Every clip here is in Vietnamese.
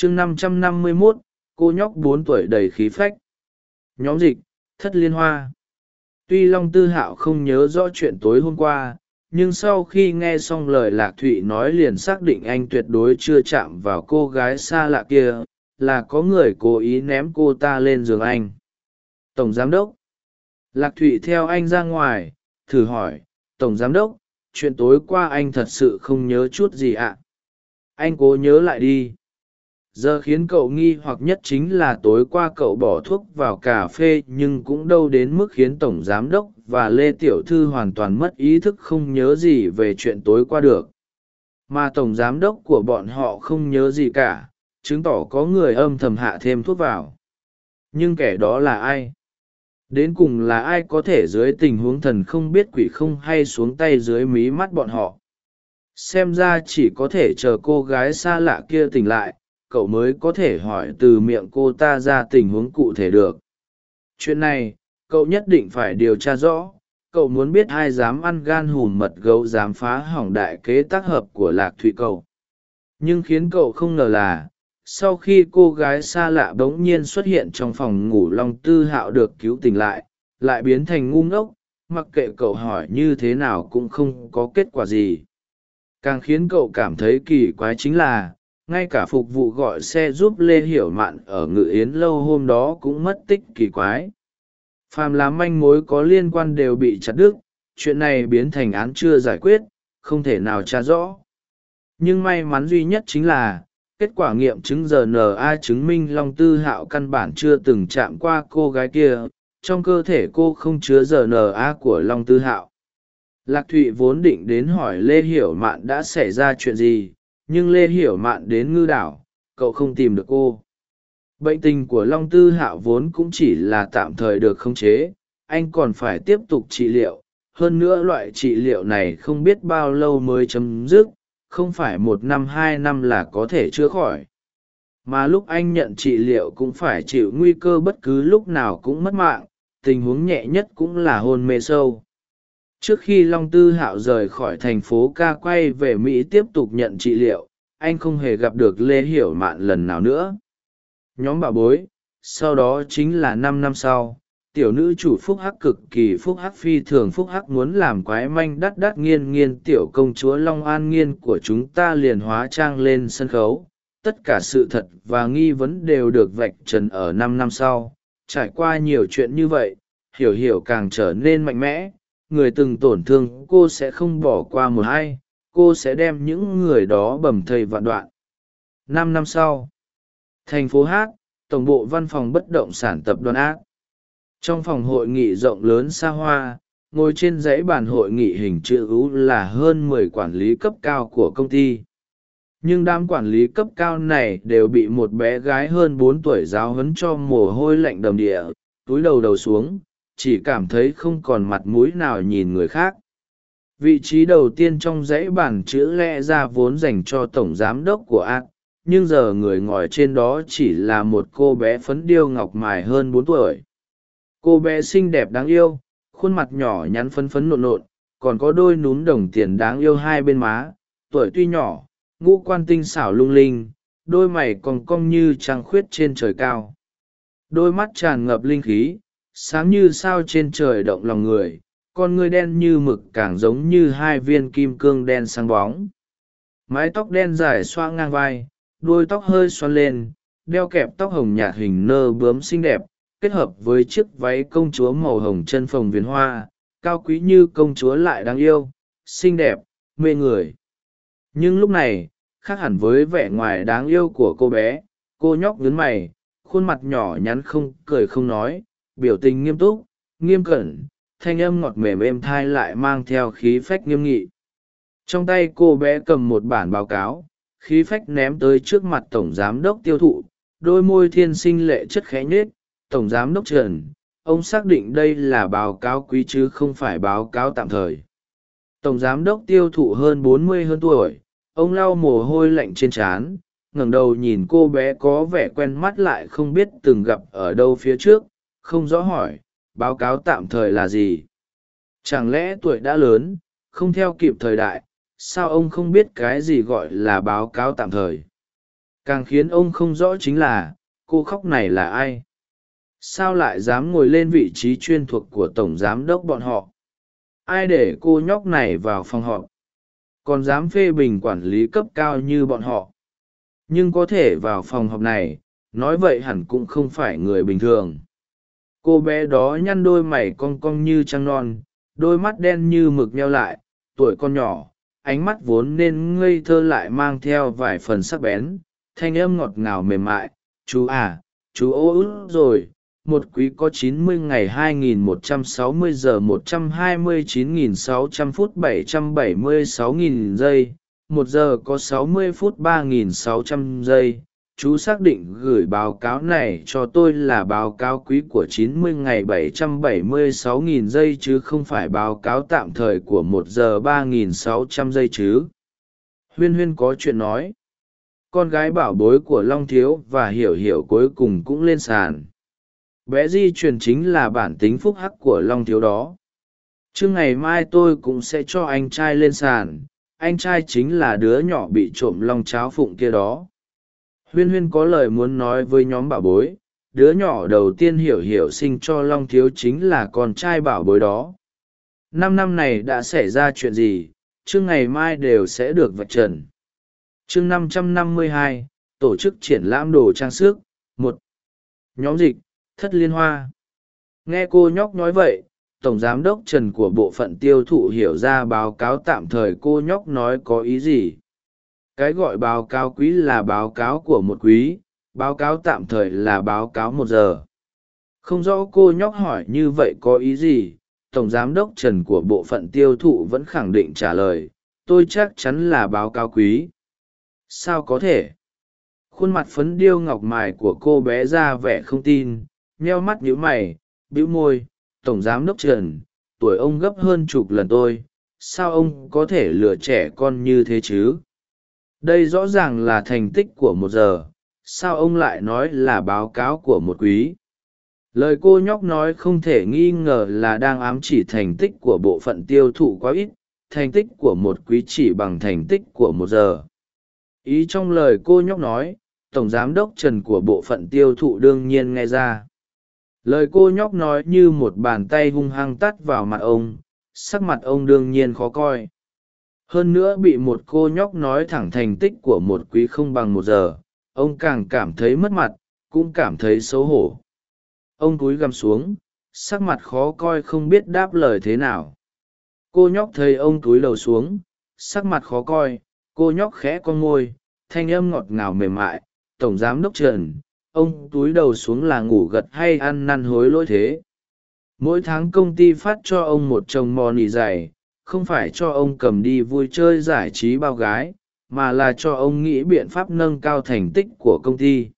chương năm trăm năm mươi mốt, cô nhóc bốn tuổi đầy khí phách. Nhóm dịch, thất liên hoa. Tuy long tư hạo không nhớ rõ chuyện tối hôm qua, nhưng sau khi nghe xong lời lạc thụy nói liền xác định anh tuyệt đối chưa chạm vào cô gái xa lạ kia, là có người cố ý ném cô ta lên giường anh. Tổng giám đốc. Lạc thụy theo anh ra ngoài, thử hỏi, tổng giám đốc, chuyện tối qua anh thật sự không nhớ chút gì ạ? Anh cố nhớ lại đi giờ khiến cậu nghi hoặc nhất chính là tối qua cậu bỏ thuốc vào cà phê nhưng cũng đâu đến mức khiến tổng giám đốc và lê tiểu thư hoàn toàn mất ý thức không nhớ gì về chuyện tối qua được. Mà tổng giám đốc của bọn họ không nhớ gì cả, chứng tỏ có người âm thầm hạ thêm thuốc vào. Nhưng kẻ đó là ai? Đến cùng là ai có thể dưới tình huống thần không biết quỷ không hay xuống tay dưới mí mắt bọn họ? Xem ra chỉ có thể chờ cô gái xa lạ kia tỉnh lại cậu mới có thể hỏi từ miệng cô ta ra tình huống cụ thể được. Chuyện này, cậu nhất định phải điều tra rõ, cậu muốn biết ai dám ăn gan hùm mật gấu dám phá hỏng đại kế tác hợp của lạc thụy cậu. Nhưng khiến cậu không ngờ là, sau khi cô gái xa lạ bỗng nhiên xuất hiện trong phòng ngủ long tư hạo được cứu tỉnh lại lại biến thành ngu ngốc, mặc kệ cậu hỏi như thế nào cũng không có kết quả gì. Càng khiến cậu cảm thấy kỳ quái chính là ngay cả phục vụ gọi xe giúp lê hiểu mạn ở ngự yến lâu hôm đó cũng mất tích kỳ quái. Phàm là manh mối có liên quan đều bị chặt đứt, chuyện này biến thành án chưa giải quyết, không thể nào tra rõ. Nhưng may mắn duy nhất chính là, kết quả nghiệm chứng rna chứng minh long tư hạo căn bản chưa từng chạm qua cô gái kia, trong cơ thể cô không chứa rna của long tư hạo. Lạc thụy vốn định đến hỏi lê hiểu mạn đã xảy ra chuyện gì nhưng lê hiểu mạn đến ngư đảo, cậu không tìm được cô. Bệnh tình của long tư hạo vốn cũng chỉ là tạm thời được khống chế, anh còn phải tiếp tục trị liệu. Hơn nữa loại trị liệu này không biết bao lâu mới chấm dứt, không phải một năm hai năm là có thể chữa khỏi. Mà lúc anh nhận trị liệu cũng phải chịu nguy cơ bất cứ lúc nào cũng mất mạng, tình huống nhẹ nhất cũng là hôn mê sâu. Trước khi long tư hạo rời khỏi thành phố ca quay về mỹ tiếp tục nhận trị liệu anh không hề gặp được lê hiểu mạn lần nào nữa. Nhóm bà bối, sau đó chính là năm năm sau, tiểu nữ chủ phúc hắc cực kỳ phúc hắc phi thường phúc hắc muốn làm quái manh đắt đắt nghiên nghiên tiểu công chúa long an nghiên của chúng ta liền hóa trang lên sân khấu. Tất cả sự thật và nghi vấn đều được vạch trần ở năm năm sau. Trải qua nhiều chuyện như vậy, hiểu hiểu càng trở nên mạnh mẽ. Người từng tổn thương cô sẽ không bỏ qua một ai cô sẽ đem những người đó bầm thầy vạn đoạn. Năm năm sau, thành phố hát, tổng bộ văn phòng bất động sản tập đoàn ác trong phòng hội nghị rộng lớn xa hoa, ngồi trên dãy bàn hội nghị hình chữ u là hơn mười quản lý cấp cao của công ty. Nhưng đám quản lý cấp cao này đều bị một bé gái hơn bốn tuổi giáo huấn cho mồ hôi lạnh đầm địa, túi đầu đầu xuống, chỉ cảm thấy không còn mặt mũi nào nhìn người khác vị trí đầu tiên trong dãy bản chữ lẽ ra vốn dành cho tổng giám đốc của ác nhưng giờ người ngồi trên đó chỉ là một cô bé phấn điêu ngọc mài hơn bốn tuổi. Cô bé xinh đẹp đáng yêu, khuôn mặt nhỏ nhắn phấn phấn nộn nộn, còn có đôi núm đồng tiền đáng yêu hai bên má, tuổi tuy nhỏ, ngũ quan tinh xảo lung linh, đôi mày còn cong như trăng khuyết trên trời cao. Đôi mắt tràn ngập linh khí, sáng như sao trên trời động lòng người con ngươi đen như mực càng giống như hai viên kim cương đen sáng bóng. Mái tóc đen dài xoa ngang vai, đuôi tóc hơi xoăn lên, đeo kẹp tóc hồng nhạt hình nơ bướm xinh đẹp, kết hợp với chiếc váy công chúa màu hồng chân phồng viền hoa, cao quý như công chúa lại đáng yêu, xinh đẹp, mê người. Nhưng lúc này, khác hẳn với vẻ ngoài đáng yêu của cô bé, cô nhóc nhấn mày, khuôn mặt nhỏ nhắn không cười không nói, biểu tình nghiêm túc, nghiêm cẩn thanh âm ngọt mềm êm thai lại mang theo khí phách nghiêm nghị. Trong tay cô bé cầm một bản báo cáo, khí phách ném tới trước mặt tổng giám đốc tiêu thụ, đôi môi thiên sinh lệ chất khẽ nhết tổng giám đốc trần, ông xác định đây là báo cáo quý chứ không phải báo cáo tạm thời. Tổng giám đốc tiêu thụ hơn bốn mươi hơn tuổi, ông lau mồ hôi lạnh trên trán, ngẩng đầu nhìn cô bé có vẻ quen mắt lại không biết từng gặp ở đâu phía trước, không rõ hỏi báo cáo tạm thời là gì? Chẳng lẽ tuổi đã lớn, không theo kịp thời đại, sao ông không biết cái gì gọi là báo cáo tạm thời? Càng khiến ông không rõ chính là, cô khóc này là ai? Sao lại dám ngồi lên vị trí chuyên thuộc của tổng giám đốc bọn họ? Ai để cô nhóc này vào phòng họp? Còn dám phê bình quản lý cấp cao như bọn họ? Nhưng có thể vào phòng họp này, nói vậy hẳn cũng không phải người bình thường cô bé đó nhăn đôi mày cong cong như trăng non, đôi mắt đen như mực neo lại, tuổi con nhỏ, ánh mắt vốn nên ngây thơ lại mang theo vài phần sắc bén, thanh âm ngọt ngào mềm mại, chú à chú ô út rồi, một quý có chín mươi ngày hai nghìn một trăm sáu mươi giờ một trăm hai mươi chín nghìn sáu trăm phút bảy trăm bảy mươi sáu nghìn giây, một giờ có sáu mươi phút ba nghìn sáu trăm giây chú xác định gửi báo cáo này cho tôi là báo cáo quý của 90 ngày 776.000 giây chứ không phải báo cáo tạm thời của 1 giờ 3.600 giây chứ. Huyên huyên có chuyện nói. Con gái bảo bối của long thiếu và hiểu hiểu cuối cùng cũng lên sàn. Bé di truyền chính là bản tính phúc hắc của long thiếu đó. Chứ ngày mai tôi cũng sẽ cho anh trai lên sàn. Anh trai chính là đứa nhỏ bị trộm long cháo phụng kia đó huyên huyên có lời muốn nói với nhóm bảo bối, đứa nhỏ đầu tiên hiểu hiểu sinh cho long thiếu chính là con trai bảo bối đó. Năm năm này đã xảy ra chuyện gì, chương ngày mai đều sẽ được vạch trần. Chương năm trăm năm mươi hai, tổ chức triển lãm đồ trang sức, một. Nhóm dịch, thất liên hoa. Nghe cô nhóc nói vậy, tổng giám đốc trần của bộ phận tiêu thụ hiểu ra báo cáo tạm thời cô nhóc nói có ý gì cái gọi báo cáo quý là báo cáo của một quý, báo cáo tạm thời là báo cáo một giờ. Không rõ cô nhóc hỏi như vậy có ý gì, tổng giám đốc trần của bộ phận tiêu thụ vẫn khẳng định trả lời, tôi chắc chắn là báo cáo quý. Sao có thể? Khuôn mặt phấn điêu ngọc mài của cô bé ra vẻ không tin, nheo mắt nhíu mày, bĩu môi, tổng giám đốc trần, tuổi ông gấp hơn chục lần tôi, sao ông có thể lừa trẻ con như thế chứ? Đây rõ ràng là thành tích của một giờ, sao ông lại nói là báo cáo của một quý? Lời cô nhóc nói không thể nghi ngờ là đang ám chỉ thành tích của bộ phận tiêu thụ quá ít, thành tích của một quý chỉ bằng thành tích của một giờ. Ý trong lời cô nhóc nói, tổng giám đốc trần của bộ phận tiêu thụ đương nhiên nghe ra. Lời cô nhóc nói như một bàn tay hung hăng tắt vào mặt ông, sắc mặt ông đương nhiên khó coi hơn nữa bị một cô nhóc nói thẳng thành tích của một quý không bằng một giờ, ông càng cảm thấy mất mặt, cũng cảm thấy xấu hổ. Ông cúi gằm xuống, sắc mặt khó coi không biết đáp lời thế nào. Cô nhóc thấy ông cúi đầu xuống, sắc mặt khó coi, cô nhóc khẽ con môi, thanh âm ngọt ngào mềm mại, tổng giám đốc trần, ông túi đầu xuống là ngủ gật hay ăn năn hối lỗi thế? Mỗi tháng công ty phát cho ông một chồng mò nỉ dày không phải cho ông cầm đi vui chơi giải trí bao gái, mà là cho ông nghĩ biện pháp nâng cao thành tích của công ty.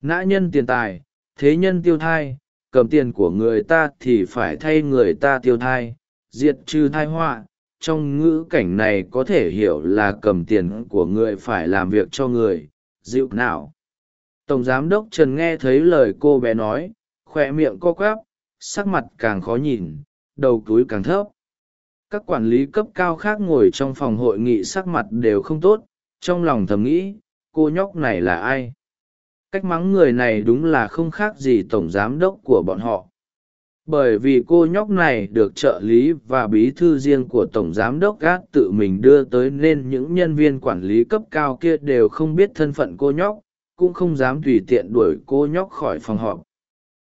Nã nhân tiền tài, thế nhân tiêu thai, cầm tiền của người ta thì phải thay người ta tiêu thai, diệt trừ thai họa. Trong ngữ cảnh này có thể hiểu là cầm tiền của người phải làm việc cho người, dịu nào. Tổng giám đốc trần nghe thấy lời cô bé nói khoe miệng co quắp, sắc mặt càng khó nhìn, đầu túi càng thấp các quản lý cấp cao khác ngồi trong phòng hội nghị sắc mặt đều không tốt, trong lòng thầm nghĩ, cô nhóc này là ai? Cách mắng người này đúng là không khác gì tổng giám đốc của bọn họ. Bởi vì cô nhóc này được trợ lý và bí thư riêng của tổng giám đốc gác tự mình đưa tới nên những nhân viên quản lý cấp cao kia đều không biết thân phận cô nhóc, cũng không dám tùy tiện đuổi cô nhóc khỏi phòng họp.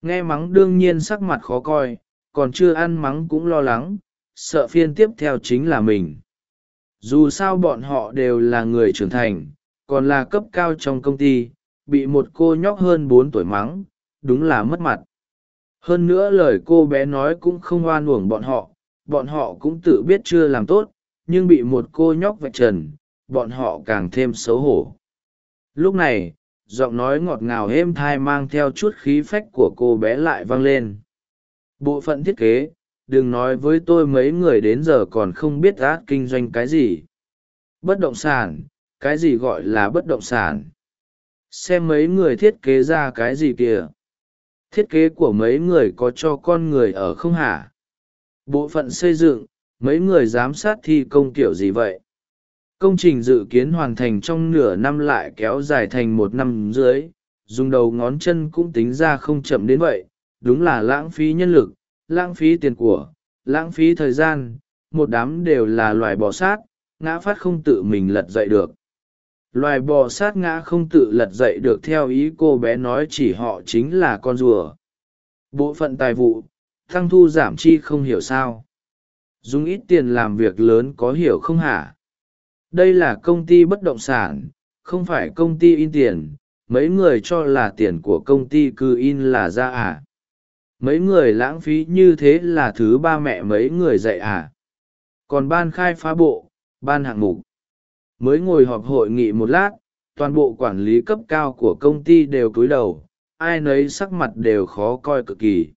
Nghe mắng đương nhiên sắc mặt khó coi, còn chưa ăn mắng cũng lo lắng sợ phiên tiếp theo chính là mình. Dù sao bọn họ đều là người trưởng thành, còn là cấp cao trong công ty, bị một cô nhóc hơn bốn tuổi mắng, đúng là mất mặt. Hơn nữa lời cô bé nói cũng không oan uổng bọn họ bọn họ cũng tự biết chưa làm tốt, nhưng bị một cô nhóc vạch trần, bọn họ càng thêm xấu hổ. Lúc này, giọng nói ngọt ngào êm thai mang theo chút khí phách của cô bé lại vang lên. Bộ phận thiết kế đừng nói với tôi mấy người đến giờ còn không biết át kinh doanh cái gì. Bất động sản, cái gì gọi là bất động sản? Xem mấy người thiết kế ra cái gì kìa. Thiết kế của mấy người có cho con người ở không hả? Bộ phận xây dựng, mấy người giám sát thi công kiểu gì vậy? Công trình dự kiến hoàn thành trong nửa năm lại kéo dài thành một năm dưới dùng đầu ngón chân cũng tính ra không chậm đến vậy, đúng là lãng phí nhân lực lãng phí tiền của, lãng phí thời gian, một đám đều là loài bò sát, ngã phát không tự mình lật dậy được. Loài bò sát ngã không tự lật dậy được theo ý cô bé nói chỉ họ chính là con rùa. Bộ phận tài vụ tăng thu giảm chi không hiểu sao. Dùng ít tiền làm việc lớn có hiểu không hả? Đây là công ty bất động sản, không phải công ty in tiền, mấy người cho là tiền của công ty cứ in là ra à? Mấy người lãng phí như thế là thứ ba mẹ mấy người dạy à? Còn ban khai phá bộ, ban hạng mục. Mới ngồi họp hội nghị một lát, toàn bộ quản lý cấp cao của công ty đều cúi đầu, ai nấy sắc mặt đều khó coi cực kỳ.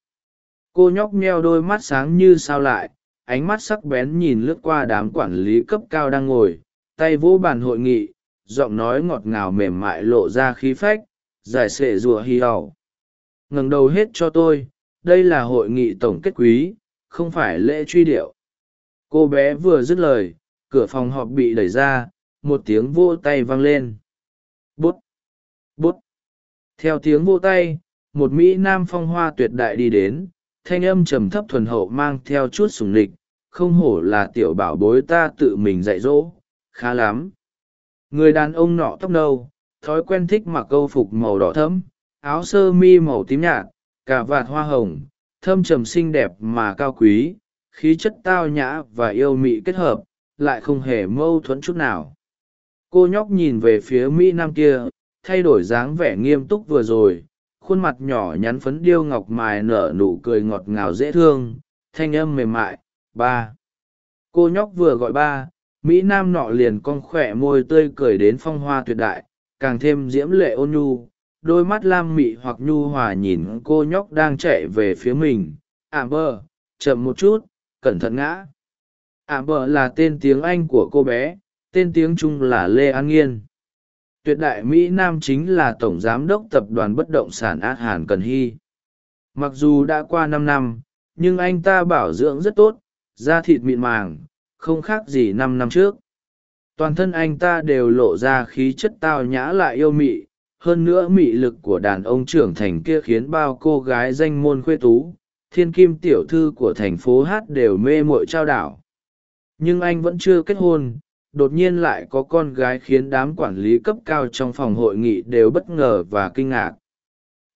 Cô nhóc meo đôi mắt sáng như sao lại, ánh mắt sắc bén nhìn lướt qua đám quản lý cấp cao đang ngồi, tay vỗ bàn hội nghị, giọng nói ngọt ngào mềm mại lộ ra khí phách, giải sệ rùa hi hầu ngẩng đầu hết cho tôi đây là hội nghị tổng kết quý, không phải lễ truy điệu. Cô bé vừa dứt lời, cửa phòng họp bị đẩy ra, một tiếng vô tay vang lên. Bút! Bút! Theo tiếng vô tay, một mỹ nam phong hoa tuyệt đại đi đến, thanh âm trầm thấp thuần hậu mang theo chút sùng lịch, không hổ là tiểu bảo bối ta tự mình dạy dỗ, khá lắm. Người đàn ông nọ tóc nâu, thói quen thích mặc câu phục màu đỏ thẫm, áo sơ mi màu tím nhạt cả vạt hoa hồng thâm trầm xinh đẹp mà cao quý, khí chất tao nhã và yêu mị kết hợp, lại không hề mâu thuẫn chút nào. Cô nhóc nhìn về phía mỹ nam kia, thay đổi dáng vẻ nghiêm túc vừa rồi, khuôn mặt nhỏ nhắn phấn điêu ngọc mài nở nụ cười ngọt ngào dễ thương, thanh âm mềm mại, ba. Cô nhóc vừa gọi ba, mỹ nam nọ liền con khỏe môi tươi cười đến phong hoa tuyệt đại, càng thêm diễm lệ ôn nhu đôi mắt lam mị hoặc nhu hòa nhìn cô nhóc đang chạy về phía mình. Ảm bờ chậm một chút, cẩn thận ngã. Ảm bờ là tên tiếng anh của cô bé, tên tiếng trung là lê an nghiên. Tuyệt đại mỹ nam chính là tổng giám đốc tập đoàn bất động sản át hàn cần hy. Mặc dù đã qua năm năm, nhưng anh ta bảo dưỡng rất tốt, da thịt mịn màng, không khác gì năm năm trước. Toàn thân anh ta đều lộ ra khí chất tao nhã lại yêu mị hơn nữa mị lực của đàn ông trưởng thành kia khiến bao cô gái danh môn khuê tú, thiên kim tiểu thư của thành phố hát đều mê mội trao đảo. Nhưng anh vẫn chưa kết hôn, đột nhiên lại có con gái khiến đám quản lý cấp cao trong phòng hội nghị đều bất ngờ và kinh ngạc.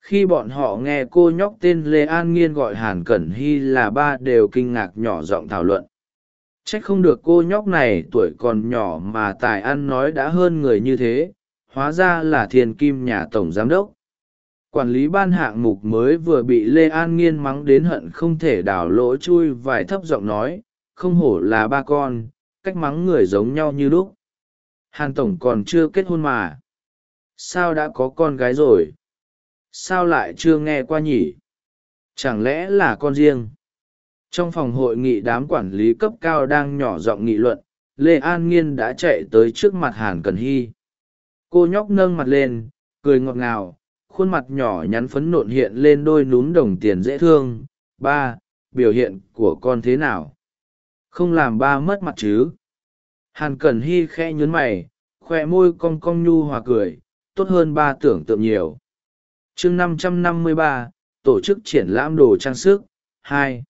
Khi bọn họ nghe cô nhóc tên lê an nghiên gọi hàn cẩn hy là ba đều kinh ngạc nhỏ giọng thảo luận. C h ắ c không được cô nhóc này tuổi còn nhỏ mà tài ăn nói đã hơn người như thế hóa ra là thiên kim nhà tổng giám đốc. Quản lý ban hạng mục mới vừa bị lê an nghiên mắng đến hận không thể đảo lỗ chui vài thấp giọng nói, không hổ là ba con, cách mắng người giống nhau như lúc. Hàn tổng còn chưa kết hôn mà. Sao đã có con gái rồi? Sao lại chưa nghe qua nhỉ? Chẳng lẽ là con riêng? Trong phòng hội nghị đám quản lý cấp cao đang nhỏ giọng nghị luận, lê an nghiên đã chạy tới trước mặt hàn cần hy cô nhóc nâng mặt lên, cười ngọt ngào, khuôn mặt nhỏ nhắn phấn nộn hiện lên đôi núm đồng tiền dễ thương. Ba, biểu hiện của con thế nào? Không làm ba mất mặt chứ? Hàn cẩn hy khẽ nhớn mày khoe môi cong cong nhu hòa cười, tốt hơn ba tưởng tượng nhiều. Chương năm trăm năm mươi ba, tổ chức triển lãm đồ trang sức. Hai,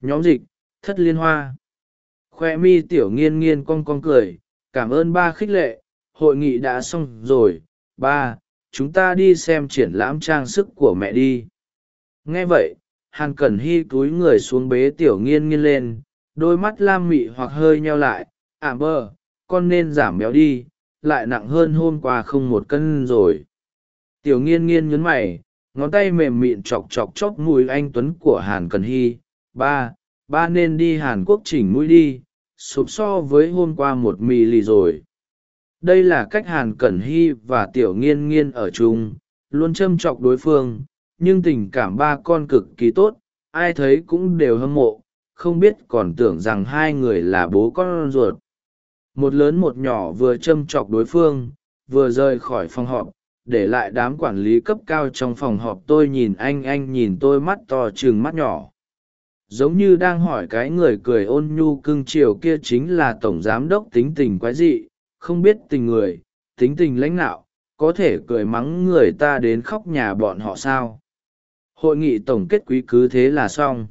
nhóm dịch, thất liên hoa. Khoe mi tiểu nghiên nghiên cong cong cười, cảm ơn ba khích lệ hội nghị đã xong rồi, ba, chúng ta đi xem triển lãm trang sức của mẹ đi. Nghe vậy, hàn cẩn hy cúi người xuống bế tiểu nghiên nghiên lên, đôi mắt lam mị hoặc hơi nheo lại ảm bơ, con nên giảm béo đi, lại nặng hơn hôm qua không một cân rồi. Tiểu nghiên nghiên nhấn mày, ngón tay mềm mịn chọc chọc chóc mùi anh tuấn của hàn cần hy, ba ba nên đi hàn quốc chỉnh mũi đi, sụp so với hôm qua một mì lì rồi đây là cách hàn cẩn hy và tiểu nghiên nghiên ở chung, luôn châm chọc đối phương, nhưng tình cảm ba con cực kỳ tốt, ai thấy cũng đều hâm mộ, không biết còn tưởng rằng hai người là bố con ruột. Một lớn một nhỏ vừa châm chọc đối phương, vừa rời khỏi phòng họp, để lại đám quản lý cấp cao trong phòng họp tôi nhìn anh anh nhìn tôi mắt to chừng mắt nhỏ. Giống như đang hỏi cái người cười ôn nhu cưng chiều kia chính là tổng giám đốc tính tình quái dị không biết tình người, tính tình lãnh đạo có thể cười mắng người ta đến khóc nhà bọn họ sao? Hội nghị tổng kết quý cứ thế là xong.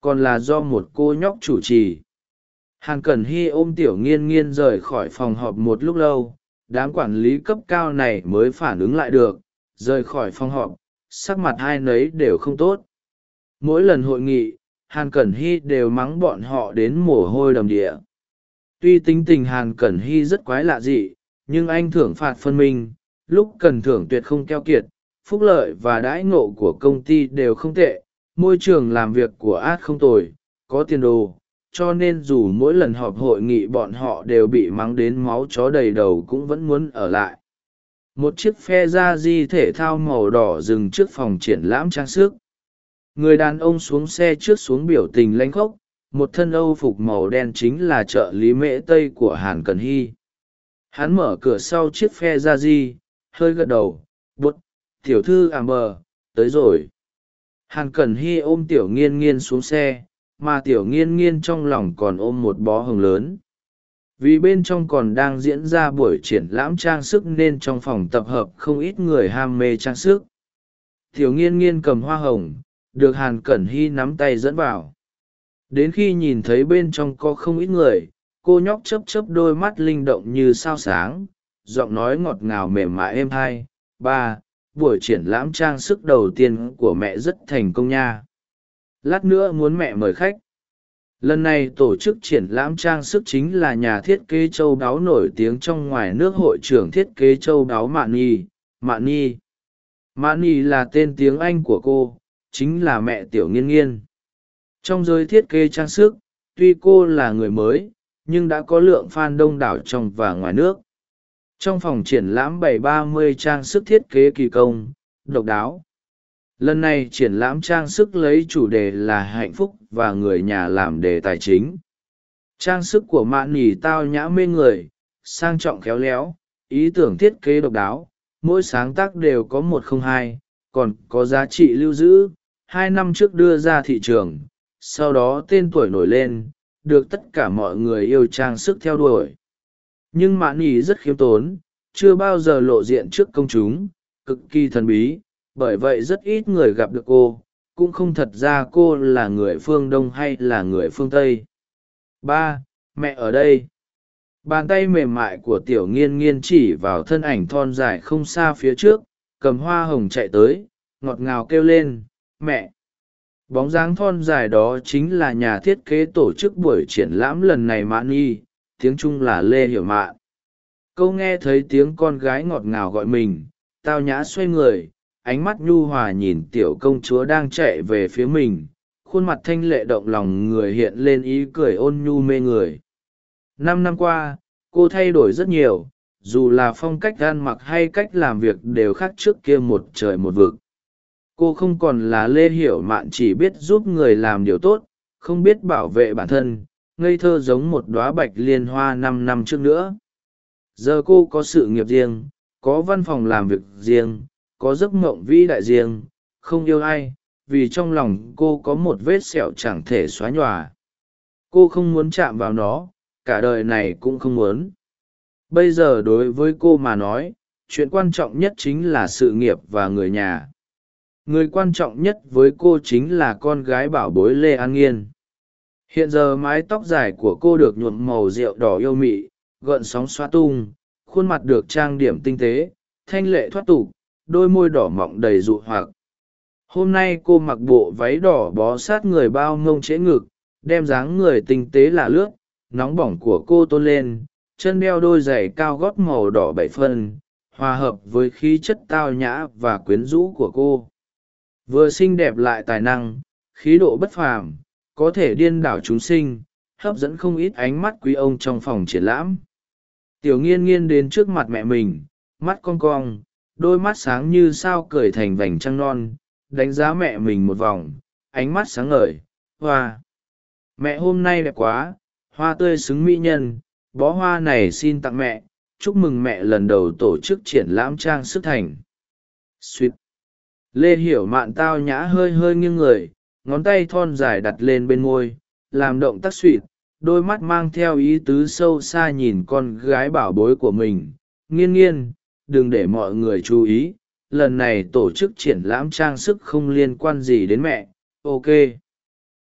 Còn là do một cô nhóc chủ trì. Hàn cẩn hy ôm tiểu nghiên nghiên rời khỏi phòng họp một lúc lâu, đám quản lý cấp cao này mới phản ứng lại được, rời khỏi phòng họp, sắc mặt hai nấy đều không tốt. Mỗi lần hội nghị hàn cẩn hy đều mắng bọn họ đến mồ hôi đầm địa tuy tính tình hàn cẩn hy rất quái lạ dị, nhưng anh thưởng phạt phân minh, lúc cần thưởng tuyệt không keo kiệt, phúc lợi và đãi ngộ của công ty đều không tệ, môi trường làm việc của át không tồi, có tiền đồ, cho nên dù mỗi lần họp hội nghị bọn họ đều bị mắng đến máu chó đầy đầu cũng vẫn muốn ở lại. Một chiếc phe da di thể thao màu đỏ dừng trước phòng triển lãm trang sức. Người đàn ông xuống xe trước xuống biểu tình lanh khốc một thân âu phục màu đen chính là trợ lý mễ tây của hàn cần hy. Hắn mở cửa sau chiếc phe ra di, hơi gật đầu, bút, tiểu thư à mờ, tới rồi. Hàn cẩn hy ôm tiểu nghiên nghiên xuống xe, mà tiểu nghiên nghiên trong lòng còn ôm một bó hồng lớn. Vì bên trong còn đang diễn ra buổi triển lãm trang sức nên trong phòng tập hợp không ít người ham mê trang sức. Tiểu nghiên nghiên cầm hoa hồng, được hàn cẩn hy nắm tay dẫn vào đến khi nhìn thấy bên trong có không ít người, cô nhóc chấp chấp đôi mắt linh động như sao sáng, giọng nói ngọt ngào mềm mại êm hai, ba, buổi triển lãm trang sức đầu tiên của mẹ rất thành công nha. Lát nữa muốn mẹ mời khách. Lần này tổ chức triển lãm trang sức chính là nhà thiết kế châu đáo nổi tiếng trong ngoài nước hội trưởng thiết kế châu đáo mạn nhi mạn nhi. Mạn nhi là tên tiếng anh của cô, chính là mẹ tiểu nghiên nghiên trong giới thiết kế trang sức, tuy cô là người mới, nhưng đã có lượng fan đông đảo trong và ngoài nước. Trong phòng triển lãm bảy ba mươi trang sức thiết kế kỳ công, độc đáo. Lần này triển lãm trang sức lấy chủ đề là hạnh phúc và người nhà làm đề tài chính. Trang sức của mạn nỉ tao nhã mê người, sang trọng khéo léo, ý tưởng thiết kế độc đáo, mỗi sáng tác đều có một không hai, còn có giá trị lưu giữ. Hai năm trước đưa ra thị trường sau đó tên tuổi nổi lên, được tất cả mọi người yêu trang sức theo đuổi. Nhưng mạn nỉ rất khiêm tốn, chưa bao giờ lộ diện trước công chúng, cực kỳ thần bí, bởi vậy rất ít người gặp được cô, cũng không thật ra cô là người phương đông hay là người phương tây. Ba, mẹ ở đây. Bàn tay mềm mại của tiểu nghiên nghiên chỉ vào thân ảnh thon dài không xa phía trước, cầm hoa hồng chạy tới, ngọt ngào kêu lên, mẹ! Bóng dáng thon dài đó chính là nhà thiết kế tổ chức buổi triển lãm lần này mãn nhi, tiếng trung là lê hiểu mạn. Câu nghe thấy tiếng con gái ngọt ngào gọi mình, tao nhã xoay người, ánh mắt nhu hòa nhìn tiểu công chúa đang chạy về phía mình, khuôn mặt thanh lệ động lòng người hiện lên ý cười ôn nhu mê người. Năm năm qua, cô thay đổi rất nhiều, dù là phong cách gan mặc hay cách làm việc đều khác trước kia một trời một vực cô không còn là lê hiểu mạn chỉ biết giúp người làm điều tốt, không biết bảo vệ bản thân, ngây thơ giống một đoá bạch liên hoa năm năm trước nữa. Giờ cô có sự nghiệp riêng, có văn phòng làm việc riêng, có giấc mộng vĩ đại riêng, không yêu ai, vì trong lòng cô có một vết sẹo chẳng thể xóa nhòa. Cô không muốn chạm vào nó, cả đời này cũng không muốn. Bây giờ đối với cô mà nói, chuyện quan trọng nhất chính là sự nghiệp và người nhà người quan trọng nhất với cô chính là con gái bảo bối lê an nghiên. Hiện giờ mái tóc dài của cô được nhuộm màu rượu đỏ yêu mị, gợn sóng xoa tung, khuôn mặt được trang điểm tinh tế, thanh lệ thoát tục, đôi môi đỏ mọng đầy dụ hoặc. Hôm nay cô mặc bộ váy đỏ bó sát người bao mông trễ ngực, đem dáng người tinh tế lạ lướt, nóng bỏng của cô tôn lên, chân đeo đôi giày cao gót màu đỏ bảy phân hòa hợp với khí chất tao nhã và quyến rũ của cô vừa xinh đẹp lại tài năng, khí độ bất phàm, có thể điên đảo chúng sinh, hấp dẫn không ít ánh mắt quý ông trong phòng triển lãm. Tiểu nghiên nghiên đến trước mặt mẹ mình, mắt con cong, đôi mắt sáng như sao cười thành vành trăng non, đánh giá mẹ mình một vòng, ánh mắt sáng ngời, hoa. Mẹ hôm nay đẹp quá, hoa tươi xứng mỹ nhân, bó hoa này xin tặng mẹ, chúc mừng mẹ lần đầu tổ chức triển lãm trang sức thành. Suýt lê hiểu mạn tao nhã hơi hơi nghiêng người, ngón tay thon dài đặt lên bên môi, làm động tác suỵt đôi mắt mang theo ý tứ sâu xa nhìn con gái bảo bối của mình. Nghiên nghiên, đừng để mọi người chú ý, lần này tổ chức triển lãm trang sức không liên quan gì đến mẹ. Ok.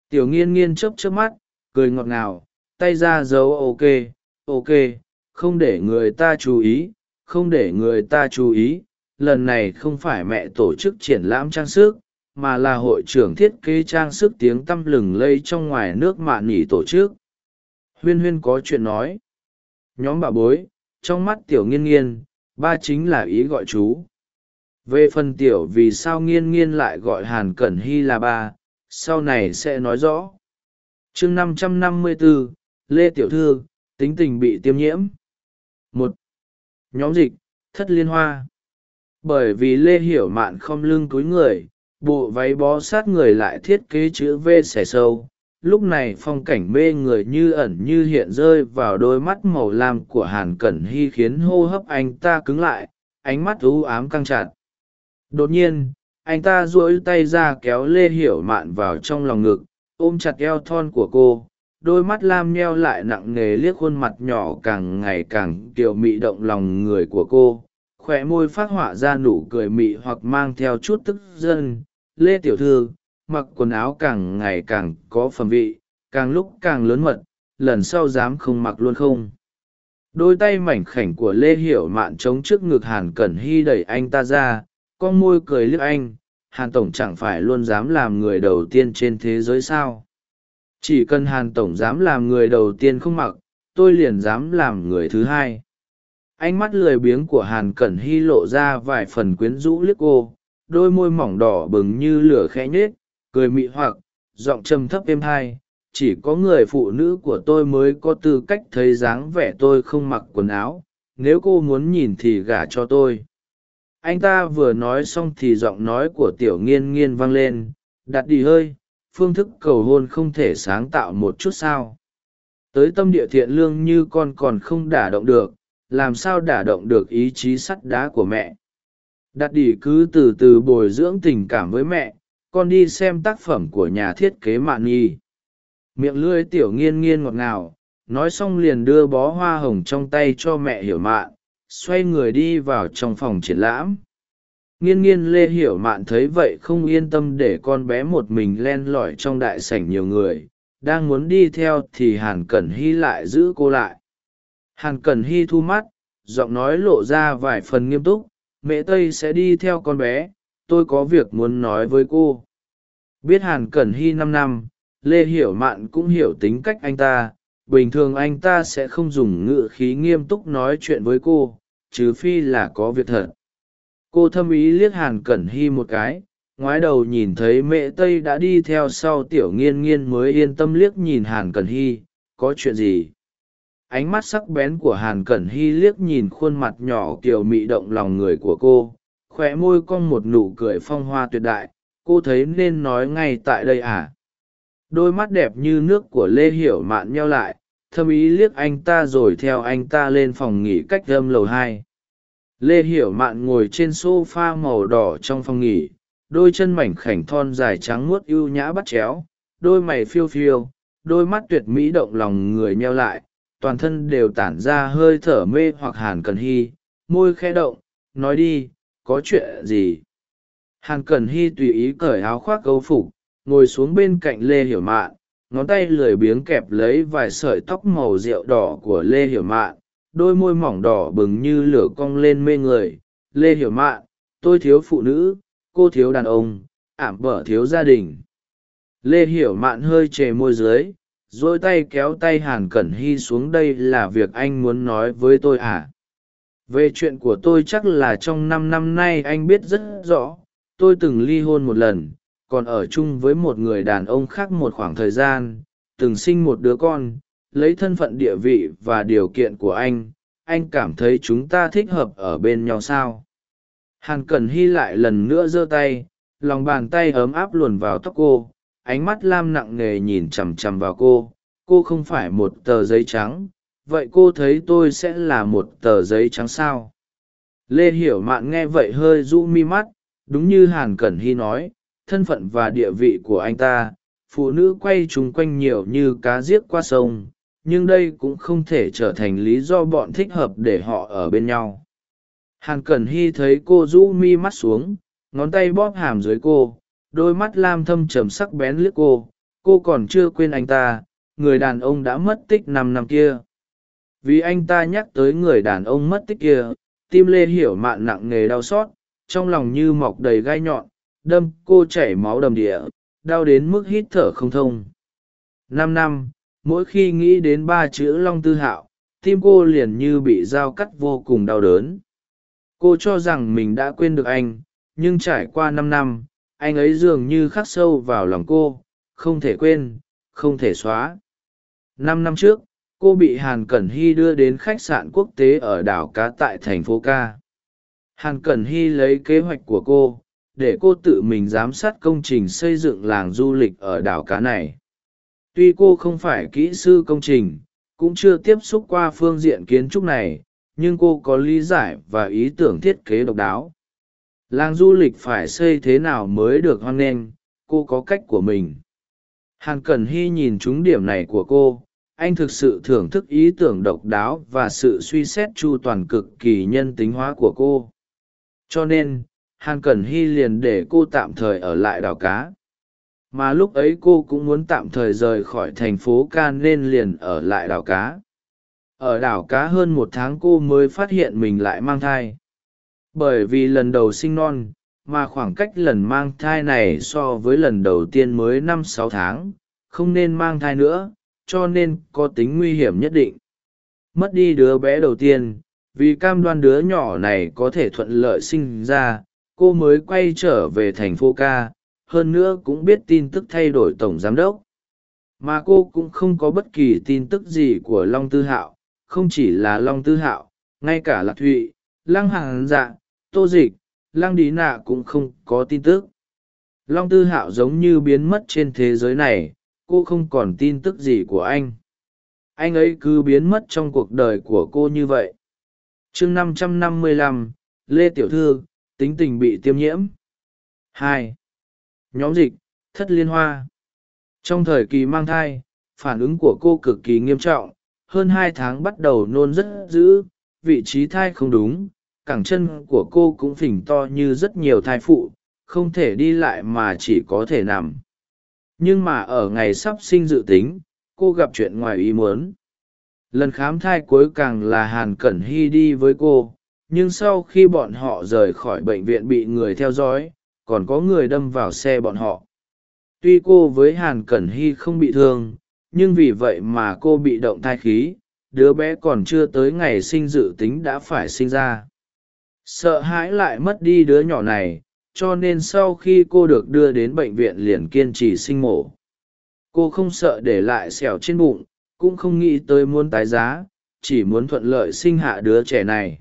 Tiểu nghiên nghiên chớp chớp mắt, cười ngọt ngào, tay ra dấu ok ok, không để người ta chú ý, không để người ta chú ý lần này không phải mẹ tổ chức triển lãm trang sức, mà là hội trưởng thiết kế trang sức tiếng tăm lừng lây trong ngoài nước mạ nỉ tổ chức. Huyên huyên có chuyện nói. Nhóm bà bối, trong mắt tiểu nghiên nghiên, ba chính là ý gọi chú. Về phần tiểu vì sao nghiên nghiên lại gọi hàn cẩn hy là ba, sau này sẽ nói rõ. Chương năm trăm năm mươi bốn lê tiểu thư, tính tình bị tiêm nhiễm. Một, nhóm dịch, thất liên hoa bởi vì lê hiểu mạn không lưng túi người, bộ váy bó sát người lại thiết kế chữ v xẻ sâu. Lúc này phong cảnh mê người như ẩn như hiện rơi vào đôi mắt màu lam của hàn cẩn hy khiến hô hấp anh ta cứng lại, ánh mắt u ám căng chặt. Đột nhiên, anh ta duỗi tay ra kéo lê hiểu mạn vào trong lòng ngực, ôm chặt eo thon của cô. Đôi mắt lam nheo lại nặng nề liếc khuôn mặt nhỏ càng ngày càng kiểu mị động lòng người của cô khỏe môi phát họa ra nụ cười mị hoặc mang theo chút tức giận lê tiểu thư, mặc quần áo càng ngày càng có phẩm vị, càng lúc càng lớn mật, lần sau dám không mặc luôn không? Đôi tay mảnh khảnh của lê hiểu mạn trống trước ngực hàn cẩn hy đẩy anh ta ra, con môi cười liếc anh, hàn tổng chẳng phải luôn dám làm người đầu tiên trên thế giới sao? Chỉ cần hàn tổng dám làm người đầu tiên không mặc, tôi liền dám làm người thứ hai ánh mắt lười biếng của hàn cẩn hy lộ ra vài phần quyến rũ liếc cô, đôi môi mỏng đỏ bừng như lửa khẽ nhết cười mị hoặc, giọng trầm thấp êm hai. Chỉ có người phụ nữ của tôi mới có tư cách thấy dáng vẻ tôi không mặc quần áo. Nếu cô muốn nhìn thì gả cho tôi. Anh ta vừa nói xong thì giọng nói của tiểu nghiên nghiên vang lên. Đặt đi hơi, phương thức cầu hôn không thể sáng tạo một chút sao. Tới tâm địa thiện lương như con còn không đả động được làm sao đả động được ý chí sắt đá của mẹ? Đặt đi cứ từ từ bồi dưỡng tình cảm với mẹ, con đi xem tác phẩm của nhà thiết kế mạn nhi. Miệng lưỡi tiểu nghiên nghiên ngọt ngào, nói xong liền đưa bó hoa hồng trong tay cho mẹ hiểu mạn, xoay người đi vào trong phòng triển lãm. Nghiên nghiên lê hiểu mạn thấy vậy không yên tâm để con bé một mình len lỏi trong đại sảnh nhiều người, đang muốn đi theo thì hàn cẩn hy lại giữ cô lại hàn cẩn hy thu mắt, giọng nói lộ ra vài phần nghiêm túc, mẹ tây sẽ đi theo con bé, tôi có việc muốn nói với cô. Biết hàn cẩn hy năm năm, lê hiểu mạn cũng hiểu tính cách anh ta, bình thường anh ta sẽ không dùng ngự khí nghiêm túc nói chuyện với cô, trừ phi là có việc thật. Cô thâm ý liếc hàn cẩn hy một cái, ngoái đầu nhìn thấy mẹ tây đã đi theo sau tiểu nghiên nghiên mới yên tâm liếc nhìn hàn cẩn hy, có chuyện gì? Ánh mắt sắc bén của hàn cẩn hy liếc nhìn khuôn mặt nhỏ kiều mị động lòng người của cô khoe môi cong một nụ cười phong hoa tuyệt đại, cô thấy nên nói ngay tại đây à? Đôi mắt đẹp như nước của lê hiểu mạn nheo lại, thâm ý liếc anh ta rồi theo anh ta lên phòng nghỉ cách âm lầu hai. Lê hiểu mạn ngồi trên s o f a màu đỏ trong phòng nghỉ, đôi chân mảnh khảnh thon dài trắng muốt ưu nhã bắt chéo, đôi mày phiêu phiêu, đôi mắt tuyệt mỹ động lòng người nheo lại toàn thân đều tản ra hơi thở mê hoặc hàn cần hy, môi khe động, nói đi, có chuyện gì? Hàn cần hy tùy ý cởi áo khoác câu phục, ngồi xuống bên cạnh lê hiểu mạn, ngón tay lười biếng kẹp lấy vài sợi tóc màu rượu đỏ của lê hiểu mạn, đôi môi mỏng đỏ bừng như lửa cong lên mê người. Lê hiểu mạn, tôi thiếu phụ nữ, cô thiếu đàn ông, ảm bở thiếu gia đình. Lê hiểu mạn hơi chề môi dưới dỗi tay kéo tay hàn cẩn hy xuống, đây là việc anh muốn nói với tôi à? Về chuyện của tôi chắc là trong năm năm nay anh biết rất rõ. Tôi từng ly hôn một lần, còn ở chung với một người đàn ông khác một khoảng thời gian, từng sinh một đứa con, lấy thân phận địa vị và điều kiện của anh. Anh cảm thấy chúng ta thích hợp ở bên nhau sao? Hàn cẩn hy lại lần nữa giơ tay, lòng bàn tay ấm áp luồn vào tóc cô ánh mắt lam nặng nề nhìn chằm chằm vào cô. Cô không phải một tờ giấy trắng. Vậy cô thấy tôi sẽ là một tờ giấy trắng sao? Lê hiểu mạn nghe vậy hơi rũ mi mắt, đúng như hàn cẩn hy nói, thân phận và địa vị của anh ta, phụ nữ quay chung quanh nhiều như cá giết qua sông, nhưng đây cũng không thể trở thành lý do bọn thích hợp để họ ở bên nhau. Hàn cẩn hy thấy cô rũ mi mắt xuống, ngón tay bóp hàm dưới cô đôi mắt lam thâm trầm sắc bén liếc cô cô còn chưa quên anh ta, người đàn ông đã mất tích năm năm kia. Vì anh ta nhắc tới người đàn ông mất tích kia, tim lê hiểu mạn nặng nề đau xót, trong lòng như mọc đầy gai nhọn, đâm cô chảy máu đầm địa, đau đến mức hít thở không thông. Năm năm, mỗi khi nghĩ đến ba chữ long tư hạo, tim cô liền như bị dao cắt vô cùng đau đớn. Cô cho rằng mình đã quên được anh, nhưng trải qua năm năm anh ấy dường như khắc sâu vào lòng cô, không thể quên, không thể xóa. Năm năm trước, cô bị hàn cẩn hy đưa đến khách sạn quốc tế ở đảo cá tại thành phố ca. Hàn cẩn hy lấy kế hoạch của cô, để cô tự mình giám sát công trình xây dựng làng du lịch ở đảo cá này. Tuy cô không phải kỹ sư công trình, cũng chưa tiếp xúc qua phương diện kiến trúc này, nhưng cô có lý giải và ý tưởng thiết kế độc đáo làng du lịch phải xây thế nào mới được hoan nghênh? Cô có cách của mình. Hàn cẩn hy nhìn trúng điểm này của cô. Anh thực sự thưởng thức ý tưởng độc đáo và sự suy xét chu toàn cực kỳ nhân tính hóa của cô. Cho nên, hàn cẩn hy liền để cô tạm thời ở lại đảo cá. Mà lúc ấy cô cũng muốn tạm thời rời khỏi thành phố ca nên liền ở lại đảo cá. Ở đảo cá hơn một tháng cô mới phát hiện mình lại mang thai bởi vì lần đầu sinh non, mà khoảng cách lần mang thai này so với lần đầu tiên mới năm sáu tháng, không nên mang thai nữa, cho nên có tính nguy hiểm nhất định. Mất đi đứa bé đầu tiên, vì cam đoan đứa nhỏ này có thể thuận lợi sinh ra, cô mới quay trở về thành phố ca, hơn nữa cũng biết tin tức thay đổi tổng giám đốc. Mà cô cũng không có bất kỳ tin tức gì của long tư hạo, không chỉ là long tư hạo, ngay cả lạc thụy, lăng hàng dạ tô dịch, lăng đi nạ cũng không có tin tức. Long tư hạo giống như biến mất trên thế giới này, cô không còn tin tức gì của anh. Anh ấy cứ biến mất trong cuộc đời của cô như vậy. Chương năm trăm năm mươi lăm, lê tiểu thư, tính tình bị tiêm nhiễm. Hai. Nhóm dịch, thất liên hoa. Trong thời kỳ mang thai, phản ứng của cô cực kỳ nghiêm trọng, hơn hai tháng bắt đầu nôn rất dữ, vị trí thai không đúng cẳng chân của cô cũng phình to như rất nhiều thai phụ, không thể đi lại mà chỉ có thể nằm. Nhưng mà ở ngày sắp sinh dự tính, cô gặp chuyện ngoài ý muốn. Lần khám thai cuối càng là hàn cẩn hy đi với cô, nhưng sau khi bọn họ rời khỏi bệnh viện bị người theo dõi, còn có người đâm vào xe bọn họ. Tuy cô với hàn cẩn hy không bị thương, nhưng vì vậy mà cô bị động thai khí, đứa bé còn chưa tới ngày sinh dự tính đã phải sinh ra sợ hãi lại mất đi đứa nhỏ này cho nên sau khi cô được đưa đến bệnh viện liền kiên trì sinh mổ. Cô không sợ để lại sẹo trên bụng cũng không nghĩ tới muốn tái giá chỉ muốn thuận lợi sinh hạ đứa trẻ này.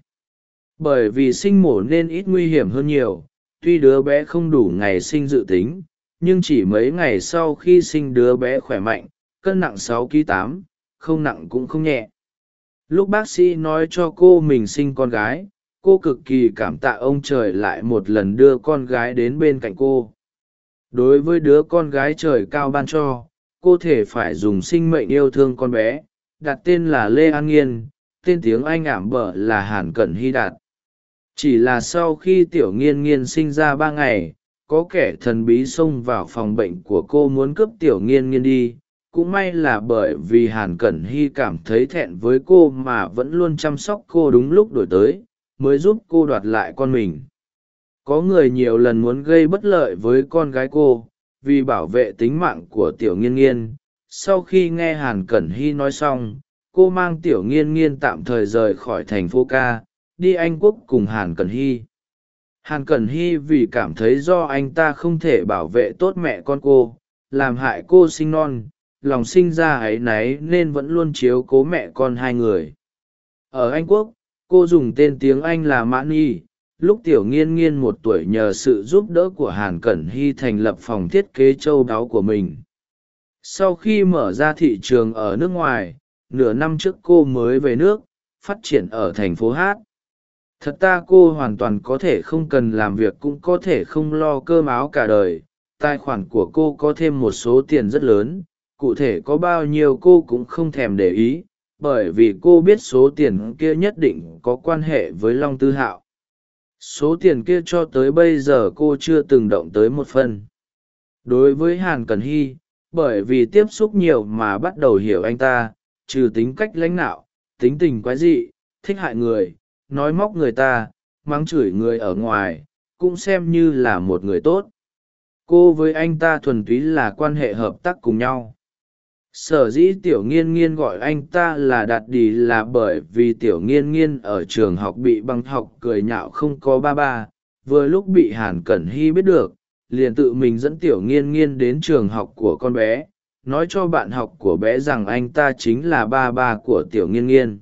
Bởi vì sinh mổ nên ít nguy hiểm hơn nhiều tuy đứa bé không đủ ngày sinh dự tính nhưng chỉ mấy ngày sau khi sinh đứa bé khỏe mạnh cân nặng 6 kg 8, không nặng cũng không nhẹ. Lúc bác sĩ nói cho cô mình sinh con gái cô cực kỳ cảm tạ ông trời lại một lần đưa con gái đến bên cạnh cô. Đối với đứa con gái trời cao ban cho, cô thể phải dùng sinh mệnh yêu thương con bé, đặt tên là lê an nghiên, tên tiếng anh ảm bở là hàn cẩn hy đạt. Chỉ là sau khi tiểu nghiên nghiên sinh ra ba ngày, có kẻ thần bí xông vào phòng bệnh của cô muốn cướp tiểu nghiên nghiên đi. Cũng may là bởi vì hàn cẩn hy cảm thấy thẹn với cô mà vẫn luôn chăm sóc cô đúng lúc đổi tới mới giúp cô đoạt lại con mình. Có người nhiều lần muốn gây bất lợi với con gái cô, vì bảo vệ tính mạng của tiểu nghiên nghiên. Sau khi nghe hàn cẩn hy nói xong, cô mang tiểu nghiên nghiên tạm thời rời khỏi thành phố ca, đi anh quốc cùng hàn cẩn hy. Hàn cẩn hy vì cảm thấy do anh ta không thể bảo vệ tốt mẹ con cô, làm hại cô sinh non, lòng sinh ra áy náy nên vẫn luôn chiếu cố mẹ con hai người. Ở anh quốc cô dùng tên tiếng anh là mãn y. Lúc tiểu nghiên nghiên một tuổi nhờ sự giúp đỡ của hàn cẩn hy thành lập phòng thiết kế châu đáo của mình. Sau khi mở ra thị trường ở nước ngoài, nửa năm trước cô mới về nước, phát triển ở thành phố hát. Thật ta cô hoàn toàn có thể không cần làm việc cũng có thể không lo cơm áo cả đời. Tài khoản của cô có thêm một số tiền rất lớn, cụ thể có bao nhiêu cô cũng không thèm để ý bởi vì cô biết số tiền kia nhất định có quan hệ với long tư hạo. Số tiền kia cho tới bây giờ cô chưa từng động tới một phân đối với hàn cần hy, bởi vì tiếp xúc nhiều mà bắt đầu hiểu anh ta, trừ tính cách lãnh đạo tính tình quái dị, thích hại người, nói móc người ta, mắng chửi người ở ngoài, cũng xem như là một người tốt. Cô với anh ta thuần túy là quan hệ hợp tác cùng nhau sở dĩ tiểu nghiên nghiên gọi anh ta là đạt đi là bởi vì tiểu nghiên nghiên ở trường học bị băng học cười nhạo không có ba ba, vừa lúc bị hàn cẩn hy biết được, liền tự mình dẫn tiểu nghiên nghiên đến trường học của con bé, nói cho bạn học của bé rằng anh ta chính là ba ba của tiểu nghiên nghiên.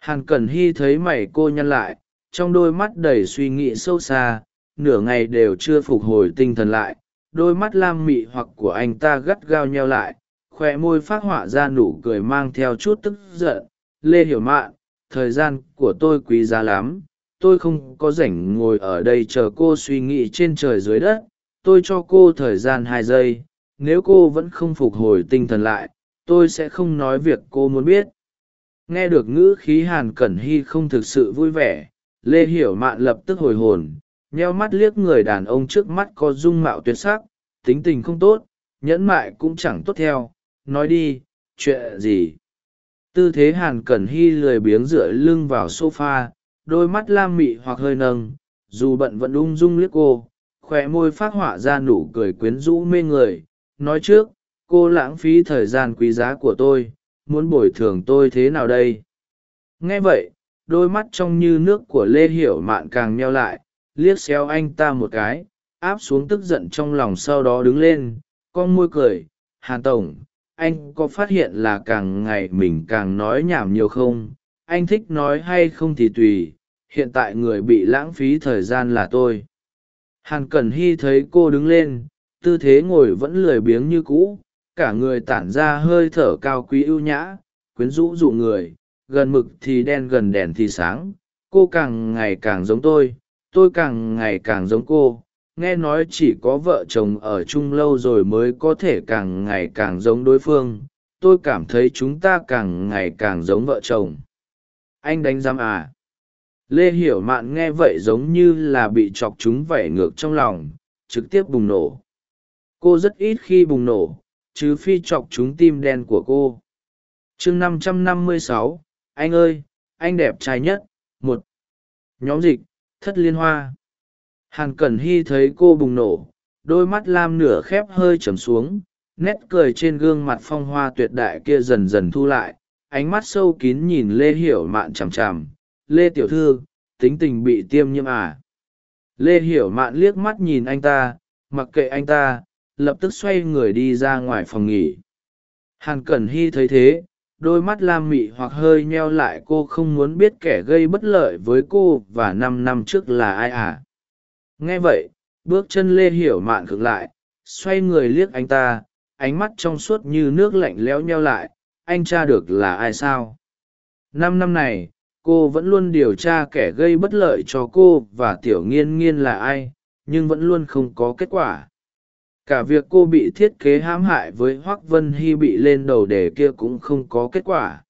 Hàn cẩn hy thấy mày cô nhăn lại, trong đôi mắt đầy suy nghĩ sâu xa, nửa ngày đều chưa phục hồi tinh thần lại, đôi mắt lam mị hoặc của anh ta gắt gao nheo lại khoe môi phát họa ra nụ cười mang theo chút tức giận. Lê hiểu mạn, thời gian của tôi quý giá lắm. Tôi không có rảnh ngồi ở đây chờ cô suy nghĩ trên trời dưới đất. Tôi cho cô thời gian hai giây. Nếu cô vẫn không phục hồi tinh thần lại, tôi sẽ không nói việc cô muốn biết. Nghe được ngữ khí hàn cẩn hy không thực sự vui vẻ, lê hiểu mạn lập tức hồi hồn, nheo mắt liếc người đàn ông trước mắt có dung mạo tuyệt sắc, tính tình không tốt, nhẫn mại cũng chẳng tốt theo nói đi, chuyện gì? Tư thế hàn cẩn hy lười biếng dựa lưng vào s o f a đôi mắt lam mị hoặc hơi nâng, dù bận vẫn ung dung liếc cô khoe môi phát họa ra nụ cười quyến rũ mê người, nói trước, cô lãng phí thời gian quý giá của tôi, muốn bồi thường tôi thế nào đây? Nghe vậy, đôi mắt trong như nước của lê hiểu mạn càng meo lại, liếc xéo anh ta một cái, áp xuống tức giận trong lòng sau đó đứng lên, con môi cười, hàn tổng anh có phát hiện là càng ngày mình càng nói nhảm nhiều không? Anh thích nói hay không thì tùy, hiện tại người bị lãng phí thời gian là tôi. Hàn cẩn hy thấy cô đứng lên, tư thế ngồi vẫn lười biếng như cũ, cả người tản ra hơi thở cao quý ưu nhã, quyến rũ dụ người, gần mực thì đen gần đèn thì sáng, cô càng ngày càng giống tôi tôi càng ngày càng giống cô nghe nói chỉ có vợ chồng ở chung lâu rồi mới có thể càng ngày càng giống đối phương. Tôi cảm thấy chúng ta càng ngày càng giống vợ chồng. Anh đánh giam à? Lê hiểu mạn nghe vậy giống như là bị chọc chúng vẩy ngược trong lòng, trực tiếp bùng nổ. Cô rất ít khi bùng nổ chứ phi chọc chúng tim đen của cô. Chương năm trăm năm mươi sáu, anh ơi, anh đẹp trai nhất, một. Nhóm dịch, thất liên hoa hàn cẩn hy thấy cô bùng nổ, đôi mắt lam nửa khép hơi trầm xuống, nét cười trên gương mặt phong hoa tuyệt đại kia dần dần thu lại, ánh mắt sâu kín nhìn lê hiểu mạn chằm chằm. Lê tiểu thư, tính tình bị tiêm nhiễm à. lê hiểu mạn liếc mắt nhìn anh ta, mặc kệ anh ta, lập tức xoay người đi ra ngoài phòng nghỉ. Hàn cẩn hy thấy thế, đôi mắt lam mị hoặc hơi nheo lại, cô không muốn biết kẻ gây bất lợi với cô và năm năm trước là ai à? Nghe vậy, bước chân lê hiểu mạn ngược lại, xoay người liếc anh ta, ánh mắt trong suốt như nước lạnh lẽo nheo lại, anh cha được là ai sao? Năm năm này, cô vẫn luôn điều tra kẻ gây bất lợi cho cô và tiểu nghiên nghiên là ai, nhưng vẫn luôn không có kết quả. Cả việc cô bị thiết kế hãm hại với hoác vân hy bị lên đầu đề kia cũng không có kết quả.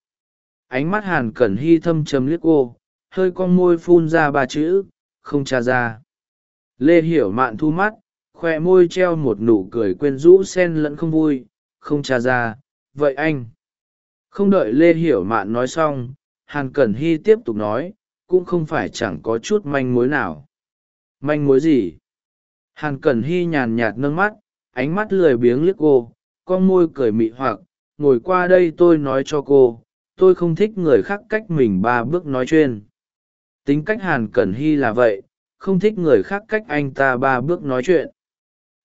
Ánh mắt hàn cẩn hy thâm trầm liếc cô, hơi con môi phun ra ba chữ, không tra ra lê hiểu mạn thu mắt khoe môi treo một nụ cười quên rũ sen lẫn không vui, không tra ra, vậy anh? Không đợi lê hiểu mạn nói xong, hàn cẩn hy tiếp tục nói, cũng không phải chẳng có chút manh mối nào. Manh mối gì? Hàn cẩn hy nhàn nhạt nâng mắt, ánh mắt lười biếng liếc cô, con môi cười mị hoặc, ngồi qua đây tôi nói cho cô, tôi không thích người khác cách mình ba bước nói chuyên. Tính cách hàn cẩn hy là vậy không thích người khác cách anh ta ba bước nói chuyện.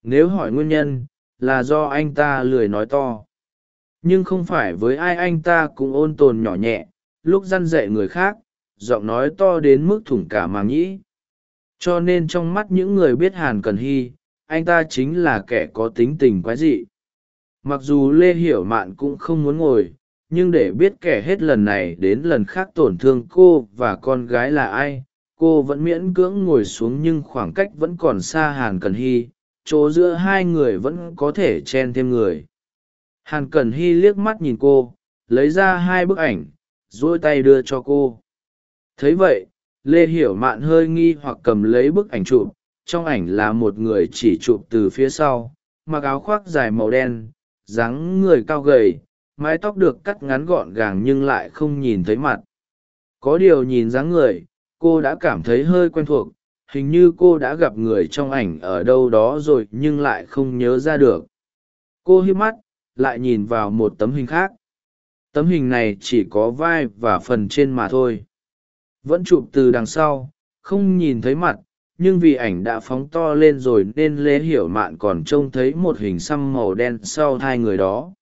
Nếu hỏi nguyên nhân, là do anh ta lười nói to. Nhưng không phải với ai anh ta cũng ôn tồn nhỏ nhẹ, lúc răn dạy người khác, giọng nói to đến mức thủng cả màng nhĩ. Cho nên trong mắt những người biết hàn cần hy, anh ta chính là kẻ có tính tình quái dị. Mặc dù lê hiểu mạn cũng không muốn ngồi, nhưng để biết kẻ hết lần này đến lần khác tổn thương cô và con gái là ai cô vẫn miễn cưỡng ngồi xuống nhưng khoảng cách vẫn còn xa hàn cần hy, chỗ giữa hai người vẫn có thể chen thêm người. Hàn cần hy liếc mắt nhìn cô, lấy ra hai bức ảnh dỗi tay đưa cho cô. Thấy vậy, lê hiểu mạn hơi nghi hoặc cầm lấy bức ảnh chụp, trong ảnh là một người chỉ chụp từ phía sau, mặc áo khoác dài màu đen, dáng người cao gầy, mái tóc được cắt ngắn gọn gàng nhưng lại không nhìn thấy mặt. Có điều nhìn dáng người cô đã cảm thấy hơi quen thuộc, hình như cô đã gặp người trong ảnh ở đâu đó rồi nhưng lại không nhớ ra được. Cô hít mắt, lại nhìn vào một tấm hình khác. Tấm hình này chỉ có vai và phần trên mà thôi. Vẫn chụp từ đằng sau, không nhìn thấy mặt, nhưng vì ảnh đã phóng to lên rồi nên lê hiểu mạn còn trông thấy một hình xăm màu đen sau hai người đó.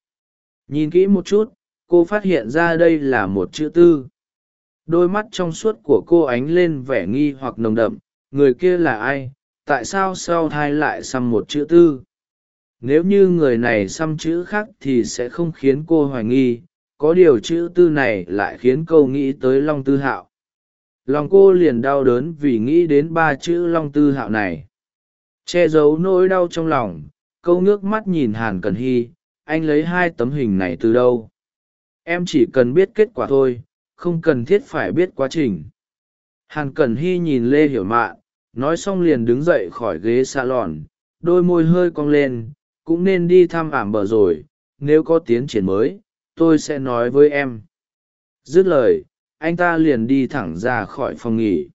Nhìn kỹ một chút, cô phát hiện ra đây là một chữ tư đôi mắt trong suốt của cô ánh lên vẻ nghi hoặc nồng đậm, người kia là ai, tại sao sau thai lại xăm một chữ tư? Nếu như người này xăm chữ khác thì sẽ không khiến cô hoài nghi, có điều chữ tư này lại khiến câu nghĩ tới long tư hạo. Lòng cô liền đau đớn vì nghĩ đến ba chữ long tư hạo này. Che giấu nỗi đau trong lòng câu ngước mắt nhìn hàn cần hy, anh lấy hai tấm hình này từ đâu? Em chỉ cần biết kết quả thôi không cần thiết phải biết quá trình. Hàn cẩn hy nhìn lê hiểu mạn nói xong liền đứng dậy khỏi ghế salon, đôi môi hơi cong lên, cũng nên đi thăm ảm bờ rồi, nếu có tiến triển mới, tôi sẽ nói với em. Dứt lời, anh ta liền đi thẳng ra khỏi phòng nghỉ.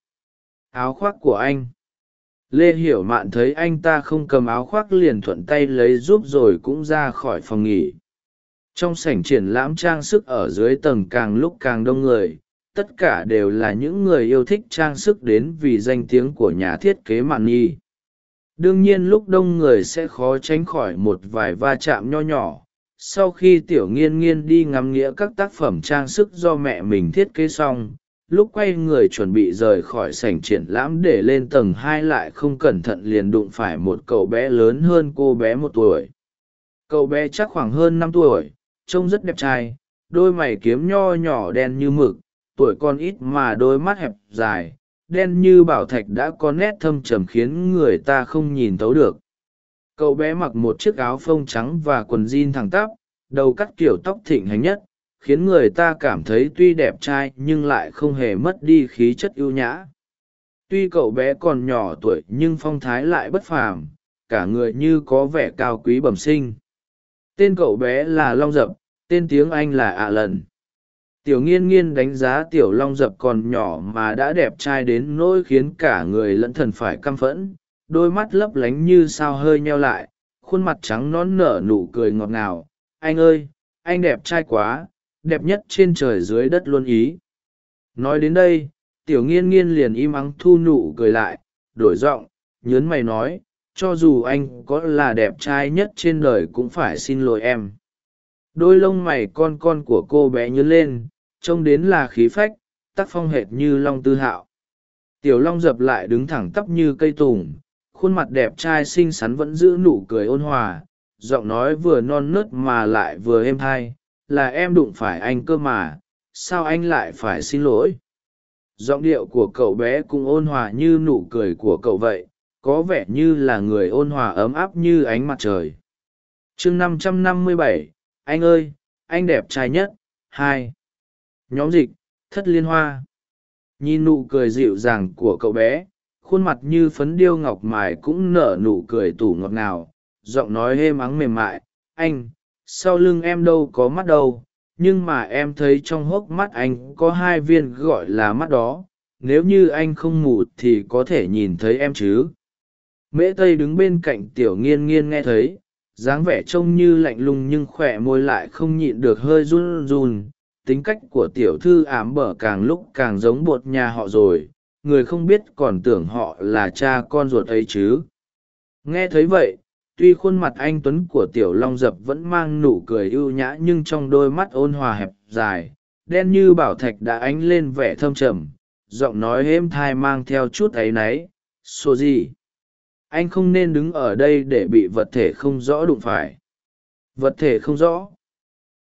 Áo khoác của anh. Lê hiểu mạn thấy anh ta không cầm áo khoác liền thuận tay lấy giúp rồi cũng ra khỏi phòng nghỉ trong sảnh triển lãm trang sức ở dưới tầng càng lúc càng đông người, tất cả đều là những người yêu thích trang sức đến vì danh tiếng của nhà thiết kế mạn nhi. Đương nhiên lúc đông người sẽ khó tránh khỏi một vài va chạm nho nhỏ. Sau khi tiểu nghiên nghiên đi ngắm nghĩa các tác phẩm trang sức do mẹ mình thiết kế xong, lúc quay người chuẩn bị rời khỏi sảnh triển lãm để lên tầng hai lại không cẩn thận liền đụng phải một cậu bé lớn hơn cô bé một tuổi. Cậu bé chắc khoảng hơn năm tuổi trông rất đẹp trai, đôi mày kiếm nho nhỏ đen như mực, tuổi con ít mà đôi mắt hẹp dài, đen như bảo thạch đã có nét thâm trầm khiến người ta không nhìn thấu được. Cậu bé mặc một chiếc áo phông trắng và quần jean thẳng tắp, đầu cắt kiểu tóc thịnh hành nhất, khiến người ta cảm thấy tuy đẹp trai nhưng lại không hề mất đi khí chất ưu nhã. Tuy cậu bé còn nhỏ tuổi nhưng phong thái lại bất phàm, cả người như có vẻ cao quý bẩm sinh. Tên cậu bé là long dập tên tiếng anh là ạ lần. Tiểu nghiên nghiên đánh giá tiểu long dập còn nhỏ mà đã đẹp trai đến nỗi khiến cả người lẫn thần phải căm phẫn. Đôi mắt lấp lánh như sao hơi nheo lại, khuôn mặt trắng nón nở nụ cười ngọt ngào. Anh ơi, anh đẹp trai quá, đẹp nhất trên trời dưới đất luôn ý. Nói đến đây, tiểu nghiên nghiên liền im ắng thu nụ cười lại, đổi giọng, nhớn mày nói, cho dù anh có là đẹp trai nhất trên đời cũng phải xin lỗi em đôi lông mày con con của cô bé nhớ lên trông đến là khí phách tác phong hệt như long tư hạo. Tiểu long dập lại đứng thẳng tắp như cây tùng khuôn mặt đẹp trai xinh xắn vẫn giữ nụ cười ôn hòa giọng nói vừa non nớt mà lại vừa êm thai là em đụng phải anh cơ mà sao anh lại phải xin lỗi? Giọng điệu của cậu bé cũng ôn hòa như nụ cười của cậu vậy có vẻ như là người ôn hòa ấm áp như ánh mặt trời. Chương 557, anh ơi, anh đẹp trai nhất. Hai. Nhóm dịch, thất liên hoa. Nhìn nụ cười dịu dàng của cậu bé, khuôn mặt như phấn điêu ngọc mài cũng nở nụ cười tủ ngọt ngào. Giọng nói êm ắng mềm mại, anh, sau lưng em đâu có mắt đâu, nhưng mà em thấy trong hốc mắt anh có hai viên gọi là mắt đó. Nếu như anh không mù thì có thể nhìn thấy em chứ? Mễ tây đứng bên cạnh tiểu nghiên nghiên nghe thấy dáng vẻ trông như lạnh lùng nhưng khỏe môi lại không nhịn được hơi run run. Tính cách của tiểu thư ám bở càng lúc càng giống bột nhà họ rồi. Người không biết còn tưởng họ là cha con ruột ấy chứ. Nghe thấy vậy, tuy khuôn mặt anh tuấn của tiểu long dập vẫn mang nụ cười ưu nhã nhưng trong đôi mắt ôn hòa hẹp dài, đen như bảo thạch đã ánh lên vẻ thâm trầm, giọng nói êm thai mang theo chút áy náy. Số gì anh không nên đứng ở đây để bị vật thể không rõ đụng phải. Vật thể không rõ.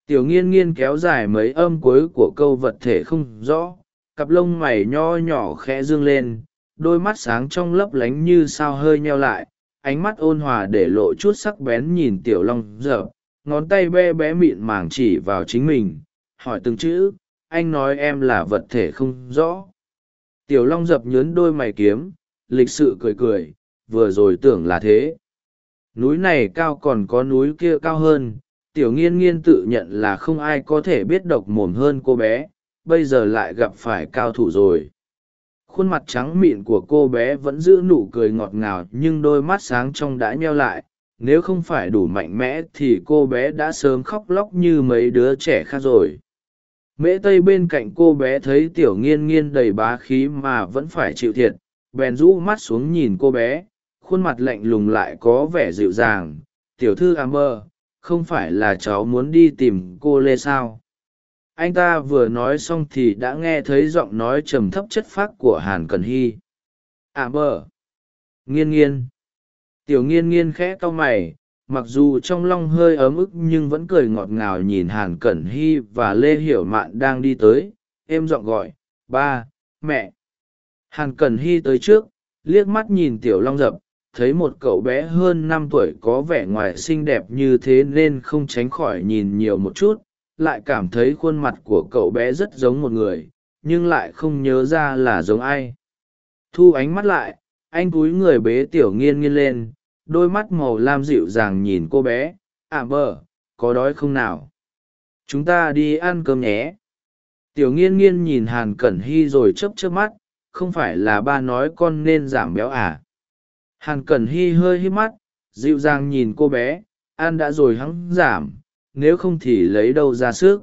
Tiểu nghiên nghiên kéo dài mấy âm cuối của câu vật thể không rõ. Cặp lông mày nho nhỏ khẽ dương lên, đôi mắt sáng trong lấp lánh như sao hơi nheo lại, ánh mắt ôn hòa để lộ chút sắc bén nhìn tiểu long dở. Ngón tay be bé mịn màng chỉ vào chính mình, hỏi từng chữ, anh nói em là vật thể không rõ. Tiểu long dập nhớn đôi mày kiếm, lịch sự cười cười vừa rồi tưởng là thế. Núi này cao còn có núi kia cao hơn, tiểu nghiên nghiên tự nhận là không ai có thể biết độc mồm hơn cô bé, bây giờ lại gặp phải cao thủ rồi. Khuôn mặt trắng mịn của cô bé vẫn giữ nụ cười ngọt ngào nhưng đôi mắt sáng trong đã nheo lại. Nếu không phải đủ mạnh mẽ thì cô bé đã sớm khóc lóc như mấy đứa trẻ khác rồi. Mễ tây bên cạnh cô bé thấy tiểu nghiên nghiên đầy bá khí mà vẫn phải chịu thiệt, bèn rũ mắt xuống nhìn cô bé khuôn mặt lạnh lùng lại có vẻ dịu dàng. Tiểu thư à amber không phải là cháu muốn đi tìm cô lê sao? Anh ta vừa nói xong thì đã nghe thấy giọng nói trầm thấp chất phác của hàn cần hy. À amber nghiên nghiên. Tiểu nghiên nghiên khẽ cau mày, mặc dù trong long hơi ấm ức nhưng vẫn cười ngọt ngào nhìn hàn cẩn hy và lê hiểu mạn đang đi tới, êm giọng gọi, ba, mẹ. Hàn cẩn hy tới trước, liếc mắt nhìn tiểu long dập thấy một cậu bé hơn năm tuổi có vẻ ngoài xinh đẹp như thế nên không tránh khỏi nhìn nhiều một chút, lại cảm thấy khuôn mặt của cậu bé rất giống một người, nhưng lại không nhớ ra là giống ai. Thu ánh mắt lại, anh cúi người bế tiểu nghiên nghiên lên, đôi mắt màu lam dịu dàng nhìn cô bé à bờ, có đói không nào? Chúng ta đi ăn cơm nhé. Tiểu nghiên nghiên nhìn hàn cẩn hy rồi chấp chấp mắt, không phải là ba nói con nên giảm béo à? Hàn cẩn hy hơi hít mắt, dịu dàng nhìn cô bé, An đã rồi hắn giảm, nếu không thì lấy đâu ra sức.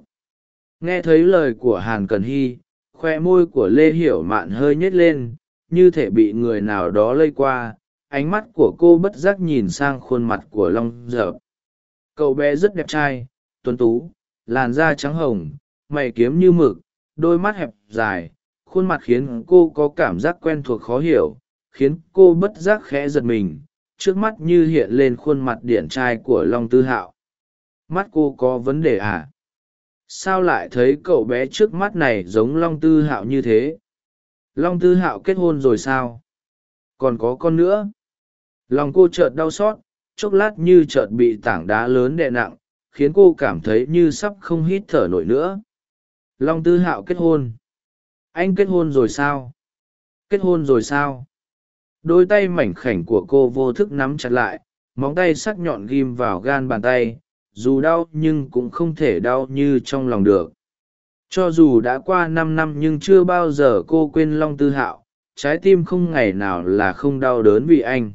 Nghe thấy lời của hàn cẩn hy, khoe môi của lê hiểu mạn hơi nhếch lên, như thể bị người nào đó lây qua, ánh mắt của cô bất giác nhìn sang khuôn mặt của long dợp. Cậu bé rất đẹp trai, tuấn tú, làn da trắng hồng, mày kiếm như mực, đôi mắt hẹp dài, khuôn mặt khiến cô có cảm giác quen thuộc khó hiểu khiến cô bất giác khẽ giật mình, trước mắt như hiện lên khuôn mặt điển trai của long tư hạo. Mắt cô có vấn đề à? Sao lại thấy cậu bé trước mắt này giống long tư hạo như thế? Long tư hạo kết hôn rồi sao? Còn có con nữa? Lòng cô chợt đau xót, chốc lát như chợt bị tảng đá lớn đè nặng, khiến cô cảm thấy như sắp không hít thở nổi nữa. Long tư hạo kết hôn. Anh kết hôn rồi sao? Kết hôn rồi sao? Đôi tay mảnh khảnh của cô vô thức nắm chặt lại, móng tay sắc nhọn ghim vào gan bàn tay, dù đau nhưng cũng không thể đau như trong lòng được. Cho dù đã qua năm năm nhưng chưa bao giờ cô quên long tư hạo, trái tim không ngày nào là không đau đớn vì anh.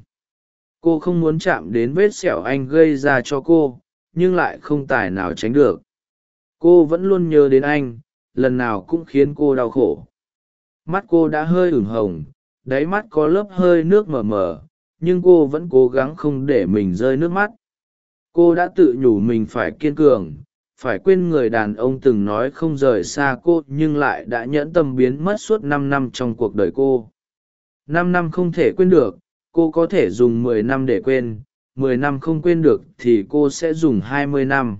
Cô không muốn chạm đến vết sẹo anh gây ra cho cô, nhưng lại không tài nào tránh được. Cô vẫn luôn nhớ đến anh, lần nào cũng khiến cô đau khổ. Mắt cô đã hơi ửng hồng đáy mắt có lớp hơi nước mờ mờ, nhưng cô vẫn cố gắng không để mình rơi nước mắt. Cô đã tự nhủ mình phải kiên cường, phải quên người đàn ông từng nói không rời xa cô nhưng lại đã nhẫn tâm biến mất suốt năm năm trong cuộc đời cô. Năm năm không thể quên được, cô có thể dùng mười năm để quên, mười năm không quên được thì cô sẽ dùng hai mươi năm.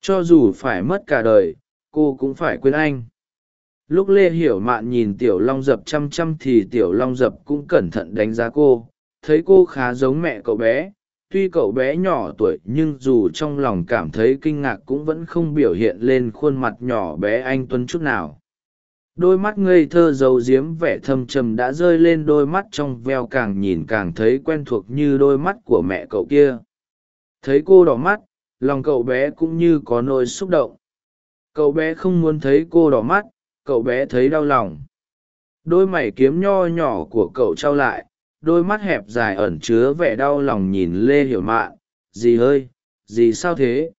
Cho dù phải mất cả đời, cô cũng phải quên anh lúc lê hiểu mạn nhìn tiểu long dập chăm chăm thì tiểu long dập cũng cẩn thận đánh giá cô. Thấy cô khá giống mẹ cậu bé. Tuy cậu bé nhỏ tuổi, nhưng dù trong lòng cảm thấy kinh ngạc cũng vẫn không biểu hiện lên khuôn mặt nhỏ bé anh tuấn chút nào. Đôi mắt ngây thơ giấu giếm vẻ thâm trầm đã rơi lên đôi mắt trong veo càng nhìn càng thấy quen thuộc như đôi mắt của mẹ cậu kia. Thấy cô đỏ mắt, lòng cậu bé cũng như có nỗi xúc động. Cậu bé không muốn thấy cô đỏ mắt cậu bé thấy đau lòng. Đôi mày kiếm nho nhỏ của cậu trao lại, đôi mắt hẹp dài ẩn chứa vẻ đau lòng nhìn lê hiểu mạn. Dì ơi, dì sao thế?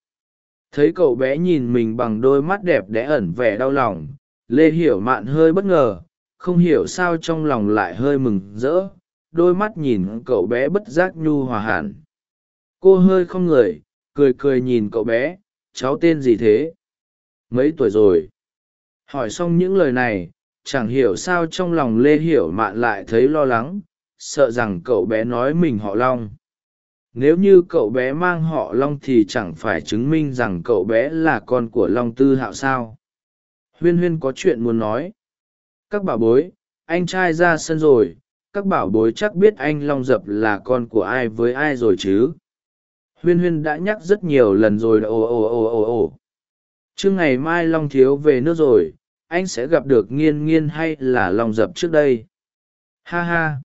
Thấy cậu bé nhìn mình bằng đôi mắt đẹp đẽ ẩn vẻ đau lòng, lê hiểu mạn hơi bất ngờ, không hiểu sao trong lòng lại hơi mừng rỡ. Đôi mắt nhìn cậu bé bất giác nhu hòa hẳn. Cô hơi không người, cười cười nhìn cậu bé, cháu tên gì thế? Mấy tuổi rồi? Hỏi xong những lời này, chẳng hiểu sao trong lòng lê hiểu mạn lại thấy lo lắng, sợ rằng cậu bé nói mình họ long. Nếu như cậu bé mang họ long thì chẳng phải chứng minh rằng cậu bé là con của long tư hạo sao? Huyên huyên có chuyện muốn nói. Các bảo bối, anh trai ra sân rồi, các bảo bối chắc biết anh long dập là con của ai với ai rồi chứ? Huyên huyên đã nhắc rất nhiều lần rồi, ồ ồ ồ ồ ồ. Chứ ngày mai long thiếu về nước rồi anh sẽ gặp được nghiên nghiên hay là long dập trước đây? Ha ha.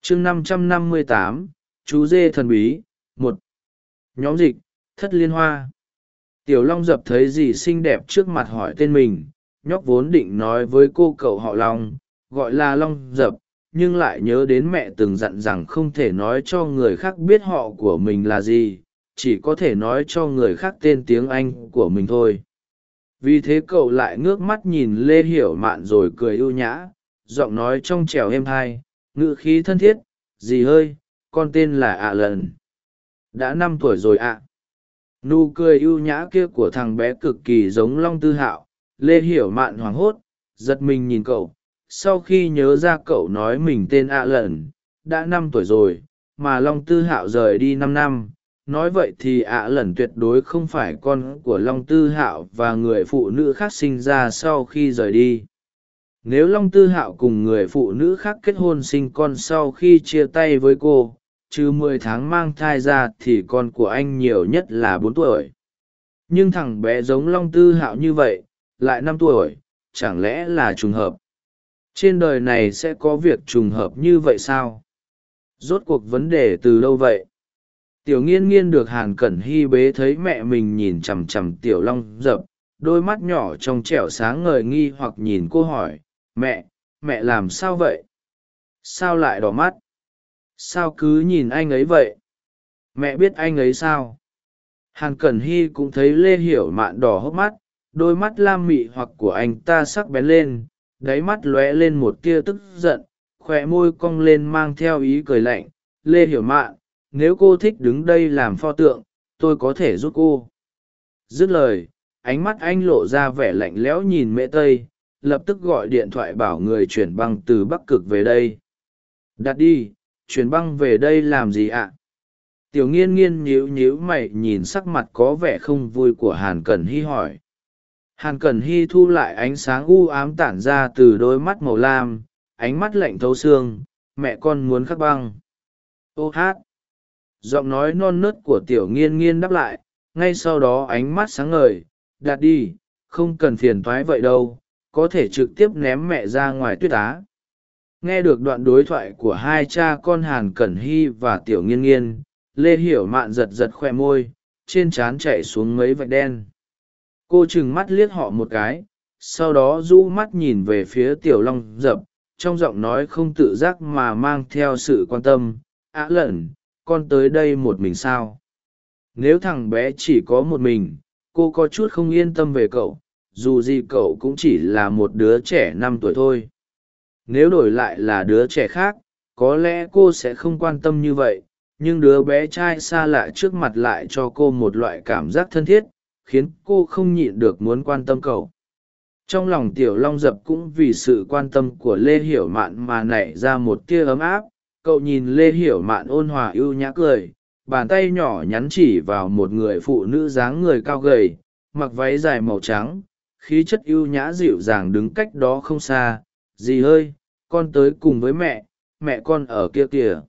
Chương năm trăm năm mươi tám, chú dê thần bí, một. Nhóm dịch, thất liên hoa. Tiểu long dập thấy gì xinh đẹp trước mặt hỏi tên mình, nhóc vốn định nói với cô cậu họ long, gọi là long dập, nhưng lại nhớ đến mẹ từng dặn rằng không thể nói cho người khác biết họ của mình là gì, chỉ có thể nói cho người khác tên tiếng anh của mình thôi vì thế cậu lại ngước mắt nhìn lê hiểu mạn rồi cười ưu nhã, giọng nói trong trèo êm hai ngự khí thân thiết, dì hơi con tên là ạ lần. Đã năm tuổi rồi ạ. Nụ cười ưu nhã kia của thằng bé cực kỳ giống long tư hạo. Lê hiểu mạn hoảng hốt, giật mình nhìn cậu. Sau khi nhớ ra cậu nói mình tên ạ lần, đã năm tuổi rồi, mà long tư hạo rời đi năm năm nói vậy thì ạ lần tuyệt đối không phải con của long tư hạo và người phụ nữ khác sinh ra sau khi rời đi. Nếu long tư hạo cùng người phụ nữ khác kết hôn sinh con sau khi chia tay với cô, trừ mười tháng mang thai ra thì con của anh nhiều nhất là bốn tuổi. Nhưng thằng bé giống long tư hạo như vậy, lại năm tuổi, chẳng lẽ là trùng hợp? Trên đời này sẽ có việc trùng hợp như vậy sao? Rốt cuộc vấn đề từ đâu vậy? Tiểu nghiên nghiên được hàn cẩn hy bế thấy mẹ mình nhìn chằm chằm tiểu long dập, đôi mắt nhỏ trong trẻo sáng ngời nghi hoặc nhìn cô hỏi, mẹ mẹ làm sao vậy? Sao lại đỏ mắt? Sao cứ nhìn anh ấy vậy? Mẹ biết anh ấy sao? Hàn cẩn hy cũng thấy lê hiểu mạn đỏ hốc mắt, đôi mắt lam mị hoặc của anh ta sắc bén lên, đáy mắt lóe lên một tia tức giận khoe môi cong lên mang theo ý cười lạnh, lê hiểu mạn nếu cô thích đứng đây làm pho tượng, tôi có thể giúp cô. Dứt lời, ánh mắt anh lộ ra vẻ lạnh lẽo nhìn mễ tây, lập tức gọi điện thoại bảo người chuyển băng từ bắc cực về đây. Đặt đi, chuyển băng về đây làm gì ạ? Tiểu nghiên nghiên nhíu nhíu mày nhìn sắc mặt có vẻ không vui của hàn cẩn hy hỏi. Hàn cẩn hy thu lại ánh sáng u ám tản ra từ đôi mắt màu lam, ánh mắt lạnh thấu xương, mẹ con muốn khắc băng. Ô hát! Giọng nói non nớt của tiểu nghiên nghiên đáp lại, ngay sau đó ánh mắt sáng ngời đạt đi, không cần phiền thoái vậy đâu, có thể trực tiếp ném mẹ ra ngoài tuyết á. Nghe được đoạn đối thoại của hai cha con hàn cẩn hy và tiểu nghiên nghiên, lê hiểu mạn giật giật khoe môi, trên trán chạy xuống mấy vạch đen. Cô trừng mắt liếc họ một cái, sau đó rũ mắt nhìn về phía tiểu long dập, trong giọng nói không tự giác mà mang theo sự quan tâm ả lẩn con tới đây một mình sao? Nếu thằng bé chỉ có một mình, cô có chút không yên tâm về cậu, dù gì cậu cũng chỉ là một đứa trẻ năm tuổi thôi. Nếu đổi lại là đứa trẻ khác, có lẽ cô sẽ không quan tâm như vậy, nhưng đứa bé trai xa lạ trước mặt lại cho cô một loại cảm giác thân thiết, khiến cô không nhịn được muốn quan tâm cậu. Trong lòng tiểu long dập cũng vì sự quan tâm của lê hiểu mạn mà nảy ra một tia ấm áp cậu nhìn lê hiểu mạn ôn hòa ưu nhã cười, bàn tay nhỏ nhắn chỉ vào một người phụ nữ dáng người cao gầy, mặc váy dài màu trắng, khí chất ưu nhã dịu dàng đứng cách đó không xa, dì ơi, con tới cùng với mẹ mẹ con ở kia kìa.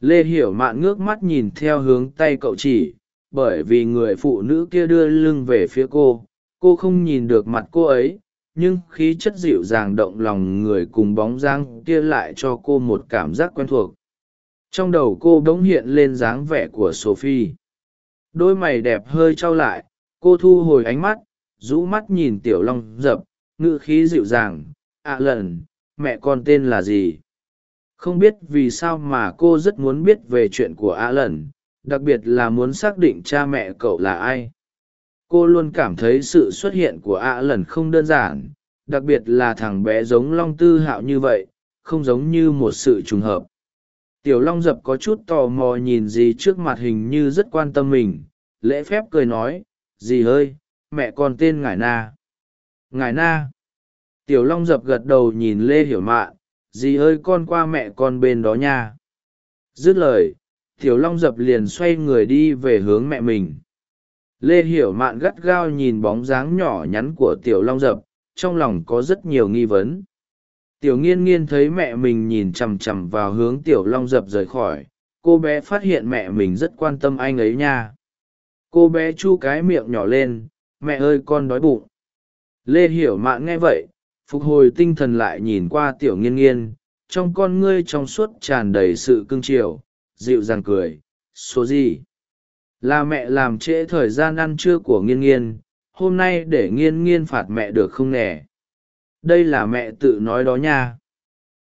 Lê hiểu mạn ngước mắt nhìn theo hướng tay cậu chỉ, bởi vì người phụ nữ kia đưa lưng về phía cô cô không nhìn được mặt cô ấy nhưng khí chất dịu dàng động lòng người cùng bóng dáng kia lại cho cô một cảm giác quen thuộc. Trong đầu cô bỗng hiện lên dáng vẻ của sophie. Đôi mày đẹp hơi trao lại, cô thu hồi ánh mắt, rũ mắt nhìn tiểu long dập ngự khí dịu dàng ạ à lần, mẹ con tên là gì? Không biết vì sao mà cô rất muốn biết về chuyện của ạ à lần, đặc biệt là muốn xác định cha mẹ cậu là ai cô luôn cảm thấy sự xuất hiện của ạ à lần không đơn giản, đặc biệt là thằng bé giống long tư hạo như vậy, không giống như một sự trùng hợp. Tiểu long dập có chút tò mò nhìn gì trước mặt hình như rất quan tâm mình, lễ phép cười nói, dì ơi, mẹ con tên ngải na. Ngải na? Tiểu long dập gật đầu nhìn lê hiểu mạn dì ơi, con qua mẹ con bên đó nha. Dứt lời, tiểu long dập liền xoay người đi về hướng mẹ mình lê hiểu mạn gắt gao nhìn bóng dáng nhỏ nhắn của tiểu long dập, trong lòng có rất nhiều nghi vấn. Tiểu nghiên nghiên thấy mẹ mình nhìn chằm chằm vào hướng tiểu long dập rời khỏi, cô bé phát hiện mẹ mình rất quan tâm anh ấy nha. Cô bé chu cái miệng nhỏ lên, mẹ ơi, con đói bụng. Lê hiểu mạn nghe vậy, phục hồi tinh thần lại nhìn qua tiểu nghiên nghiên, trong con ngươi trong suốt tràn đầy sự cưng chiều, dịu dàng cười, số gì? Là mẹ làm trễ thời gian ăn trưa của nghiên nghiên, hôm nay để nghiên nghiên phạt mẹ được không nè? Đây là mẹ tự nói đó nha.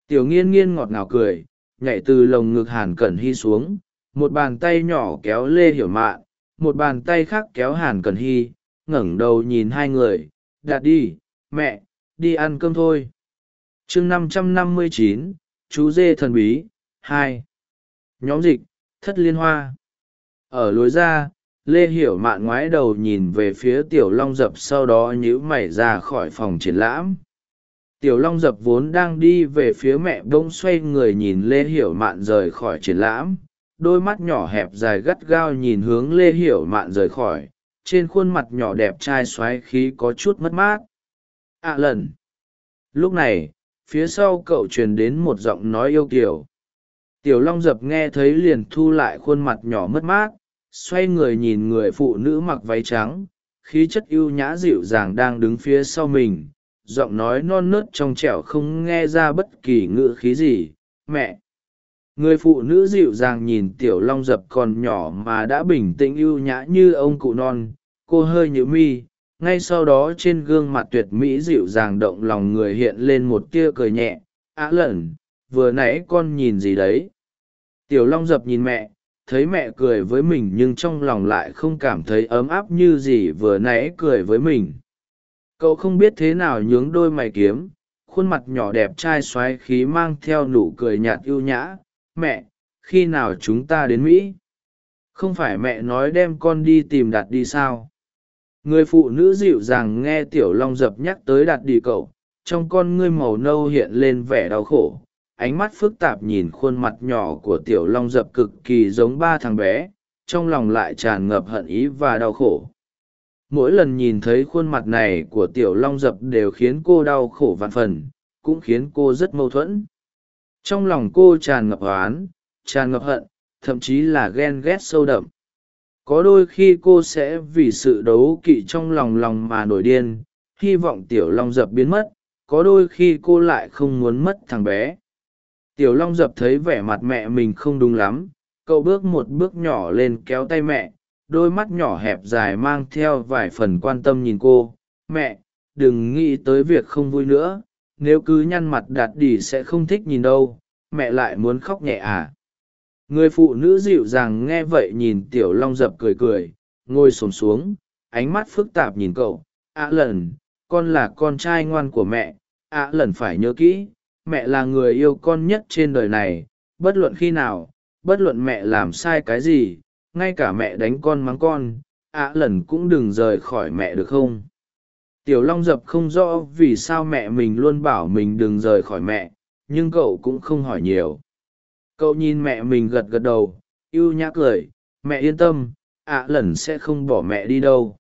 Tiểu nghiên nghiên ngọt ngào cười, nhảy từ lồng ngực hàn cẩn hy xuống, một bàn tay nhỏ kéo lê hiểu mạn, một bàn tay khác kéo hàn cẩn hy, ngẩng đầu nhìn hai người, đạt đi, mẹ, đi ăn cơm thôi. Chương năm trăm năm mươi chín, chú dê thần bí, hai. Nhóm dịch, thất liên hoa ở lối ra, lê hiểu mạn ngoái đầu nhìn về phía tiểu long dập sau đó nhíu mày ra khỏi phòng triển lãm. Tiểu long dập vốn đang đi về phía mẹ bông xoay người nhìn lê hiểu mạn rời khỏi triển lãm, đôi mắt nhỏ hẹp dài gắt gao nhìn hướng lê hiểu mạn rời khỏi, trên khuôn mặt nhỏ đẹp trai x o á y khí có chút mất mát. Ạ à lần. Lúc này, phía sau cậu truyền đến một giọng nói yêu kiểu tiểu long dập nghe thấy liền thu lại khuôn mặt nhỏ mất mát xoay người nhìn người phụ nữ mặc váy trắng, khí chất ưu nhã dịu dàng đang đứng phía sau mình, giọng nói non nớt trong trẻo không nghe ra bất kỳ ngữ khí gì, mẹ. Người phụ nữ dịu dàng nhìn tiểu long dập còn nhỏ mà đã bình tĩnh ưu nhã như ông cụ non, cô hơi nhữ mi, ngay sau đó trên gương mặt tuyệt mỹ dịu dàng động lòng người hiện lên một tia cười nhẹ, á lẩn, vừa nãy con nhìn gì đấy? Tiểu long dập nhìn mẹ thấy mẹ cười với mình nhưng trong lòng lại không cảm thấy ấm áp như gì vừa nãy cười với mình. Cậu không biết thế nào nhướng đôi mày kiếm, khuôn mặt nhỏ đẹp trai x o á y khí mang theo nụ cười nhạt ưu nhã. Mẹ, khi nào chúng ta đến mỹ? Không phải mẹ nói đem con đi tìm đặt đi sao? Người phụ nữ dịu dàng nghe tiểu long dập nhắc tới đặt đi cậu, trong con ngươi màu nâu hiện lên vẻ đau khổ ánh mắt phức tạp nhìn khuôn mặt nhỏ của tiểu long dập cực kỳ giống ba thằng bé, trong lòng lại tràn ngập hận ý và đau khổ. Mỗi lần nhìn thấy khuôn mặt này của tiểu long dập đều khiến cô đau khổ vạn phần, cũng khiến cô rất mâu thuẫn. Trong lòng cô tràn ngập oán, tràn ngập hận, thậm chí là ghen ghét sâu đậm. Có đôi khi cô sẽ vì sự đấu kỵ trong lòng lòng mà nổi điên, hy vọng tiểu long dập biến mất, có đôi khi cô lại không muốn mất thằng bé tiểu long dập thấy vẻ mặt mẹ mình không đúng lắm, cậu bước một bước nhỏ lên kéo tay mẹ, đôi mắt nhỏ hẹp dài mang theo vài phần quan tâm nhìn cô. Mẹ, đừng nghĩ tới việc không vui nữa, nếu cứ nhăn mặt đạt đỉ sẽ không thích nhìn đâu, mẹ lại muốn khóc nhẹ à. Người phụ nữ dịu dàng nghe vậy nhìn tiểu long dập cười cười, ngồi xổm xuống, ánh mắt phức tạp nhìn cậu. Ạ lần, con là con trai ngoan của mẹ ạ lần phải nhớ kỹ mẹ là người yêu con nhất trên đời này, bất luận khi nào, bất luận mẹ làm sai cái gì, ngay cả mẹ đánh con mắng con, ạ lần cũng đừng rời khỏi mẹ được không? Tiểu long dập không rõ vì sao mẹ mình luôn bảo mình đừng rời khỏi mẹ, nhưng cậu cũng không hỏi nhiều. Cậu nhìn mẹ mình gật gật đầu y ê u nhã cười, mẹ yên tâm, ạ lần sẽ không bỏ mẹ đi đâu.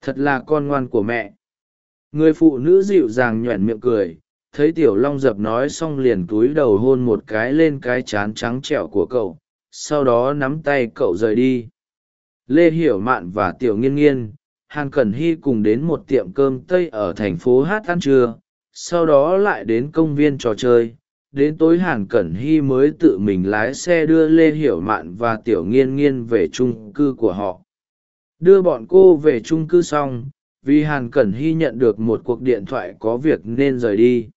Thật là con ngoan của mẹ. Người phụ nữ dịu dàng nhoẻn miệng cười thấy tiểu long dập nói xong liền túi đầu hôn một cái lên cái chán trắng trẹo của cậu, sau đó nắm tay cậu rời đi. Lê hiểu mạn và tiểu nghiên nghiên, hàn cẩn hy cùng đến một tiệm cơm tây ở thành phố hát ăn trưa, sau đó lại đến công viên trò chơi. Đến tối hàn cẩn hy mới tự mình lái xe đưa lê hiểu mạn và tiểu nghiên nghiên về trung cư của họ. Đưa bọn cô về trung cư xong, vì hàn cẩn hy nhận được một cuộc điện thoại có việc nên rời đi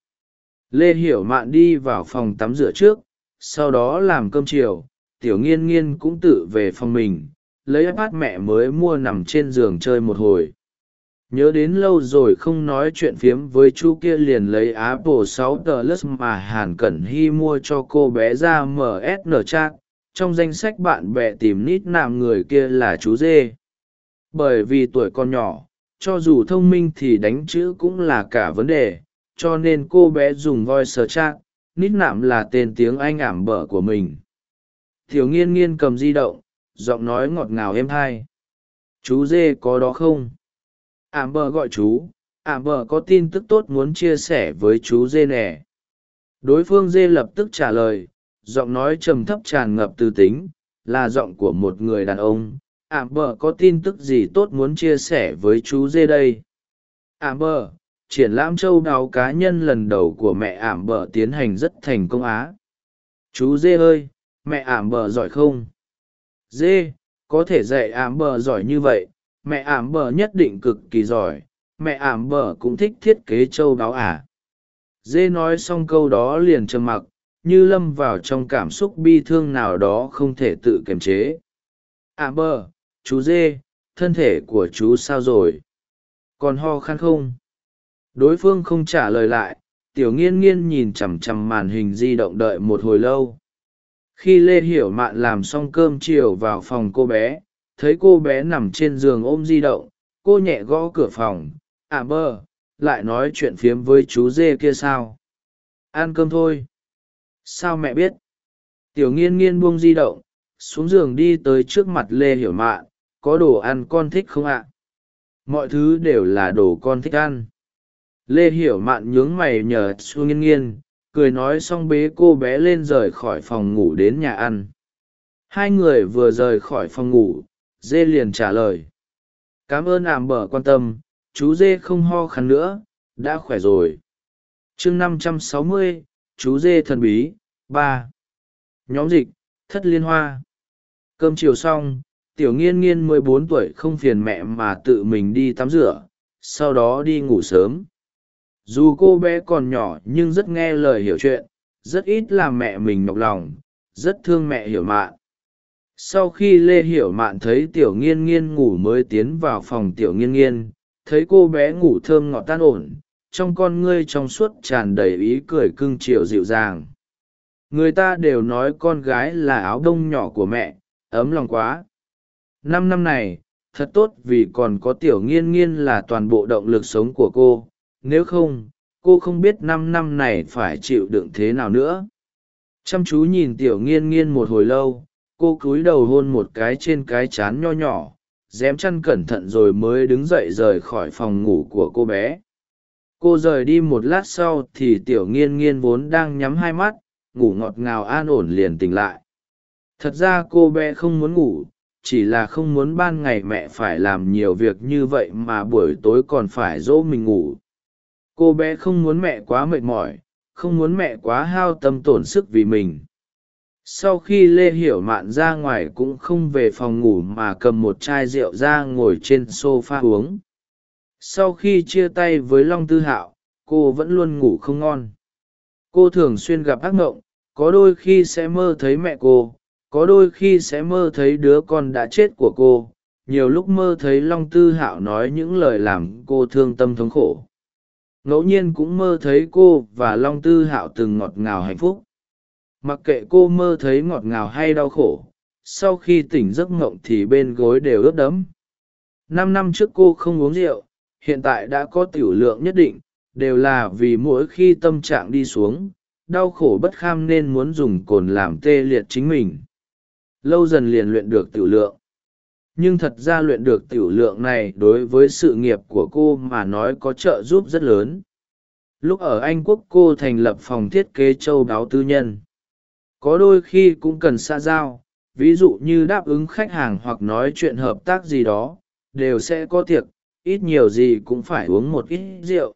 lê hiểu mạn đi vào phòng tắm rửa trước, sau đó làm cơm chiều, tiểu nghiên nghiên cũng tự về phòng mình, lấy ipad mẹ mới mua nằm trên giường chơi một hồi. Nhớ đến lâu rồi không nói chuyện phiếm với chú kia liền lấy apple 6 plus mà hàn cẩn hy mua cho cô bé ra msn chat. Trong danh sách bạn bè tìm nít nạm người kia là chú dê bởi vì tuổi còn nhỏ, cho dù thông minh thì đánh chữ cũng là cả vấn đề cho nên cô bé dùng voice chat nít nạm là tên tiếng anh ảm bở của mình. Thiếu nghiên nghiên cầm di động, giọng nói ngọt ngào êm hai chú dê có đó không? Ảm bở gọi chú, ảm bở có tin tức tốt muốn chia sẻ với chú dê nè. Đối phương dê lập tức trả lời, giọng nói trầm thấp tràn ngập từ tính, là giọng của một người đàn ông. Ảm bở có tin tức gì tốt muốn chia sẻ với chú dê đây? Ảm bở triển lãm châu đáo cá nhân lần đầu của mẹ ảm bờ tiến hành rất thành công á. Chú dê ơi, mẹ ảm bờ giỏi không? Dê, có thể dạy ảm bờ giỏi như vậy, mẹ ảm bờ nhất định cực kỳ giỏi, mẹ ảm bờ cũng thích thiết kế châu đáo à? Dê nói xong câu đó liền trầm mặc, như lâm vào trong cảm xúc bi thương nào đó không thể tự kiềm chế. Ảm bờ chú dê, thân thể của chú sao rồi? Còn ho khăn không? Đối phương không trả lời lại, tiểu nghiên nghiên nhìn chằm chằm màn hình di động đợi một hồi lâu. Khi lê hiểu mạn làm xong cơm chiều vào phòng cô bé, thấy cô bé nằm trên giường ôm di động, cô nhẹ gõ cửa phòng. À bơ, lại nói chuyện phiếm với chú dê kia sao? Ăn cơm thôi. Sao mẹ biết? Tiểu nghiên nghiên buông di động, xuống giường đi tới trước mặt lê hiểu mạn. Có đồ ăn con thích không ạ? Mọi thứ đều là đồ con thích ăn lê hiểu mạn nhướng mày nhờ xu nghiên nghiên, cười nói xong bế cô bé lên rời khỏi phòng ngủ đến nhà ăn. Hai người vừa rời khỏi phòng ngủ, dê liền trả lời. Cảm ơn ảm bờ quan tâm, chú dê không ho khăn nữa, đã khỏe rồi. Chương năm trăm sáu mươi, chú dê thần bí, ba. Nhóm dịch, thất liên hoa. Cơm chiều xong, tiểu nghiên nghiên mười bốn tuổi không phiền mẹ mà tự mình đi tắm rửa, sau đó đi ngủ sớm dù cô bé còn nhỏ nhưng rất nghe lời hiểu chuyện, rất ít làm mẹ mình nhọc lòng, rất thương mẹ hiểu mạn. Sau khi lê hiểu mạn thấy tiểu nghiên nghiên ngủ mới tiến vào phòng tiểu nghiên nghiên, thấy cô bé ngủ thơm ngọt tan ổn, trong con ngươi trong suốt tràn đầy ý cười cưng chiều dịu dàng. Người ta đều nói con gái là áo đông nhỏ của mẹ, ấm lòng quá. Năm năm này, thật tốt vì còn có tiểu nghiên nghiên là toàn bộ động lực sống của cô nếu không, cô không biết năm năm này phải chịu đựng thế nào nữa. Chăm chú nhìn tiểu nghiên nghiên một hồi lâu, cô cúi đầu hôn một cái trên cái chán nho nhỏ dém chăn cẩn thận rồi mới đứng dậy rời khỏi phòng ngủ của cô bé. Cô rời đi một lát sau thì tiểu nghiên nghiên vốn đang nhắm hai mắt, ngủ ngọt ngào an ổn liền tỉnh lại. Thật ra cô bé không muốn ngủ, chỉ là không muốn ban ngày mẹ phải làm nhiều việc như vậy mà buổi tối còn phải dỗ mình ngủ cô bé không muốn mẹ quá mệt mỏi, không muốn mẹ quá hao tâm tổn sức vì mình. Sau khi lê hiểu mạn ra ngoài cũng không về phòng ngủ mà cầm một chai rượu ra ngồi trên s o f a uống. Sau khi chia tay với long tư hạo, cô vẫn luôn ngủ không ngon. Cô thường xuyên gặp ác mộng, có đôi khi sẽ mơ thấy mẹ cô, có đôi khi sẽ mơ thấy đứa con đã chết của cô. Nhiều lúc mơ thấy long tư hạo nói những lời làm cô thương tâm thống khổ ngẫu nhiên cũng mơ thấy cô và long tư hạo từng ngọt ngào hạnh phúc. Mặc kệ cô mơ thấy ngọt ngào hay đau khổ, sau khi tỉnh giấc ngộng thì bên gối đều ướt đẫm. Năm năm trước cô không uống rượu, hiện tại đã có tiểu lượng nhất định, đều là vì mỗi khi tâm trạng đi xuống, đau khổ bất kham nên muốn dùng cồn làm tê liệt chính mình. Lâu dần liền luyện được tiểu lượng nhưng thật ra luyện được tiểu lượng này đối với sự nghiệp của cô mà nói có trợ giúp rất lớn. Lúc ở anh quốc cô thành lập phòng thiết kế châu đáo tư nhân. Có đôi khi cũng cần xa giao, ví dụ như đáp ứng khách hàng hoặc nói chuyện hợp tác gì đó, đều sẽ có tiệc, ít nhiều gì cũng phải uống một ít rượu.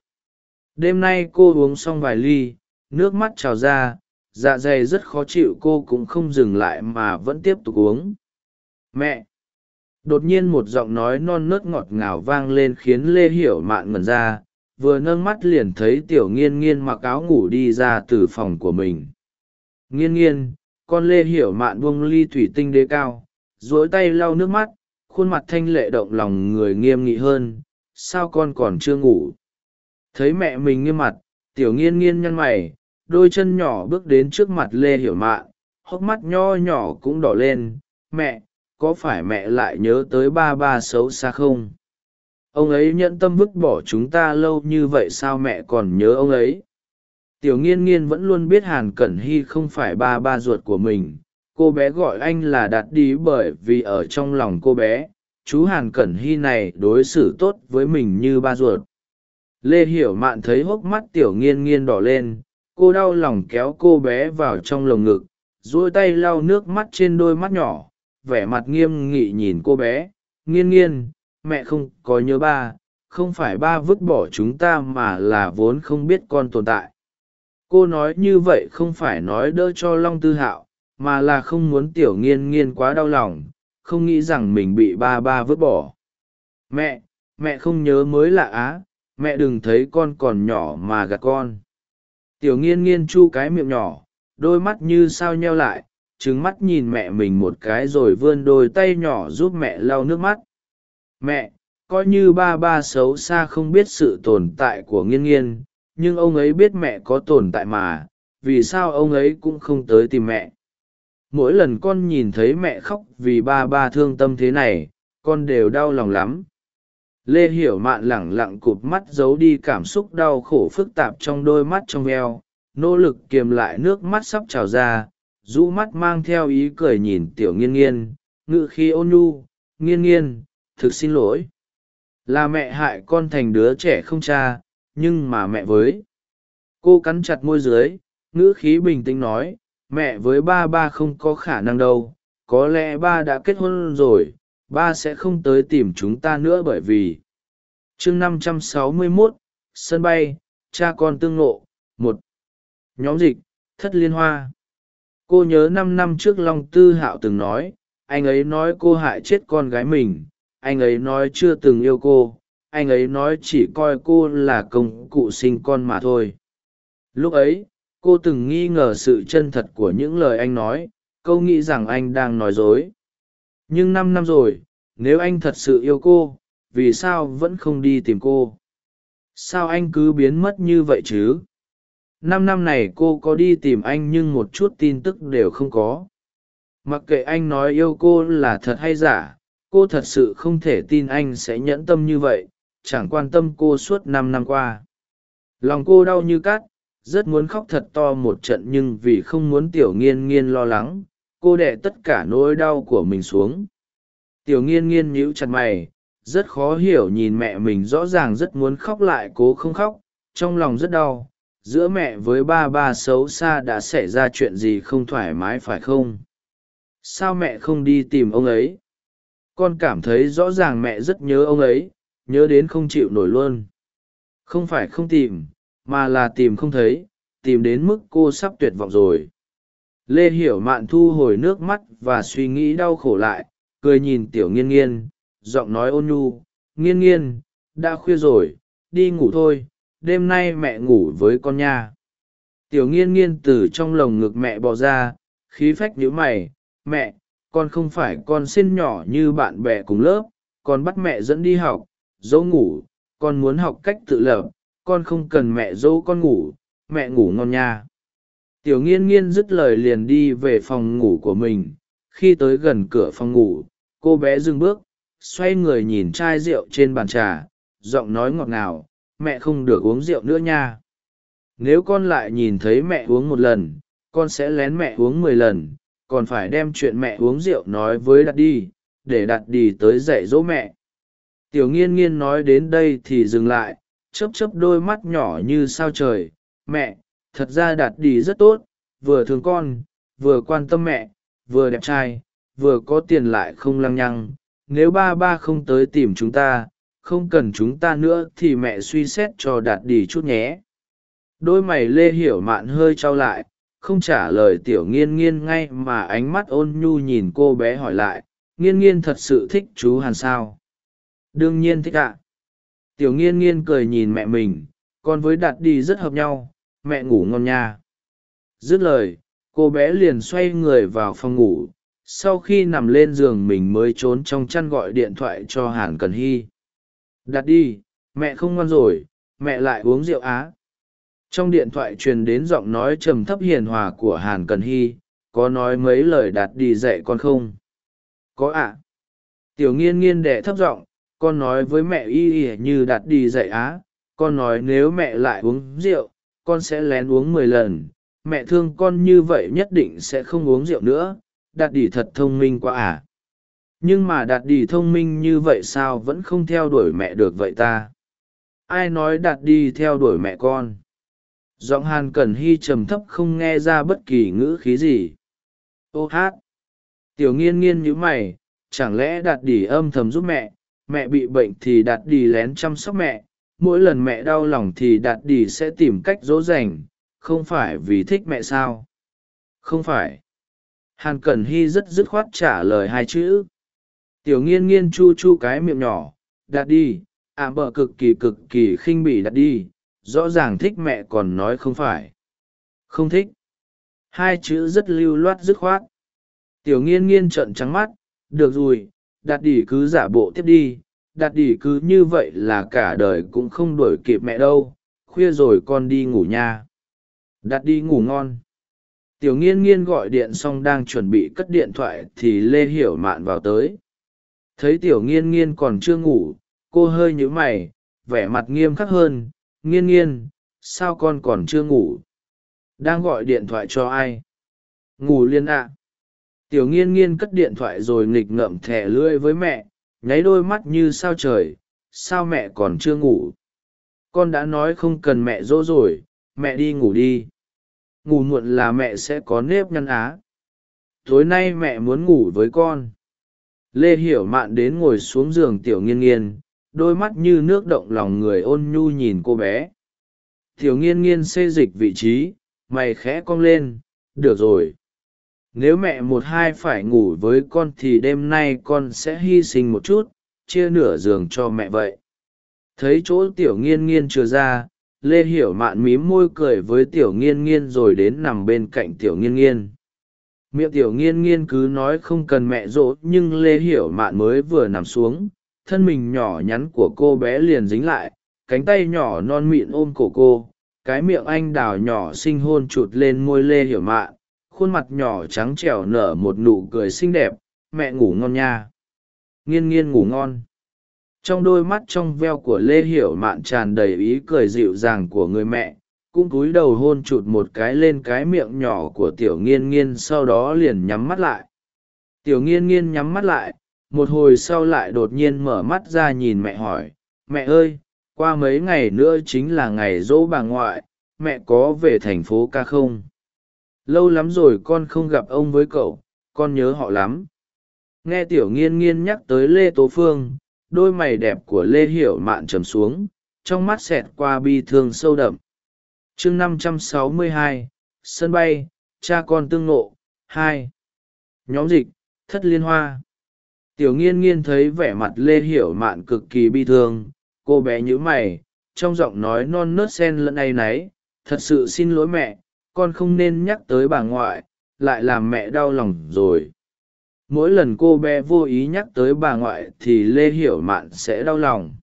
Đêm nay cô uống xong vài ly, nước mắt trào ra dạ dày rất khó chịu cô cũng không dừng lại mà vẫn tiếp tục uống. Mẹ đột nhiên một giọng nói non nớt ngọt ngào vang lên khiến lê hiểu mạn ngẩn ra, vừa nâng mắt liền thấy tiểu nghiên nghiên mặc áo ngủ đi ra từ phòng của mình. Nghiên nghiên, con lê hiểu mạn buông ly thủy tinh đế cao dối tay lau nước mắt, khuôn mặt thanh lệ động lòng người nghiêm nghị hơn, sao con còn chưa ngủ? Thấy mẹ mình nghiêm mặt, tiểu nghiên nghiên nhăn mày, đôi chân nhỏ bước đến trước mặt lê hiểu mạn, hốc mắt nho nhỏ cũng đỏ lên, mẹ có phải mẹ lại nhớ tới ba ba xấu xa không? Ông ấy nhẫn tâm vứt bỏ chúng ta lâu như vậy sao mẹ còn nhớ ông ấy? Tiểu nghiên nghiên vẫn luôn biết hàn cẩn hy không phải ba ba ruột của mình. Cô bé gọi anh là đạt đi bởi vì ở trong lòng cô bé, chú hàn cẩn hy này đối xử tốt với mình như ba ruột. Lê hiểu mạn thấy hốc mắt tiểu nghiên nghiên đỏ lên, cô đau lòng kéo cô bé vào trong lồng ngực, duỗi tay lau nước mắt trên đôi mắt nhỏ vẻ mặt nghiêm nghị nhìn cô bé. Nghiên nghiên, mẹ không có nhớ ba, không phải ba vứt bỏ chúng ta mà là vốn không biết con tồn tại. Cô nói như vậy không phải nói đỡ cho long tư hạo, mà là không muốn tiểu nghiên nghiên quá đau lòng, không nghĩ rằng mình bị ba ba vứt bỏ. Mẹ mẹ không nhớ mới lạ á, mẹ đừng thấy con còn nhỏ mà gạt con. Tiểu nghiên nghiên chu cái miệng nhỏ, đôi mắt như sao nheo lại trứng mắt nhìn mẹ mình một cái rồi vươn đôi tay nhỏ giúp mẹ lau nước mắt. Mẹ, coi như ba ba xấu xa không biết sự tồn tại của nghiên nghiên, nhưng ông ấy biết mẹ có tồn tại mà, vì sao ông ấy cũng không tới tìm mẹ? Mỗi lần con nhìn thấy mẹ khóc vì ba ba thương tâm thế này, con đều đau lòng lắm. Lê hiểu mạn lẳng lặng cụp mắt giấu đi cảm xúc đau khổ phức tạp trong đôi mắt trong veo nỗ lực kiềm lại nước mắt sắp trào ra rũ mắt mang theo ý cười nhìn tiểu nghiên nghiên ngự khi ôn nhu nghiên nghiên thực xin lỗi. Là mẹ hại con thành đứa trẻ không cha nhưng mà mẹ với. Cô cắn chặt môi dưới ngữ khí bình tĩnh nói mẹ với ba ba không có khả năng đâu có lẽ ba đã kết hôn rồi ba sẽ không tới tìm chúng ta nữa bởi vì. Chương năm trăm sáu mươi mốt sân bay cha con tương lộ, một. Nhóm dịch thất liên hoa cô nhớ năm năm trước long tư hạo từng nói, anh ấy nói cô hại chết con gái mình, anh ấy nói chưa từng yêu cô, anh ấy nói chỉ coi cô là công cụ sinh con mà thôi. Lúc ấy, cô từng nghi ngờ sự chân thật của những lời anh nói, câu nghĩ rằng anh đang nói dối. Nhưng năm năm rồi, nếu anh thật sự yêu cô, vì sao vẫn không đi tìm cô? Sao anh cứ biến mất như vậy chứ? Năm năm này cô có đi tìm anh nhưng một chút tin tức đều không có. Mặc kệ anh nói yêu cô là thật hay giả, cô thật sự không thể tin anh sẽ nhẫn tâm như vậy, chẳng quan tâm cô suốt năm năm qua. Lòng cô đau như cát, rất muốn khóc thật to một trận nhưng vì không muốn tiểu nghiên nghiên lo lắng, cô đẻ tất cả nỗi đau của mình xuống. Tiểu nghiên nghiên nhíu chặt mày, rất khó hiểu nhìn mẹ mình rõ ràng rất muốn khóc lại cố không khóc, trong lòng rất đau giữa mẹ với ba ba xấu xa đã xảy ra chuyện gì không thoải mái phải không? Sao mẹ không đi tìm ông ấy? Con cảm thấy rõ ràng mẹ rất nhớ ông ấy, nhớ đến không chịu nổi luôn. Không phải không tìm, mà là tìm không thấy, tìm đến mức cô sắp tuyệt vọng rồi. Lê hiểu mạn thu hồi nước mắt và suy nghĩ đau khổ lại, cười nhìn tiểu nghiên nghiên, giọng nói ôn nhu, nghiên nghiên, đã khuya rồi, đi ngủ thôi đêm nay mẹ ngủ với con nha. Tiểu nghiên nghiên từ trong lồng ngực mẹ bò ra, khí phách nhíu mày. Mẹ, con không phải con xin nhỏ như bạn bè cùng lớp, con bắt mẹ dẫn đi học, dỗ ngủ, con muốn học cách tự lập, con không cần mẹ dỗ con ngủ, mẹ ngủ ngon nha. Tiểu nghiên nghiên dứt lời liền đi về phòng ngủ của mình. Khi tới gần cửa phòng ngủ, cô bé dừng bước, xoay người nhìn chai rượu trên bàn trà, giọng nói ngọt ngào mẹ không được uống rượu nữa nha. Nếu con lại nhìn thấy mẹ uống một lần, con sẽ lén mẹ uống mười lần, còn phải đem chuyện mẹ uống rượu nói với đặt đi, để đặt đi tới dạy dỗ mẹ. Tiểu nghiên nghiên nói đến đây thì dừng lại chấp chấp đôi mắt nhỏ như sao trời. Mẹ, thật ra đạt đi rất tốt, vừa thương con, vừa quan tâm mẹ, vừa đẹp trai, vừa có tiền lại không lăng nhăng. Nếu ba ba không tới tìm chúng ta không cần chúng ta nữa thì mẹ suy xét cho đạt đi chút nhé. Đôi mày lê hiểu mạn hơi trao lại, không trả lời tiểu nghiên nghiên ngay mà ánh mắt ôn nhu nhìn cô bé hỏi lại, nghiên nghiên thật sự thích chú hàn sao? Đương nhiên thích ạ. Tiểu nghiên nghiên cười nhìn mẹ mình còn với đạt đi rất hợp nhau, mẹ ngủ ngon nha. Dứt lời, cô bé liền xoay người vào phòng ngủ, sau khi nằm lên giường mình mới trốn trong chăn gọi điện thoại cho hàn cần hy đặt đi, mẹ không ngoan rồi, mẹ lại uống rượu á. Trong điện thoại truyền đến giọng nói trầm thấp hiền hòa của hàn cần hy, có nói mấy lời đạt đi dạy con không? Có ạ. Tiểu nghiên nghiên đẻ thấp giọng, con nói với mẹ y y như đạt đi dạy á. Con nói nếu mẹ lại uống rượu, con sẽ lén uống mười lần. Mẹ thương con như vậy nhất định sẽ không uống rượu nữa. Đạt đi thật thông minh quá à nhưng mà đạt đi thông minh như vậy sao vẫn không theo đuổi mẹ được vậy ta? Ai nói đạt đi theo đuổi mẹ con? Giọng hàn cẩn hy trầm thấp không nghe ra bất kỳ ngữ khí gì. Ô hát! Tiểu nghiên nghiên nhữ mày, chẳng lẽ đạt đi âm thầm giúp mẹ? Mẹ bị bệnh thì đạt đi lén chăm sóc mẹ. Mỗi lần mẹ đau lòng thì đạt đi sẽ tìm cách dỗ dành. Không phải vì thích mẹ sao? Không phải. Hàn cẩn hy rất dứt khoát trả lời hai chữ tiểu nghiên nghiên chu chu cái miệng nhỏ đạt đi ảm bợ cực kỳ cực kỳ khinh bỉ đạt đi, rõ ràng thích mẹ còn nói không phải. Không thích. Hai chữ rất lưu loát dứt khoát. Tiểu nghiên nghiên trợn trắng mắt, được rồi đạt đỉ cứ giả bộ tiếp đi đạt đỉ cứ như vậy là cả đời cũng không đuổi kịp mẹ đâu, khuya rồi con đi ngủ nha. Đạt đi ngủ ngon. Tiểu nghiên nghiên gọi điện xong đang chuẩn bị cất điện thoại thì lê hiểu mạn vào tới thấy tiểu nghiên nghiên còn chưa ngủ, cô hơi nhữ mày, vẻ mặt nghiêm khắc hơn, nghiên nghiên, sao con còn chưa ngủ? Đang gọi điện thoại cho ai? Ngủ liên ạ. Tiểu nghiên nghiên cất điện thoại rồi nghịch ngậm thẻ lưỡi với mẹ, nháy đôi mắt như sao trời, sao mẹ còn chưa ngủ? Con đã nói không cần mẹ dỗ rồi, mẹ đi ngủ đi. Ngủ muộn là mẹ sẽ có nếp nhăn á. Tối nay mẹ muốn ngủ với con lê hiểu mạn đến ngồi xuống giường tiểu nghiên nghiên, đôi mắt như nước động lòng người ôn nhu nhìn cô bé. Tiểu nghiên nghiên xê dịch vị trí, mày khẽ cong lên, được rồi. Nếu mẹ một hai phải ngủ với con thì đêm nay con sẽ hy sinh một chút, chia nửa giường cho mẹ vậy. Thấy chỗ tiểu nghiên nghiên chưa ra, lê hiểu mạn mím môi cười với tiểu nghiên nghiên rồi đến nằm bên cạnh tiểu nghiên nghiên miệng tiểu nghiên nghiên cứ nói không cần mẹ dỗ, nhưng lê hiểu mạn mới vừa nằm xuống, thân mình nhỏ nhắn của cô bé liền dính lại, cánh tay nhỏ non mịn ôm cổ cô, cái miệng anh đào nhỏ xinh hôn chụt lên môi lê hiểu mạn, khuôn mặt nhỏ trắng trẻo nở một nụ cười xinh đẹp, mẹ ngủ ngon nha. Nghiên nghiên ngủ ngon. Trong đôi mắt trong veo của lê hiểu mạn tràn đầy ý cười dịu dàng của người mẹ cũng cúi đầu hôn chụt một cái lên cái miệng nhỏ của tiểu nghiên nghiên sau đó liền nhắm mắt lại. Tiểu nghiên nghiên nhắm mắt lại, một hồi sau lại đột nhiên mở mắt ra nhìn mẹ hỏi, mẹ ơi, qua mấy ngày nữa chính là ngày dỗ bà ngoại, mẹ có về thành phố ca không? Lâu lắm rồi con không gặp ông với cậu, con nhớ họ lắm. Nghe tiểu nghiên nghiên nhắc tới lê tố phương, đôi mày đẹp của lê hiểu mạn trầm xuống, trong mắt xẹt qua bi thương sâu đậm chương năm trăm sáu mươi hai, sân bay, cha con tương nộ hai. Nhóm dịch, thất liên hoa. Tiểu nghiên nghiên thấy vẻ mặt lê hiểu mạn cực kỳ bi thương, cô bé nhữ mày, trong giọng nói non nớt sen lẫn áy náy, thật sự xin lỗi mẹ, con không nên nhắc tới bà ngoại, lại làm mẹ đau lòng rồi. Mỗi lần cô bé vô ý nhắc tới bà ngoại thì lê hiểu mạn sẽ đau lòng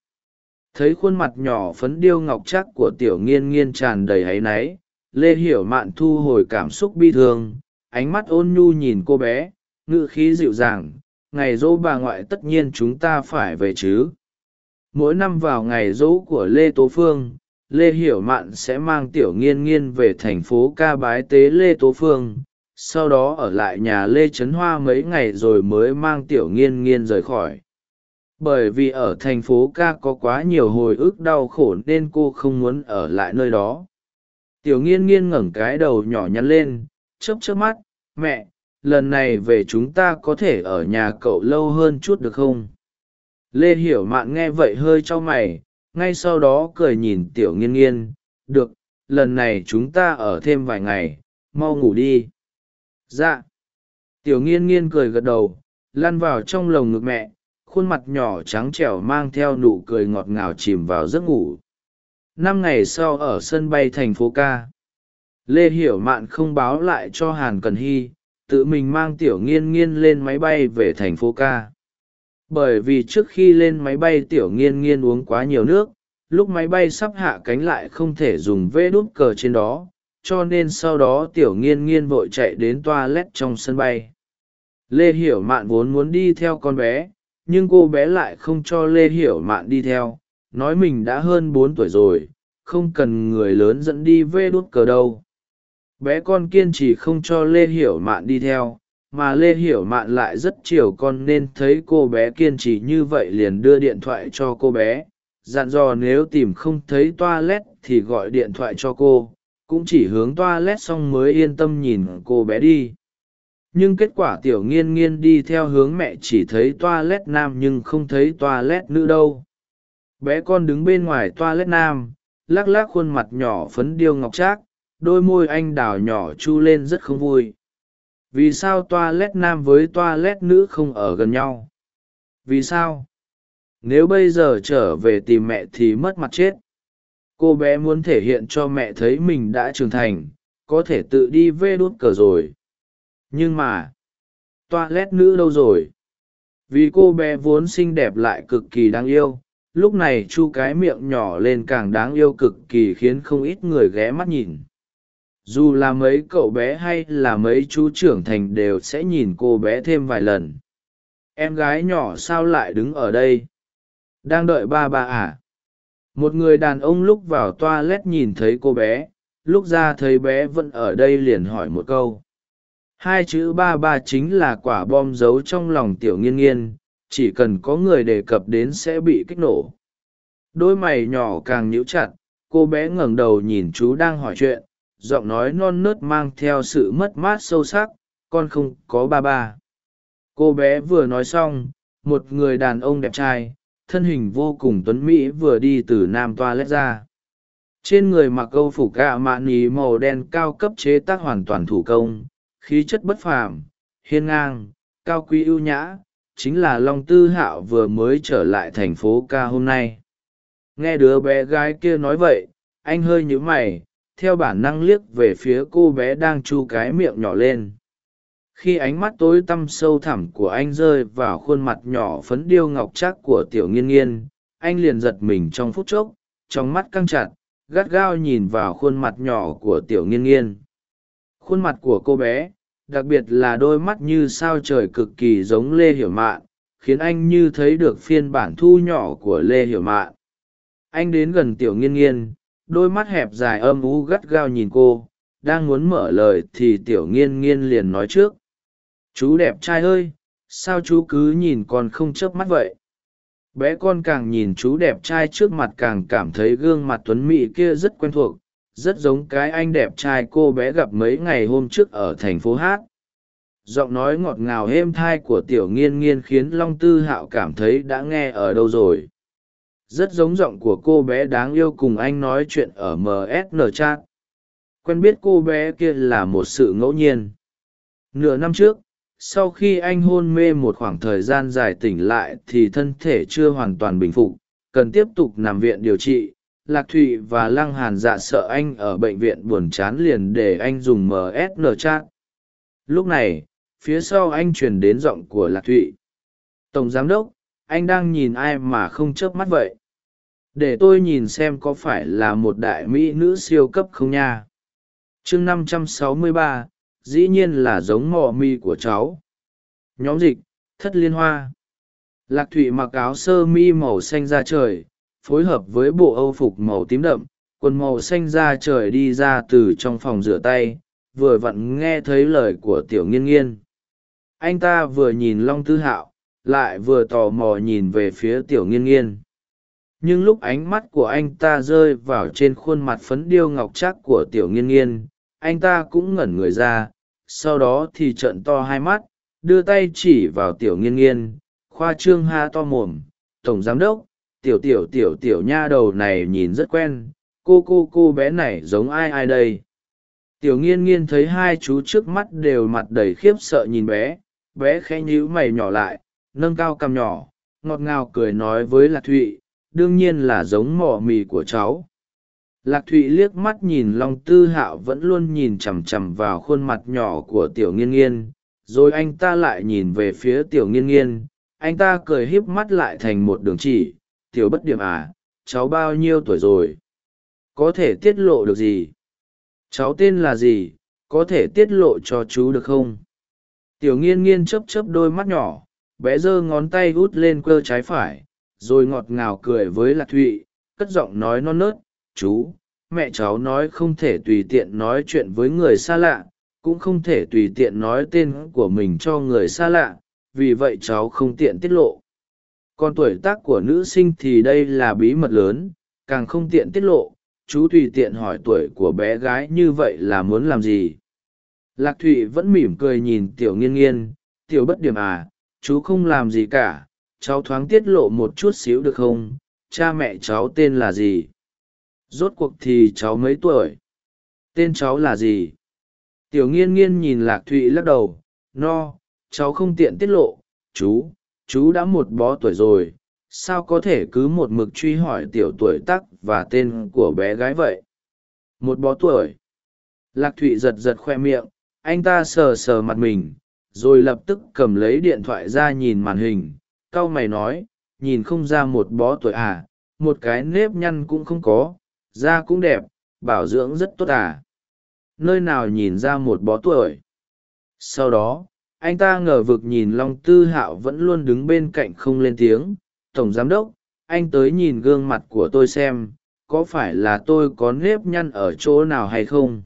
thấy khuôn mặt nhỏ phấn điêu ngọc chắc của tiểu nghiên nghiên tràn đầy áy náy, lê hiểu mạn thu hồi cảm xúc bi thương, ánh mắt ôn nhu nhìn cô bé ngự khí dịu dàng, ngày dỗ bà ngoại tất nhiên chúng ta phải về chứ. Mỗi năm vào ngày dỗ của lê tố phương, lê hiểu mạn sẽ mang tiểu nghiên nghiên về thành phố ca bái tế lê tố phương, sau đó ở lại nhà lê trấn hoa mấy ngày rồi mới mang tiểu nghiên nghiên rời khỏi bởi vì ở thành phố ca có quá nhiều hồi ức đau khổ nên cô không muốn ở lại nơi đó. Tiểu nghiên nghiên ngẩng cái đầu nhỏ nhắn lên, chớp chớp mắt, mẹ, lần này về chúng ta có thể ở nhà cậu lâu hơn chút được không? Lê hiểu mạn nghe vậy hơi cho mày, ngay sau đó cười nhìn tiểu nghiên nghiên, được, lần này chúng ta ở thêm vài ngày, mau ngủ đi. Dạ. Tiểu nghiên nghiên cười gật đầu, lăn vào trong lồng ngực mẹ khuôn mặt nhỏ trắng trẻo mang theo nụ cười ngọt ngào chìm vào giấc ngủ. Năm ngày sau ở sân bay thành phố ca lê hiểu mạn không báo lại cho hàn cần hy, tự mình mang tiểu nghiên nghiên lên máy bay về thành phố ca bởi vì trước khi lên máy bay tiểu nghiên nghiên uống quá nhiều nước, lúc máy bay sắp hạ cánh lại không thể dùng vê đút cờ trên đó, cho nên sau đó tiểu nghiên nghiên vội chạy đến toa lét trong sân bay. Lê hiểu mạn vốn muốn đi theo con bé nhưng cô bé lại không cho lê hiểu mạn đi theo, nói mình đã hơn bốn tuổi rồi, không cần người lớn dẫn đi vê đút cờ đâu. Bé con kiên trì không cho lê hiểu mạn đi theo, mà lê hiểu mạn lại rất chiều con nên thấy cô bé kiên trì như vậy liền đưa điện thoại cho cô bé. Dặn dò nếu tìm không thấy toa lét thì gọi điện thoại cho cô, cũng chỉ hướng toa lét xong mới yên tâm nhìn cô bé đi nhưng kết quả tiểu nghiên nghiên đi theo hướng mẹ chỉ thấy toa lét nam nhưng không thấy toa lét nữ đâu. Bé con đứng bên ngoài toa lét nam, lắc lắc khuôn mặt nhỏ phấn điêu ngọc trác, đôi môi anh đào nhỏ chu lên rất không vui. Vì sao toa lét nam với toa lét nữ không ở gần nhau? Vì sao? Nếu bây giờ trở về tìm mẹ thì mất mặt chết. Cô bé muốn thể hiện cho mẹ thấy mình đã trưởng thành, có thể tự đi vê đốt cờ rồi nhưng mà toa lét nữ đâu rồi? Vì cô bé vốn xinh đẹp lại cực kỳ đáng yêu, lúc này chu cái miệng nhỏ lên càng đáng yêu cực kỳ khiến không ít người ghé mắt nhìn. Dù là mấy cậu bé hay là mấy chú trưởng thành đều sẽ nhìn cô bé thêm vài lần. Em gái nhỏ sao lại đứng ở đây? Đang đợi ba ba à? Một người đàn ông lúc vào toa lét nhìn thấy cô bé, lúc ra thấy bé vẫn ở đây liền hỏi một câu hai chữ ba ba chính là quả bom giấu trong lòng tiểu nghiên nghiên, chỉ cần có người đề cập đến sẽ bị kích nổ. Đôi mày nhỏ càng nhíu chặt, cô bé ngẩng đầu nhìn chú đang hỏi chuyện, giọng nói non nớt mang theo sự mất mát sâu sắc, con không có ba ba. Cô bé vừa nói xong, một người đàn ông đẹp trai, thân hình vô cùng tuấn mỹ vừa đi từ nam toa lét ra. Trên người mặc câu phục gạ mạ nỉ màu đen cao cấp chế tác hoàn toàn thủ công khí chất bất phàm, hiên ngang, cao quý ưu nhã, chính là long tư hạo vừa mới trở lại thành phố ca hôm nay. Nghe đứa bé gái kia nói vậy, anh hơi nhíu mày, theo bản năng liếc về phía cô bé đang chu cái miệng nhỏ lên. Khi ánh mắt tối tăm sâu thẳm của anh rơi vào khuôn mặt nhỏ phấn điêu ngọc trác của tiểu nghiên nghiên, anh liền giật mình trong phút chốc, trong mắt căng chặt, gắt gao nhìn vào khuôn mặt nhỏ của tiểu nghiên nghiên khuôn mặt của cô bé, đặc biệt là đôi mắt như sao trời cực kỳ giống lê hiểu mạn, khiến anh như thấy được phiên bản thu nhỏ của lê hiểu mạn. Anh đến gần tiểu nghiên nghiên, đôi mắt hẹp dài âm u gắt gao nhìn cô, đang muốn mở lời thì tiểu nghiên nghiên liền nói trước. Chú đẹp trai ơi, sao chú cứ nhìn con không chớp mắt vậy? Bé con càng nhìn chú đẹp trai trước mặt càng cảm thấy gương mặt tuấn mỹ kia rất quen thuộc rất giống cái anh đẹp trai cô bé gặp mấy ngày hôm trước ở thành phố hát. Giọng nói ngọt ngào êm thai của tiểu nghiên nghiên khiến long tư hạo cảm thấy đã nghe ở đâu rồi. Rất giống giọng của cô bé đáng yêu cùng anh nói chuyện ở msn chat. Quen biết cô bé kia là một sự ngẫu nhiên. Nửa năm trước, sau khi anh hôn mê một khoảng thời gian dài tỉnh lại thì thân thể chưa hoàn toàn bình phục, cần tiếp tục nằm viện điều trị lạc thụy và lăng hàn dạ sợ anh ở bệnh viện buồn chán liền để anh dùng msn chat. Lúc này phía sau anh truyền đến giọng của lạc thụy. Tổng giám đốc anh đang nhìn ai mà không chớp mắt vậy? Để tôi nhìn xem có phải là một đại mỹ nữ siêu cấp không nha. Chương 563, dĩ nhiên là giống mò mi của cháu. Nhóm dịch thất liên hoa. Lạc thụy mặc áo sơ mi màu xanh da trời phối hợp với bộ âu phục màu tím đậm, quần màu xanh da trời đi ra từ trong phòng rửa tay, vừa vặn nghe thấy lời của tiểu nghiên nghiên. Anh ta vừa nhìn long tư hạo, lại vừa tò mò nhìn về phía tiểu nghiên nghiên. Nhưng lúc ánh mắt của anh ta rơi vào trên khuôn mặt phấn điêu ngọc trác của tiểu nghiên nghiên, anh ta cũng ngẩn người ra, sau đó thì trợn to hai mắt, đưa tay chỉ vào tiểu nghiên nghiên, khoa trương ha to mồm, tổng giám đốc tiểu tiểu tiểu tiểu nha đầu này nhìn rất quen, cô cô cô bé này giống ai ai đây? Tiểu nghiên nghiên thấy hai chú trước mắt đều mặt đầy khiếp sợ nhìn bé bé khẽ nhíu mày nhỏ lại, nâng cao cằm nhỏ, ngọt ngào cười nói với lạc thụy, đương nhiên là giống mỏ mì của cháu. Lạc thụy liếc mắt nhìn long tư hạo vẫn luôn nhìn chằm chằm vào khuôn mặt nhỏ của tiểu nghiên nghiên, rồi anh ta lại nhìn về phía tiểu nghiên nghiên, anh ta cười híp mắt lại thành một đường chỉ tiểu bất điểm à cháu bao nhiêu tuổi rồi? Có thể tiết lộ được gì? Cháu tên là gì? Có thể tiết lộ cho chú được không? Tiểu nghiên nghiên chấp chấp đôi mắt nhỏ, bé giơ ngón tay út lên cơ trái phải, rồi ngọt ngào cười với lạc thụy, cất giọng nói non nớt, chú, mẹ cháu nói không thể tùy tiện nói chuyện với người xa lạ, cũng không thể tùy tiện nói tên của mình cho người xa lạ, vì vậy cháu không tiện tiết lộ còn tuổi tác của nữ sinh thì đây là bí mật lớn, càng không tiện tiết lộ, chú tùy tiện hỏi tuổi của bé gái như vậy là muốn làm gì. Lạc thụy vẫn mỉm cười nhìn tiểu nghiên nghiên, tiểu bất điểm à chú không làm gì cả, cháu thoáng tiết lộ một chút xíu được không? Cha mẹ cháu tên là gì? Rốt cuộc thì cháu mấy tuổi? Tên cháu là gì? Tiểu nghiên nghiên nhìn lạc thụy lắc đầu, no, cháu không tiện tiết lộ, chú chú đã một bó tuổi rồi, sao có thể cứ một mực truy hỏi tiểu tuổi tắc và tên của bé gái vậy? Một bó tuổi. Lạc thụy giật giật khoe miệng, anh ta sờ sờ mặt mình, rồi lập tức cầm lấy điện thoại ra nhìn màn hình c a o mày nói, nhìn không ra một bó tuổi à một cái nếp nhăn cũng không có, da cũng đẹp, bảo dưỡng rất tốt à. Nơi nào nhìn ra một bó tuổi? Sau đó anh ta ngờ vực nhìn long tư hạo vẫn luôn đứng bên cạnh không lên tiếng. Tổng giám đốc, anh tới nhìn gương mặt của tôi xem, có phải là tôi có nếp nhăn ở chỗ nào hay không?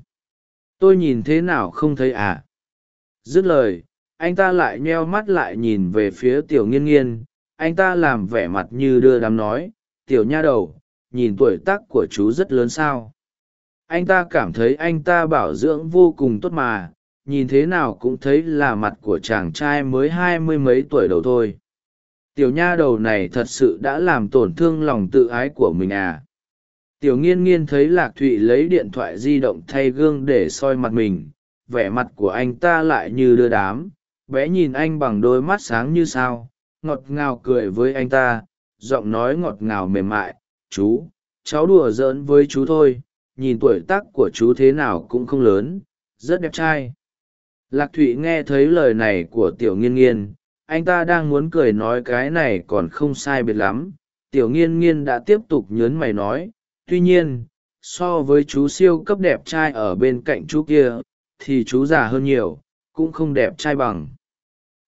Tôi nhìn thế nào không thấy à? Dứt lời, anh ta lại nheo mắt lại nhìn về phía tiểu nghiên nghiên. Anh ta làm vẻ mặt như đưa đám nói, tiểu nha đầu, nhìn tuổi tác của chú rất lớn sao? Anh ta cảm thấy anh ta bảo dưỡng vô cùng tốt mà nhìn thế nào cũng thấy là mặt của chàng trai mới hai mươi mấy tuổi đầu thôi. Tiểu nha đầu này thật sự đã làm tổn thương lòng tự ái của mình à. Tiểu nghiên nghiên thấy lạc thụy lấy điện thoại di động thay gương để soi mặt mình, vẻ mặt của anh ta lại như đưa đám. Bé nhìn anh bằng đôi mắt sáng như sao, ngọt ngào cười với anh ta, giọng nói ngọt ngào mềm mại, chú, cháu đùa giỡn với chú thôi, nhìn tuổi tác của chú thế nào cũng không lớn, rất đẹp trai lạc thụy nghe thấy lời này của tiểu nghiên nghiên, anh ta đang muốn cười nói cái này còn không sai biệt lắm. Tiểu nghiên nghiên đã tiếp tục nhớn mày nói, tuy nhiên, so với chú siêu cấp đẹp trai ở bên cạnh chú kia, thì chú già hơn nhiều, cũng không đẹp trai bằng.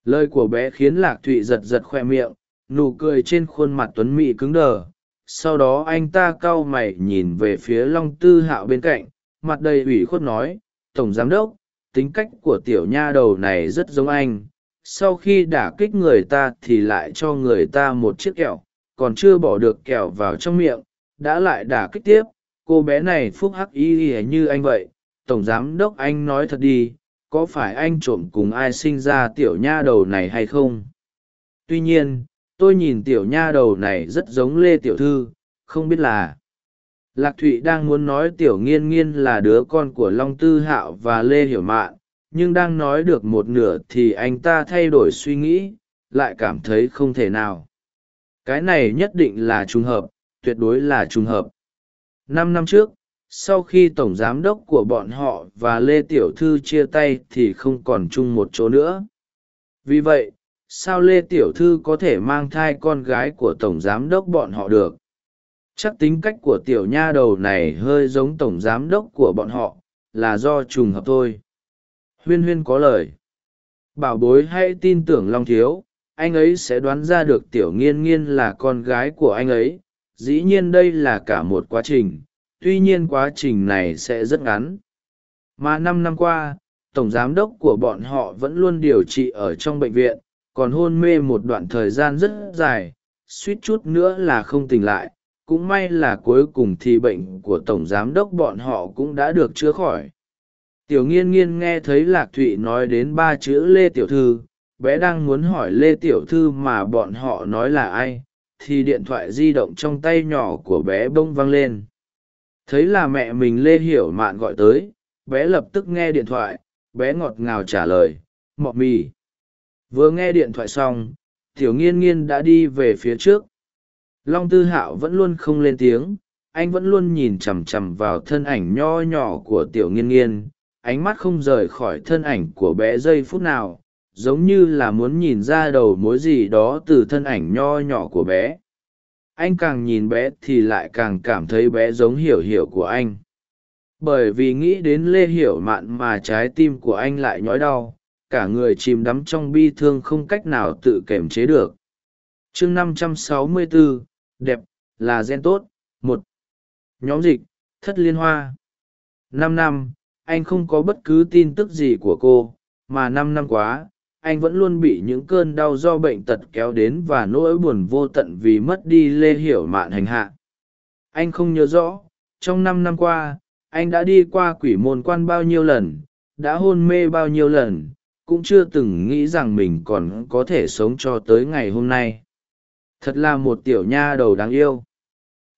Lời của bé khiến lạc thụy giật giật khoe miệng, nụ cười trên khuôn mặt tuấn mị cứng đờ. Sau đó anh ta cau mày nhìn về phía long tư hạo bên cạnh, mặt đầy ủy khuất nói, tổng giám đốc tính cách của tiểu nha đầu này rất giống anh. Sau khi đả kích người ta thì lại cho người ta một chiếc kẹo, còn chưa bỏ được kẹo vào trong miệng, đã lại đả kích tiếp. Cô bé này phúc hắc y y như anh vậy. Tổng giám đốc anh nói thật đi, có phải anh trộm cùng ai sinh ra tiểu nha đầu này hay không? Tuy nhiên, tôi nhìn tiểu nha đầu này rất giống lê tiểu thư, không biết là lạc thụy đang muốn nói tiểu nghiên nghiên là đứa con của long tư hạo và lê hiểu mạn, nhưng đang nói được một nửa thì anh ta thay đổi suy nghĩ, lại cảm thấy không thể nào. Cái này nhất định là trùng hợp, tuyệt đối là trùng hợp. Năm năm trước, sau khi tổng giám đốc của bọn họ và lê tiểu thư chia tay thì không còn chung một chỗ nữa. Vì vậy, sao lê tiểu thư có thể mang thai con gái của tổng giám đốc bọn họ được? Chắc tính cách của tiểu nha đầu này hơi giống tổng giám đốc của bọn họ, là do trùng hợp thôi. Huyên huyên có lời. Bảo bối hãy tin tưởng long thiếu, anh ấy sẽ đoán ra được tiểu nghiên nghiên là con gái của anh ấy. Dĩ nhiên đây là cả một quá trình, tuy nhiên quá trình này sẽ rất ngắn. Mà năm năm qua, tổng giám đốc của bọn họ vẫn luôn điều trị ở trong bệnh viện, còn hôn mê một đoạn thời gian rất dài, suýt chút nữa là không tỉnh lại cũng may là cuối cùng thì bệnh của tổng giám đốc bọn họ cũng đã được chữa khỏi. Tiểu nghiên nghiên nghe thấy lạc thụy nói đến ba chữ lê tiểu thư, bé đang muốn hỏi lê tiểu thư mà bọn họ nói là ai, thì điện thoại di động trong tay nhỏ của bé bông văng lên. Thấy là mẹ mình lê hiểu mạn gọi tới, bé lập tức nghe điện thoại, bé ngọt ngào trả lời, mọ mì. Vừa nghe điện thoại xong, tiểu nghiên nghiên đã đi về phía trước long tư hạo vẫn luôn không lên tiếng anh vẫn luôn nhìn chằm chằm vào thân ảnh nho nhỏ của tiểu nghiên nghiên ánh mắt không rời khỏi thân ảnh của bé giây phút nào giống như là muốn nhìn ra đầu mối gì đó từ thân ảnh nho nhỏ của bé. Anh càng nhìn bé thì lại càng cảm thấy bé giống hiểu hiểu của anh. Bởi vì nghĩ đến lê hiểu mạn mà trái tim của anh lại nhói đau cả người chìm đắm trong bi thương không cách nào tự kiềm chế được. Chương 564, đẹp, là gen tốt. Một, nhóm dịch, thất liên hoa. Năm năm, anh không có bất cứ tin tức gì của cô, mà năm năm quá, anh vẫn luôn bị những cơn đau do bệnh tật kéo đến và nỗi buồn vô tận vì mất đi lê hiểu mạn hành hạ. Anh không nhớ rõ, trong năm năm qua, anh đã đi qua quỷ môn quan bao nhiêu lần, đã hôn mê bao nhiêu lần, cũng chưa từng nghĩ rằng mình còn có thể sống cho tới ngày hôm nay thật là một tiểu nha đầu đáng yêu.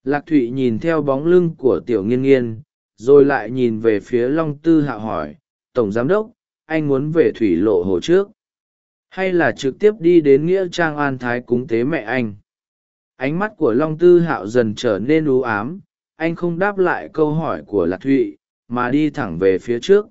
Lạc thụy nhìn theo bóng lưng của tiểu nghiên nghiên, rồi lại nhìn về phía long tư hạ hỏi, tổng giám đốc, anh muốn về thủy lộ hồ trước? Hay là trực tiếp đi đến nghĩa trang an thái cúng tế mẹ anh? Ánh mắt của long tư hạo dần trở nên ưu ám, anh không đáp lại câu hỏi của lạc thụy, mà đi thẳng về phía trước.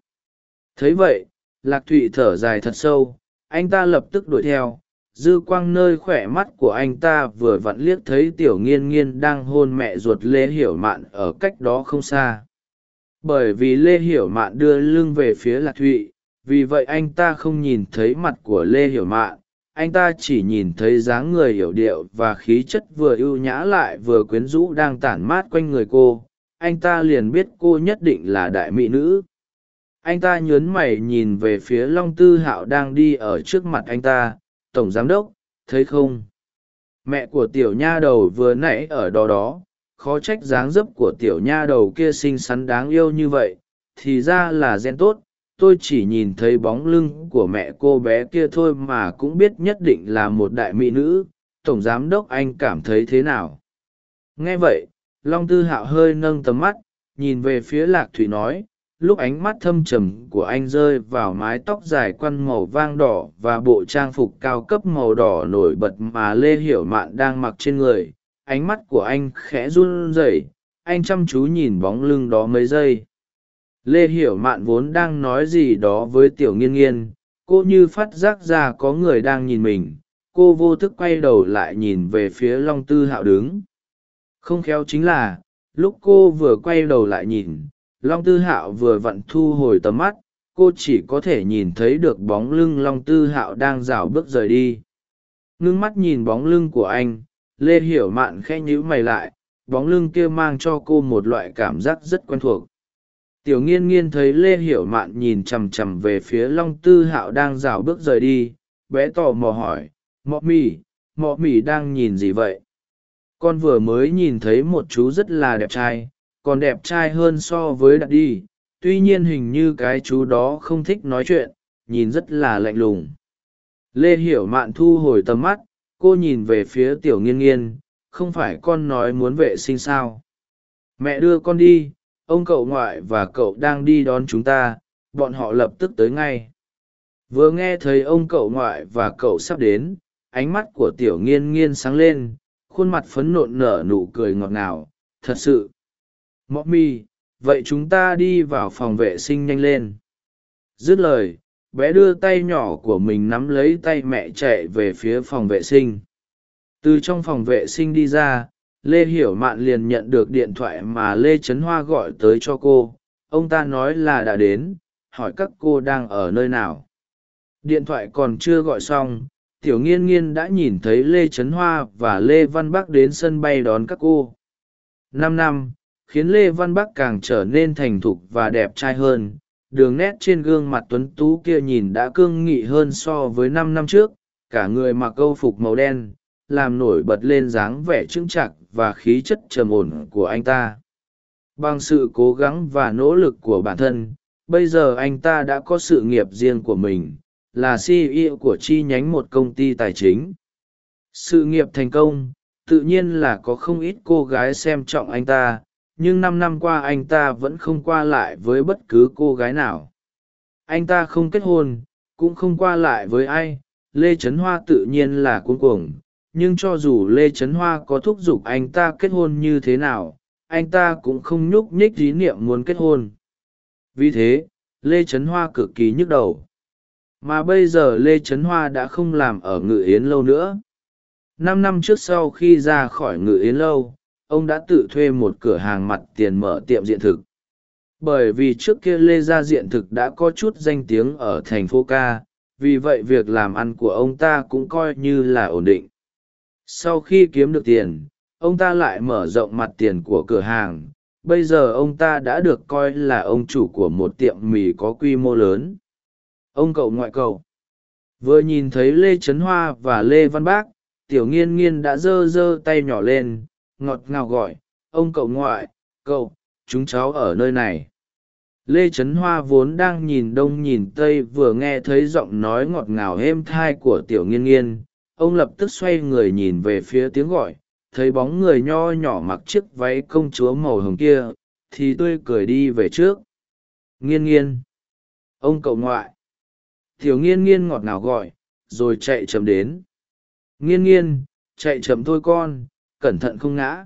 Thấy vậy, lạc thụy thở dài thật sâu, anh ta lập tức đuổi theo dư quang nơi khỏe mắt của anh ta vừa vặn liếc thấy tiểu nghiên nghiên đang hôn mẹ ruột lê hiểu mạn ở cách đó không xa. Bởi vì lê hiểu mạn đưa lưng về phía lạc thụy, vì vậy anh ta không nhìn thấy mặt của lê hiểu mạn. Anh ta chỉ nhìn thấy dáng người hiểu điệu và khí chất vừa ưu nhã lại vừa quyến rũ đang tản mát quanh người cô. Anh ta liền biết cô nhất định là đại mỹ nữ. Anh ta nhớn mày nhìn về phía long tư hạo đang đi ở trước mặt anh ta tổng giám đốc, thấy không? Mẹ của tiểu nha đầu vừa nãy ở đó đó, khó trách dáng dấp của tiểu nha đầu kia xinh xắn đáng yêu như vậy, thì ra là gen tốt. Tôi chỉ nhìn thấy bóng lưng của mẹ cô bé kia thôi mà cũng biết nhất định là một đại mỹ nữ. Tổng giám đốc anh cảm thấy thế nào? Nghe vậy, long tư hạo hơi nâng tầm mắt, nhìn về phía lạc thủy nói lúc ánh mắt thâm trầm của anh rơi vào mái tóc dài quăn màu vang đỏ và bộ trang phục cao cấp màu đỏ nổi bật mà lê hiểu mạn đang mặc trên người. Ánh mắt của anh khẽ run rẩy, anh chăm chú nhìn bóng lưng đó mấy giây. Lê hiểu mạn vốn đang nói gì đó với tiểu nghiên nghiên, cô như phát giác ra có người đang nhìn mình. Cô vô thức quay đầu lại nhìn về phía long tư hạo đứng. Không khéo chính là, lúc cô vừa quay đầu lại nhìn long tư hạo vừa vặn thu hồi tầm mắt, cô chỉ có thể nhìn thấy được bóng lưng long tư hạo đang rảo bước rời đi. Ngưng mắt nhìn bóng lưng của anh, lê hiểu mạn khẽ nhíu mày lại, bóng lưng kia mang cho cô một loại cảm giác rất quen thuộc. Tiểu nghiên nghiên thấy lê hiểu mạn nhìn chằm chằm về phía long tư hạo đang rảo bước rời đi, bé tò mò hỏi, mọ mì mọ mì đang nhìn gì vậy? Con vừa mới nhìn thấy một chú rất là đẹp trai còn đẹp trai hơn so với đặt đi, tuy nhiên hình như cái chú đó không thích nói chuyện, nhìn rất là lạnh lùng. Lê hiểu mạn thu hồi tầm mắt, cô nhìn về phía tiểu nghiên nghiên, không phải con nói muốn vệ sinh sao? Mẹ đưa con đi, ông cậu ngoại và cậu đang đi đón chúng ta, bọn họ lập tức tới ngay. Vừa nghe thấy ông cậu ngoại và cậu sắp đến, ánh mắt của tiểu nghiên nghiên sáng lên, khuôn mặt phấn nộn nở nụ cười ngọt ngào, thật sự mọ mi, vậy chúng ta đi vào phòng vệ sinh nhanh lên. Dứt lời, bé đưa tay nhỏ của mình nắm lấy tay mẹ chạy về phía phòng vệ sinh. Từ trong phòng vệ sinh đi ra, lê hiểu mạn liền nhận được điện thoại mà lê trấn hoa gọi tới cho cô. Ông ta nói là đã đến, hỏi các cô đang ở nơi nào. Điện thoại còn chưa gọi xong, tiểu nghiên nghiên đã nhìn thấy lê trấn hoa và lê văn bắc đến sân bay đón các cô. Năm năm khiến lê văn bắc càng trở nên thành thục và đẹp trai hơn. Đường nét trên gương mặt tuấn tú kia nhìn đã cương nghị hơn so với năm năm trước, cả người mặc câu phục màu đen, làm nổi bật lên dáng vẻ trưng chặt và khí chất trầm ổn của anh ta. Bằng sự cố gắng và nỗ lực của bản thân, bây giờ anh ta đã có sự nghiệp riêng của mình, là ceo của chi nhánh một công ty tài chính. Sự nghiệp thành công, tự nhiên là có không ít cô gái xem trọng anh ta nhưng năm năm qua anh ta vẫn không qua lại với bất cứ cô gái nào. Anh ta không kết hôn, cũng không qua lại với ai, lê trấn hoa tự nhiên là cuống cuồng, nhưng cho dù lê trấn hoa có thúc giục anh ta kết hôn như thế nào, anh ta cũng không nhúc nhích ý niệm muốn kết hôn. Vì thế, lê trấn hoa cực kỳ nhức đầu. Mà bây giờ lê trấn hoa đã không làm ở ngự yến lâu nữa. Năm năm trước sau khi ra khỏi ngự yến lâu ông đã tự thuê một cửa hàng mặt tiền mở tiệm diện thực. Bởi vì trước kia lê gia diện thực đã có chút danh tiếng ở thành phố ca, vì vậy việc làm ăn của ông ta cũng coi như là ổn định. Sau khi kiếm được tiền, ông ta lại mở rộng mặt tiền của cửa hàng. Bây giờ ông ta đã được coi là ông chủ của một tiệm mì có quy mô lớn. Ông cậu ngoại cậu. Vừa nhìn thấy lê trấn hoa và lê văn bác, tiểu nghiên nghiên đã giơ giơ tay nhỏ lên ngọt ngào gọi, ông cậu ngoại, cậu, chúng cháu ở nơi này. Lê trấn hoa vốn đang nhìn đông nhìn tây vừa nghe thấy giọng nói ngọt ngào êm thai của tiểu nghiên nghiên, ông lập tức xoay người nhìn về phía tiếng gọi, thấy bóng người nho nhỏ mặc chiếc váy công chúa màu hồng kia, thì tươi cười đi về trước. Nghiên nghiên, ông cậu ngoại. Tiểu nghiên nghiên ngọt ngào gọi, rồi chạy chậm đến. Nghiên nghiên, chạy chậm thôi con cẩn thận không ngã.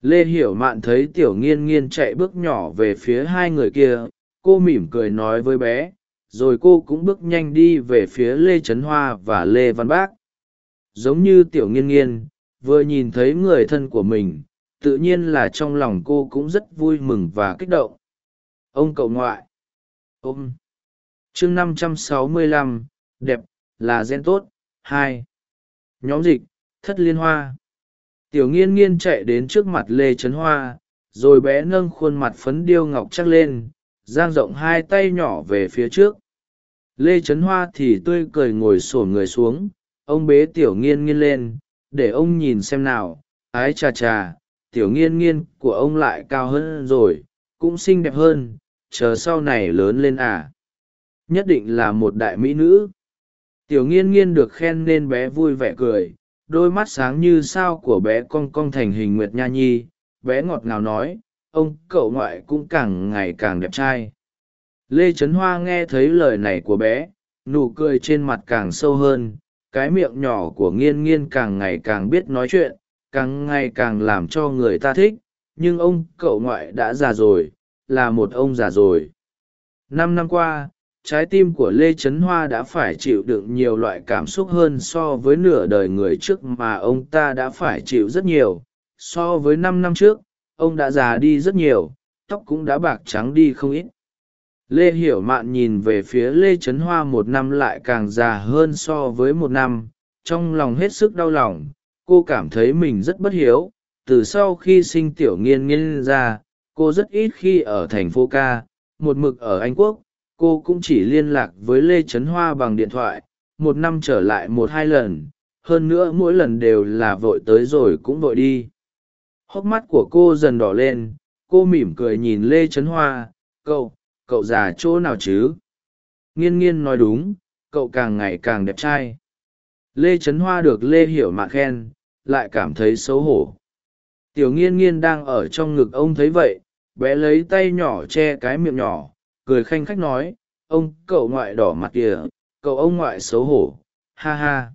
Lê hiểu mạn thấy tiểu nghiên nghiên chạy bước nhỏ về phía hai người kia, cô mỉm cười nói với bé, rồi cô cũng bước nhanh đi về phía lê trấn hoa và lê văn bác. Giống như tiểu nghiên nghiên, vừa nhìn thấy người thân của mình, tự nhiên là trong lòng cô cũng rất vui mừng và kích động. Ông cậu ngoại ôm chương năm trăm sáu mươi lăm, đẹp, là gen tốt, hai, nhóm dịch, thất liên hoa tiểu nghiên nghiên chạy đến trước mặt lê trấn hoa, rồi bé nâng khuôn mặt phấn điêu ngọc chắc lên, giang rộng hai tay nhỏ về phía trước. Lê trấn hoa thì tươi cười ngồi sổ người xuống, ông bế tiểu nghiên nghiên lên, để ông nhìn xem nào, ái chà chà, tiểu nghiên nghiên của ông lại cao hơn rồi, cũng xinh đẹp hơn, chờ sau này lớn lên à. Nhất định là một đại mỹ nữ. Tiểu nghiên nghiên được khen nên bé vui vẻ cười đôi mắt sáng như sao của bé cong cong thành hình nguyệt nha nhi, bé ngọt ngào nói, ông, cậu ngoại cũng càng ngày càng đẹp trai. Lê trấn hoa nghe thấy lời này của bé, nụ cười trên mặt càng sâu hơn, cái miệng nhỏ của nghiên nghiên càng ngày càng biết nói chuyện, càng ngày càng làm cho người ta thích, nhưng ông, cậu ngoại đã già rồi, là một ông già rồi. Năm năm qua trái tim của lê trấn hoa đã phải chịu đựng nhiều loại cảm xúc hơn so với nửa đời người trước mà ông ta đã phải chịu rất nhiều. So với năm năm trước, ông đã già đi rất nhiều, tóc cũng đã bạc trắng đi không ít. Lê hiểu mạn nhìn về phía lê trấn hoa một năm lại càng già hơn so với một năm, trong lòng hết sức đau lòng. Cô cảm thấy mình rất bất hiếu. Từ sau khi sinh tiểu nghiên nghiên ra, cô rất ít khi ở thành phố ca, một mực ở anh quốc cô cũng chỉ liên lạc với lê trấn hoa bằng điện thoại, một năm trở lại một hai lần, hơn nữa mỗi lần đều là vội tới rồi cũng vội đi. Hốc mắt của cô dần đỏ lên, cô mỉm cười nhìn lê trấn hoa, cậu cậu già chỗ nào chứ? Nghiên nghiên nói đúng, cậu càng ngày càng đẹp trai. Lê trấn hoa được lê hiểu mạ khen, lại cảm thấy xấu hổ. Tiểu nghiên nghiên đang ở trong ngực ông thấy vậy, bé lấy tay nhỏ che cái miệng nhỏ cười khanh khách nói, ông, cậu ngoại đỏ mặt kìa, cậu ông ngoại xấu hổ. Ha ha.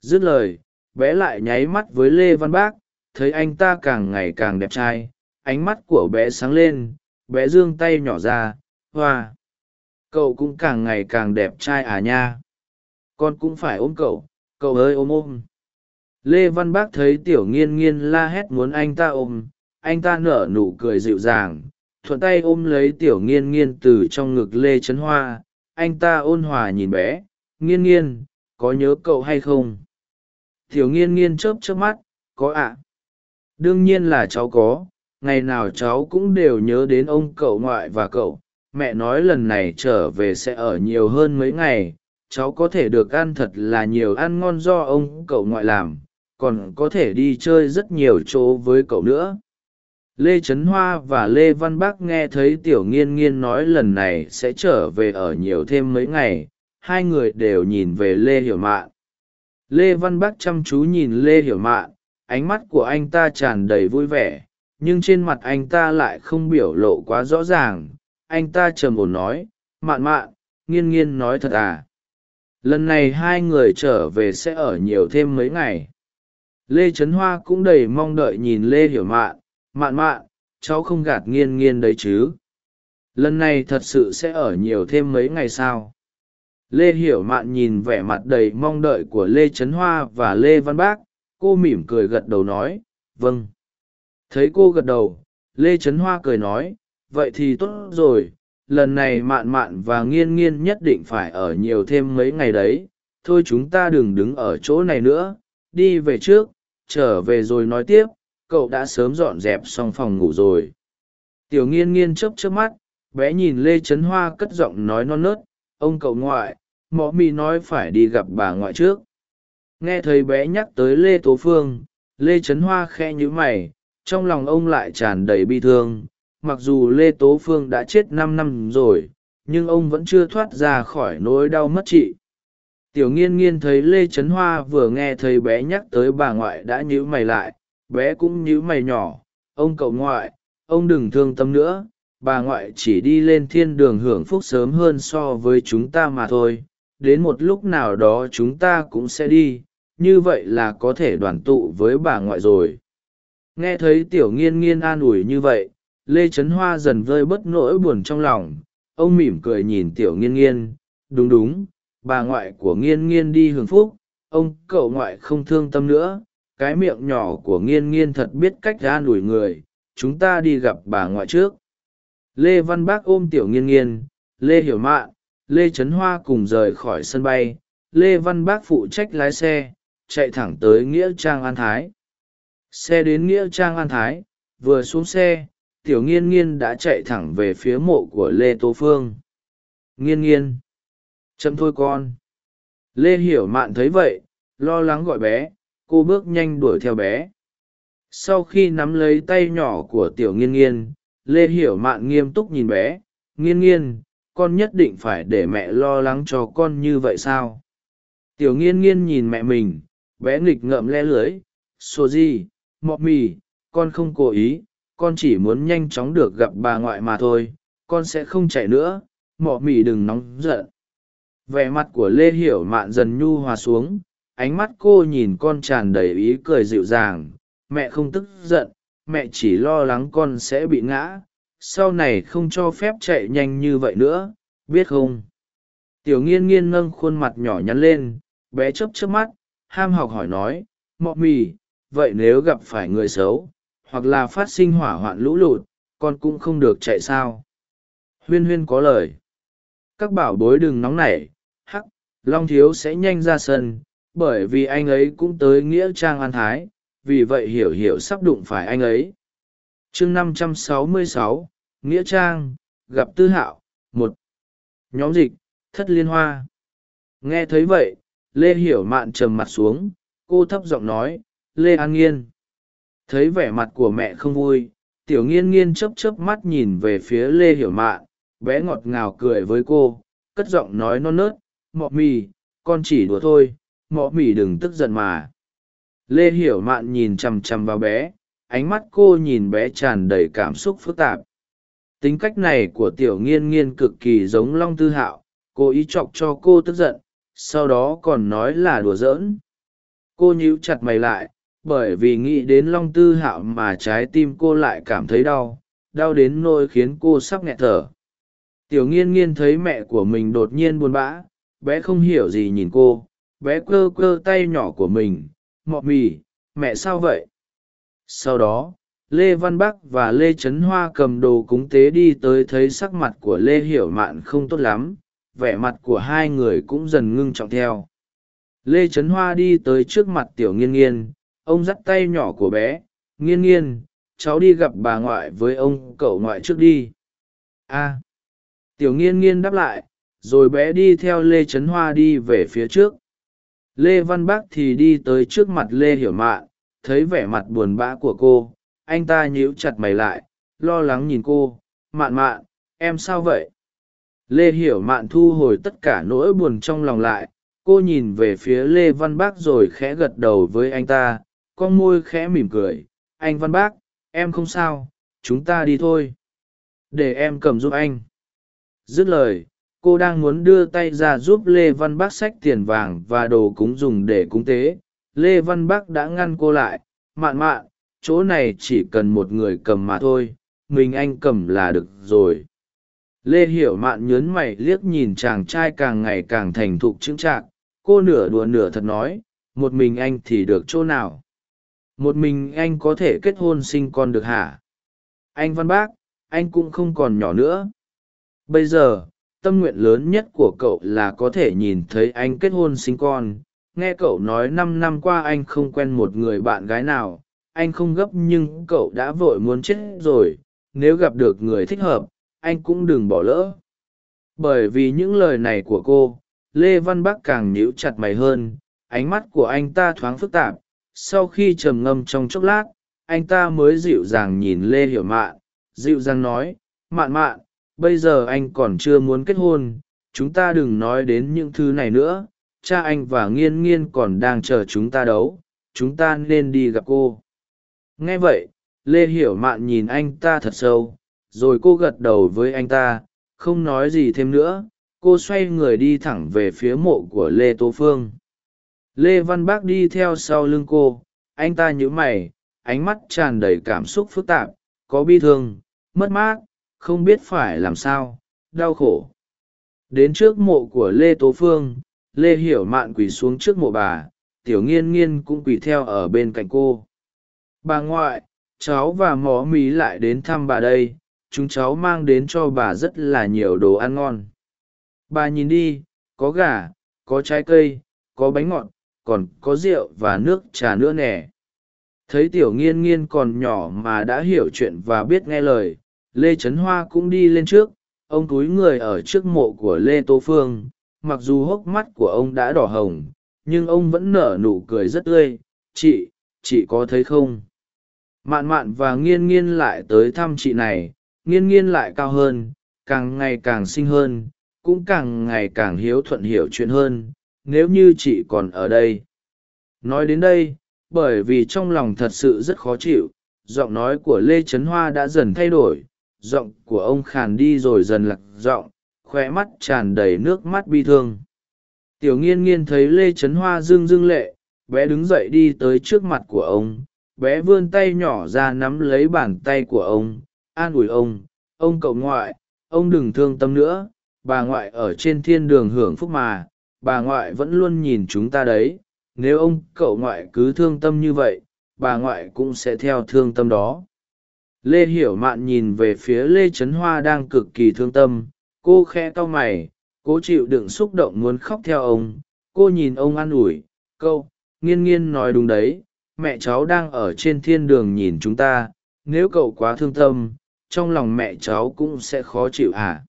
Dứt lời, bé lại nháy mắt với lê văn bác, thấy anh ta càng ngày càng đẹp trai, ánh mắt của bé sáng lên, bé giương tay nhỏ ra, hoa, cậu cũng càng ngày càng đẹp trai à nha. Con cũng phải ôm cậu cậu ơi ôm ôm. Lê văn bác thấy tiểu nghiên nghiên la hét muốn anh ta ôm, anh ta nở nụ cười dịu dàng thuận tay ôm lấy tiểu nghiên nghiên từ trong ngực lê trấn hoa. Anh ta ôn hòa nhìn bé. Nghiên nghiên, có nhớ cậu hay không? Tiểu nghiên nghiên chớp chớp mắt. Có ạ. Đương nhiên là cháu có. Ngày nào cháu cũng đều nhớ đến ông cậu ngoại và cậu. Mẹ nói lần này trở về sẽ ở nhiều hơn mấy ngày. Cháu có thể được ăn thật là nhiều ăn ngon do ông cậu ngoại làm. Còn có thể đi chơi rất nhiều chỗ với cậu nữa lê trấn hoa và lê văn bắc nghe thấy tiểu nghiên nghiên nói lần này sẽ trở về ở nhiều thêm mấy ngày, hai người đều nhìn về lê hiểu mạn. Lê văn bắc chăm chú nhìn lê hiểu mạn, ánh mắt của anh ta tràn đầy vui vẻ, nhưng trên mặt anh ta lại không biểu lộ quá rõ ràng. Anh ta trầm ổn nói, mạn mạn, nghiên nghiên nói thật à? Lần này hai người trở về sẽ ở nhiều thêm mấy ngày. Lê trấn hoa cũng đầy mong đợi nhìn lê hiểu mạn mạn mạn, cháu không gạt nghiên nghiên đấy chứ? Lần này thật sự sẽ ở nhiều thêm mấy ngày sao? Lê hiểu mạn nhìn vẻ mặt đầy mong đợi của lê trấn hoa và lê văn bác, cô mỉm cười gật đầu nói vâng. Thấy cô gật đầu, lê trấn hoa cười nói, vậy thì tốt rồi, lần này mạn mạn và nghiên nghiên nhất định phải ở nhiều thêm mấy ngày đấy. Thôi chúng ta đừng đứng ở chỗ này nữa, đi về trước, trở về rồi nói tiếp cậu đã sớm dọn dẹp xong phòng ngủ rồi. Tiểu nghiên nghiên chớp chớp mắt, bé nhìn lê trấn hoa cất giọng nói non nớt, ông cậu ngoại, mọ mi nói phải đi gặp bà ngoại trước. Nghe thấy bé nhắc tới lê tố phương, lê trấn hoa khe nhữ mày, trong lòng ông lại tràn đầy bi thương. Mặc dù lê tố phương đã chết năm năm rồi, nhưng ông vẫn chưa thoát ra khỏi nỗi đau mất chị. tiểu nghiên nghiên thấy lê trấn hoa vừa nghe thấy bé nhắc tới bà ngoại đã nhữ mày lại bé cũng nhíu mày nhỏ, ông cậu ngoại, ông đừng thương tâm nữa, bà ngoại chỉ đi lên thiên đường hưởng phúc sớm hơn so với chúng ta mà thôi, đến một lúc nào đó chúng ta cũng sẽ đi, như vậy là có thể đoàn tụ với bà ngoại rồi. Nghe thấy tiểu nghiên nghiên an ủi như vậy, lê trấn hoa dần vơi bớt nỗi buồn trong lòng, ông mỉm cười nhìn tiểu nghiên nghiên, đúng đúng, bà ngoại của nghiên nghiên đi hưởng phúc, ông cậu ngoại không thương tâm nữa cái miệng nhỏ của nghiên nghiên thật biết cách ra đuổi người, chúng ta đi gặp bà ngoại trước. Lê văn bác ôm tiểu nghiên nghiên, lê hiểu mạn, lê trấn hoa cùng rời khỏi sân bay. Lê văn bác phụ trách lái xe, chạy thẳng tới nghĩa trang an thái. Xe đến nghĩa trang an thái, vừa xuống xe, tiểu nghiên nghiên đã chạy thẳng về phía mộ của lê tô phương. Nghiên nghiên, chậm thôi con. Lê hiểu mạn thấy vậy, lo lắng gọi bé cô bước nhanh đuổi theo bé. Sau khi nắm lấy tay nhỏ của tiểu nghiên nghiên, lê hiểu mạn nghiêm túc nhìn bé. Nghiên nghiên, con nhất định phải để mẹ lo lắng cho con như vậy sao? Tiểu nghiên nghiên nhìn mẹ mình, bé nghịch ngợm le lưới. Sô gì mọc mì, con không cố ý. Con chỉ muốn nhanh chóng được gặp bà ngoại mà thôi. Con sẽ không chạy nữa. Mọ mì đừng nóng giận. Vẻ mặt của lê hiểu mạn dần nhu hòa xuống ánh mắt cô nhìn con tràn đầy ý cười dịu dàng. Mẹ không tức giận, mẹ chỉ lo lắng con sẽ bị ngã. Sau này không cho phép chạy nhanh như vậy nữa, biết không? Tiểu nghiên nghiên nâng khuôn mặt nhỏ nhắn lên, bé chấp chấp mắt, ham học hỏi nói, mọ mì, vậy nếu gặp phải người xấu, hoặc là phát sinh hỏa hoạn lũ lụt, con cũng không được chạy sao? Huyên huyên có lời. Các bảo bối đừng nóng nảy, hắc, long thiếu sẽ nhanh ra sân bởi vì anh ấy cũng tới nghĩa trang an thái, vì vậy hiểu hiểu sắp đụng phải anh ấy. Chương năm trăm sáu mươi sáu, nghĩa trang, gặp tư hạo, một. Nhóm dịch, thất liên hoa. Nghe thấy vậy, lê hiểu mạn trầm mặt xuống, cô thấp giọng nói, lê an nghiên. Thấy vẻ mặt của mẹ không vui, tiểu nghiên nghiên chấp chấp mắt nhìn về phía lê hiểu mạn, bé ngọt ngào cười với cô, cất giọng nói non nớt, mọ mì, con chỉ đùa thôi mọ mỉ đừng tức giận mà. Lê hiểu mạn nhìn chằm chằm vào bé, ánh mắt cô nhìn bé tràn đầy cảm xúc phức tạp. Tính cách này của tiểu nghiên nghiên cực kỳ giống long tư hạo, cô ý chọc cho cô tức giận, sau đó còn nói là đùa giỡn. Cô nhíu chặt mày lại, bởi vì nghĩ đến long tư hạo mà trái tim cô lại cảm thấy đau đau đến nỗi khiến cô sắp nghẹt thở. Tiểu nghiên nghiên thấy mẹ của mình đột nhiên buồn bã, bé không hiểu gì nhìn cô bé cơ cơ tay nhỏ của mình, mọ mì, mẹ sao vậy? Sau đó, lê văn bắc và lê trấn hoa cầm đồ cúng tế đi tới thấy sắc mặt của lê hiểu mạn không tốt lắm, vẻ mặt của hai người cũng dần ngưng trọng theo. Lê trấn hoa đi tới trước mặt tiểu nghiên nghiên, ông dắt tay nhỏ của bé, nghiên nghiên, cháu đi gặp bà ngoại với ông cậu ngoại trước đi. A. Tiểu nghiên nghiên đáp lại, rồi bé đi theo lê trấn hoa đi về phía trước lê văn bắc thì đi tới trước mặt lê hiểu mạn, thấy vẻ mặt buồn bã của cô. Anh ta nhíu chặt mày lại, lo lắng nhìn cô. Mạn mạn, em sao vậy? Lê hiểu mạn thu hồi tất cả nỗi buồn trong lòng lại. Cô nhìn về phía lê văn bác rồi khẽ gật đầu với anh ta. Con môi khẽ mỉm cười. Anh văn bác, em không sao. Chúng ta đi thôi. Để em cầm giúp anh. Dứt lời cô đang muốn đưa tay ra giúp lê văn bác xách tiền vàng và đồ cúng dùng để cúng tế. Lê văn bác đã ngăn cô lại. Mạn mạn, chỗ này chỉ cần một người cầm mà thôi. Mình anh cầm là được rồi. Lê hiểu mạn nhớn mày liếc nhìn chàng trai càng ngày càng thành thục chững chạc. Cô nửa đùa nửa thật nói, một mình anh thì được chỗ nào? Một mình anh có thể kết hôn sinh con được hả? Anh văn bác, anh cũng không còn nhỏ nữa. Bây giờ tâm nguyện lớn nhất của cậu là có thể nhìn thấy anh kết hôn sinh con. Nghe cậu nói năm năm qua anh không quen một người bạn gái nào. Anh không gấp nhưng cậu đã vội muốn chết rồi. Nếu gặp được người thích hợp, anh cũng đừng bỏ lỡ. Bởi vì những lời này của cô, lê văn bắc càng níu chặt mày hơn. Ánh mắt của anh ta thoáng phức tạp. Sau khi trầm ngâm trong chốc lát, anh ta mới dịu dàng nhìn lê hiểu mạn. Dịu dàng nói, mạn mạn bây giờ anh còn chưa muốn kết hôn, chúng ta đừng nói đến những thứ này nữa, cha anh và nghiên nghiên còn đang chờ chúng ta đấu chúng ta nên đi gặp cô. Nghe vậy, lê hiểu mạn nhìn anh ta thật sâu, rồi cô gật đầu với anh ta, không nói gì thêm nữa, cô xoay người đi thẳng về phía mộ của lê tố phương. Lê văn bác đi theo sau lưng cô, anh ta nhíu mày, ánh mắt tràn đầy cảm xúc phức tạp, có bi thương, mất mát không biết phải làm sao, đau khổ. Đến trước mộ của lê tố phương, lê hiểu mạn quỳ xuống trước mộ bà, tiểu nghiên nghiên cũng quỳ theo ở bên cạnh cô. Bà ngoại, cháu và mó mí lại đến thăm bà đây, chúng cháu mang đến cho bà rất là nhiều đồ ăn ngon. Bà nhìn đi, có gà, có trái cây, có bánh ngọt, còn có rượu và nước trà nữa nè. Thấy tiểu nghiên nghiên còn nhỏ mà đã hiểu chuyện và biết nghe lời lê trấn hoa cũng đi lên trước, ông túi người ở trước mộ của lê tô phương, mặc dù hốc mắt của ông đã đỏ hồng, nhưng ông vẫn nở nụ cười rất tươi, chị chị có thấy không? Mạn mạn và nghiên nghiên lại tới thăm chị này, nghiên nghiên lại cao hơn, càng ngày càng sinh hơn, cũng càng ngày càng hiếu thuận hiểu chuyện hơn, nếu như chị còn ở đây. Nói đến đây, bởi vì trong lòng thật sự rất khó chịu, giọng nói của lê trấn hoa đã dần thay đổi giọng của ông khàn đi rồi dần lặc giọng khoe mắt tràn đầy nước mắt bi thương. Tiểu nghiên nghiên thấy lê trấn hoa dương dương lệ, bé đứng dậy đi tới trước mặt của ông, bé vươn tay nhỏ ra nắm lấy bàn tay của ông, an ủi ông ông cậu ngoại, ông đừng thương tâm nữa, bà ngoại ở trên thiên đường hưởng phúc mà, bà ngoại vẫn luôn nhìn chúng ta đấy, nếu ông cậu ngoại cứ thương tâm như vậy, bà ngoại cũng sẽ theo thương tâm đó lê hiểu mạn nhìn về phía lê trấn hoa đang cực kỳ thương tâm. Cô khe cau mày, cố chịu đựng xúc động muốn khóc theo ông. Cô nhìn ông an ủi câu nghiên nghiên nói đúng đấy. Mẹ cháu đang ở trên thiên đường nhìn chúng ta. Nếu cậu quá thương tâm, trong lòng mẹ cháu cũng sẽ khó chịu hả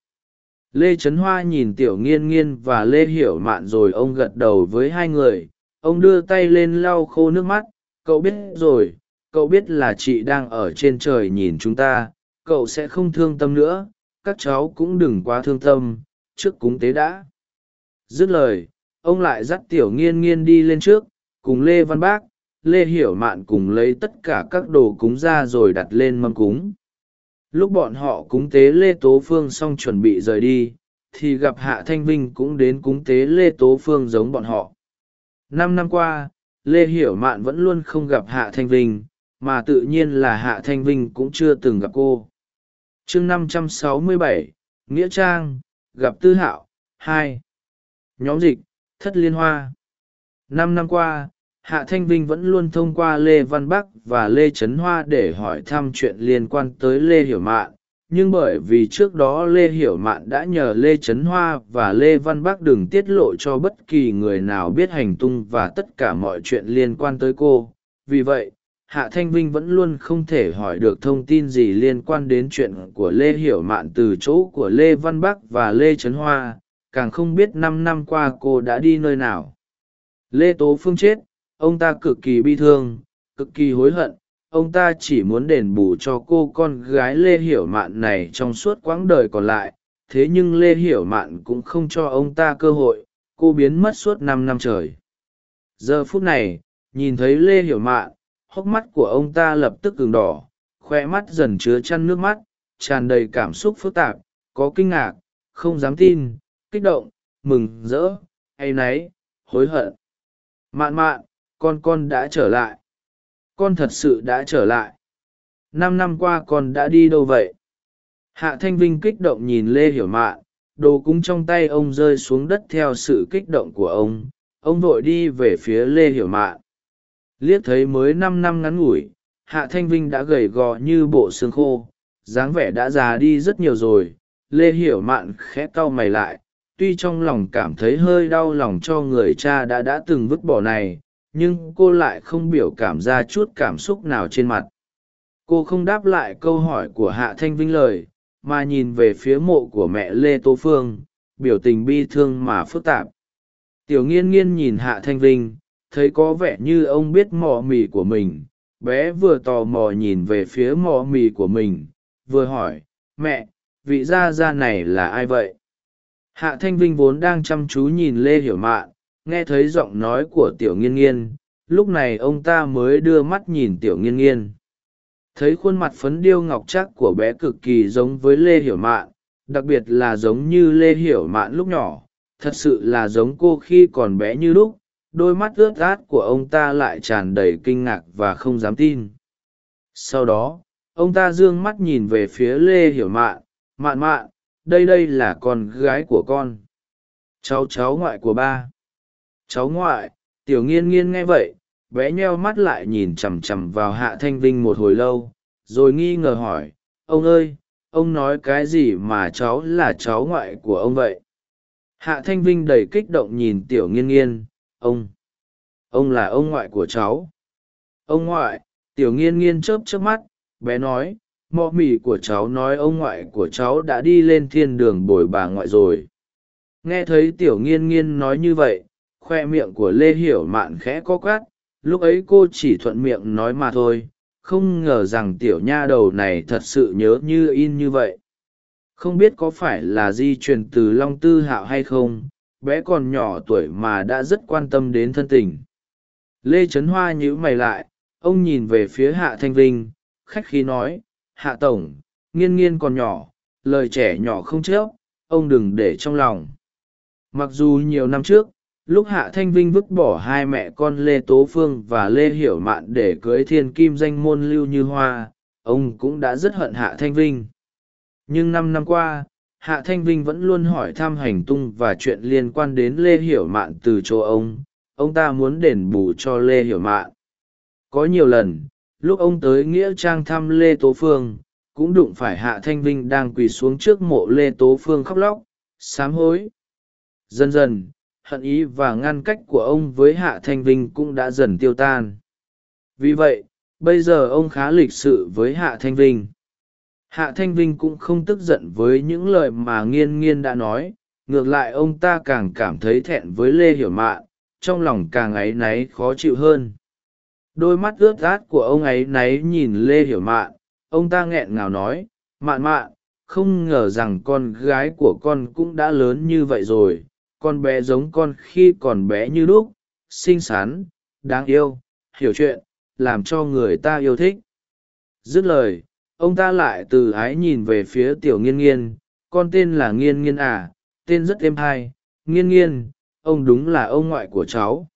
lê trấn hoa nhìn tiểu nghiên nghiên và lê hiểu mạn rồi ông gật đầu với hai người. Ông đưa tay lên lau khô nước mắt. Cậu biết rồi cậu biết là chị đang ở trên trời nhìn chúng ta, cậu sẽ không thương tâm nữa, các cháu cũng đừng quá thương tâm, trước cúng tế đã. Dứt lời, ông lại dắt tiểu nghiên nghiên đi lên trước, cùng lê văn bác, lê hiểu mạn cùng lấy tất cả các đồ cúng ra rồi đặt lên mâm cúng. Lúc bọn họ cúng tế lê tố phương xong chuẩn bị rời đi, thì gặp hạ thanh vinh cũng đến cúng tế lê tố phương giống bọn họ. Năm năm qua, lê hiểu mạn vẫn luôn không gặp hạ thanh vinh mà tự nhiên là hạ thanh vinh cũng chưa từng gặp cô. Chương năm trăm sáu mươi bảy, nghĩa trang, gặp tư hạo, hai. Nhóm dịch, thất liên hoa. Năm năm qua, hạ thanh vinh vẫn luôn thông qua lê văn bắc và lê trấn hoa để hỏi thăm chuyện liên quan tới lê hiểu mạn. Nhưng bởi vì trước đó lê hiểu mạn đã nhờ lê trấn hoa và lê văn bắc đừng tiết lộ cho bất kỳ người nào biết hành tung và tất cả mọi chuyện liên quan tới cô. Vì vậy hạ thanh vinh vẫn luôn không thể hỏi được thông tin gì liên quan đến chuyện của lê hiểu mạn từ chỗ của lê văn bắc và lê trấn hoa, càng không biết năm năm qua cô đã đi nơi nào. Lê tố phương chết, ông ta cực kỳ bi thương, cực kỳ hối hận, ông ta chỉ muốn đền bù cho cô con gái lê hiểu mạn này trong suốt quãng đời còn lại, thế nhưng lê hiểu mạn cũng không cho ông ta cơ hội, cô biến mất suốt năm năm trời. Giờ phút này, nhìn thấy lê hiểu mạn hốc mắt của ông ta lập tức cứng đỏ, khoe mắt dần chứa chăn nước mắt, tràn đầy cảm xúc phức tạp, có kinh ngạc, không dám tin, kích động, mừng, rỡ hay náy, hối hận. Mạn mạn, con con đã trở lại. Con thật sự đã trở lại. Năm năm qua con đã đi đâu vậy? Hạ thanh vinh kích động nhìn lê hiểu mạn, đồ cúng trong tay ông rơi xuống đất theo sự kích động của ông. Ông vội đi về phía lê hiểu mạn liếc thấy mới năm năm ngắn ngủi, hạ thanh vinh đã gầy gò như bộ xương khô, dáng vẻ đã già đi rất nhiều rồi. Lê hiểu mạn khẽ cau mày lại, tuy trong lòng cảm thấy hơi đau lòng cho người cha đã đã từng vứt bỏ này, nhưng cô lại không biểu cảm ra chút cảm xúc nào trên mặt. Cô không đáp lại câu hỏi của hạ thanh vinh lời, mà nhìn về phía mộ của mẹ lê tô phương, biểu tình bi thương mà phức tạp. Tiểu nghiên nghiên nhìn hạ thanh vinh thấy có vẻ như ông biết mò mì của mình. Bé vừa tò mò nhìn về phía mò mì của mình, vừa hỏi, mẹ, vị gia gia này là ai vậy? Hạ thanh vinh vốn đang chăm chú nhìn lê hiểu mạn, nghe thấy giọng nói của tiểu nghiên nghiên, lúc này ông ta mới đưa mắt nhìn tiểu nghiên nghiên. Thấy khuôn mặt phấn điêu ngọc chắc của bé cực kỳ giống với lê hiểu mạn, đặc biệt là giống như lê hiểu mạn lúc nhỏ, thật sự là giống cô khi còn bé như lúc đôi mắt ướt át của ông ta lại tràn đầy kinh ngạc và không dám tin. Sau đó, ông ta d ư ơ n g mắt nhìn về phía lê hiểu mạn mạn mạn đây đây là con gái của con. Cháu cháu ngoại của ba. Cháu ngoại? Tiểu nghiên nghiên nghe vậy bé nheo mắt lại nhìn chằm chằm vào hạ thanh vinh một hồi lâu, rồi nghi ngờ hỏi, ông ơi, ông nói cái gì mà cháu là cháu ngoại của ông vậy? Hạ thanh vinh đầy kích động nhìn tiểu nghiên nghiên ông. Ông là ông ngoại của cháu. Ông ngoại tiểu nghiên nghiên chớp chớp mắt bé nói mọ mì của cháu nói ông ngoại của cháu đã đi lên thiên đường bồi bà ngoại rồi. Nghe thấy tiểu nghiên nghiên nói như vậy khoe miệng của lê hiểu mạn khẽ có quát, lúc ấy cô chỉ thuận miệng nói mà thôi không ngờ rằng tiểu nha đầu này thật sự nhớ như in như vậy. Không biết có phải là di truyền từ long tư hạo hay không bé còn nhỏ tuổi mà đã rất quan tâm đến thân tình. Lê trấn hoa nhíu mày lại, ông nhìn về phía hạ thanh vinh, khách khí nói, hạ tổng, nghiên nghiên còn nhỏ, lời trẻ nhỏ không chớp, ông đừng để trong lòng. Mặc dù nhiều năm trước, lúc hạ thanh vinh vứt bỏ hai mẹ con lê tố phương và lê hiểu mạn để cưới thiên kim danh môn lưu như hoa, ông cũng đã rất hận hạ thanh vinh. Nhưng năm năm qua hạ thanh vinh vẫn luôn hỏi thăm hành tung và chuyện liên quan đến lê hiểu mạn từ chỗ ông. Ông ta muốn đền bù cho lê hiểu mạn. Có nhiều lần, lúc ông tới nghĩa trang thăm lê tố phương, cũng đụng phải hạ thanh vinh đang quỳ xuống trước mộ lê tố phương khóc lóc, sám hối. Dần dần, hận ý và ngăn cách của ông với hạ thanh vinh cũng đã dần tiêu tan. Vì vậy, bây giờ ông khá lịch sự với hạ thanh vinh hạ thanh vinh cũng không tức giận với những lời mà nghiên nghiên đã nói ngược lại ông ta càng cảm thấy thẹn với lê hiểu mạn trong lòng càng áy náy khó chịu hơn. Đôi mắt ướt át của ông ấy náy nhìn lê hiểu mạn ông ta nghẹn ngào nói mạn mạn không ngờ rằng con gái của con cũng đã lớn như vậy rồi con bé giống con khi còn bé như lúc, xinh xắn đáng yêu hiểu chuyện làm cho người ta yêu thích. Dứt lời ông ta lại từ ái nhìn về phía tiểu nghiên nghiên, con tên là nghiên nghiên à tên rất êm hay. Nghiên nghiên, ông đúng là ông ngoại của cháu.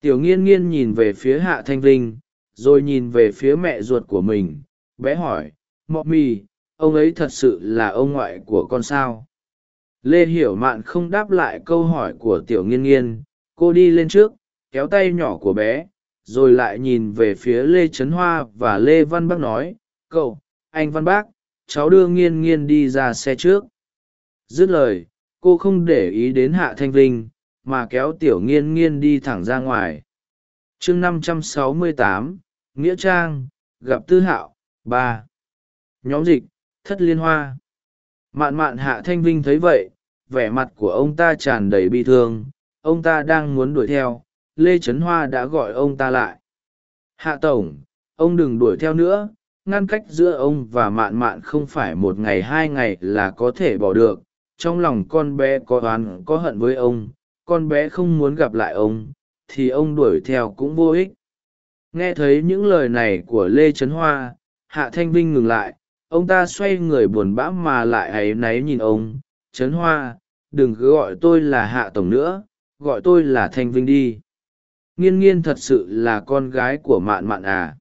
Tiểu nghiên nghiên nhìn về phía hạ thanh linh, rồi nhìn về phía mẹ ruột của mình, bé hỏi, mọ mì ông ấy thật sự là ông ngoại của con sao? Lê hiểu mạn không đáp lại câu hỏi của tiểu nghiên nghiên, cô đi lên trước, kéo tay nhỏ của bé, rồi lại nhìn về phía lê trấn hoa và lê văn bắc nói, cậu anh văn bác, cháu đưa nghiên nghiên đi ra xe trước. Dứt lời, cô không để ý đến hạ thanh vinh, mà kéo tiểu nghiên nghiên đi thẳng ra ngoài. Chương năm trăm sáu mươi tám, nghĩa trang, gặp tư hạo, ba. Nhóm dịch, thất liên hoa. Mạn mạn hạ thanh vinh thấy vậy, vẻ mặt của ông ta tràn đầy bi thương. Ông ta đang muốn đuổi theo, lê trấn hoa đã gọi ông ta lại. Hạ tổng, ông đừng đuổi theo nữa ngăn cách giữa ông và mạn mạn không phải một ngày hai ngày là có thể bỏ được. Trong lòng con bé có oán, có hận với ông, con bé không muốn gặp lại ông, thì ông đuổi theo cũng vô ích. Nghe thấy những lời này của lê trấn hoa, hạ thanh vinh ngừng lại. Ông ta xoay người buồn bã mà lại áy náy nhìn ông. Trấn hoa, đừng cứ gọi tôi là hạ tổng nữa, gọi tôi là thanh vinh đi. Nghiên nghiên thật sự là con gái của mạn mạn à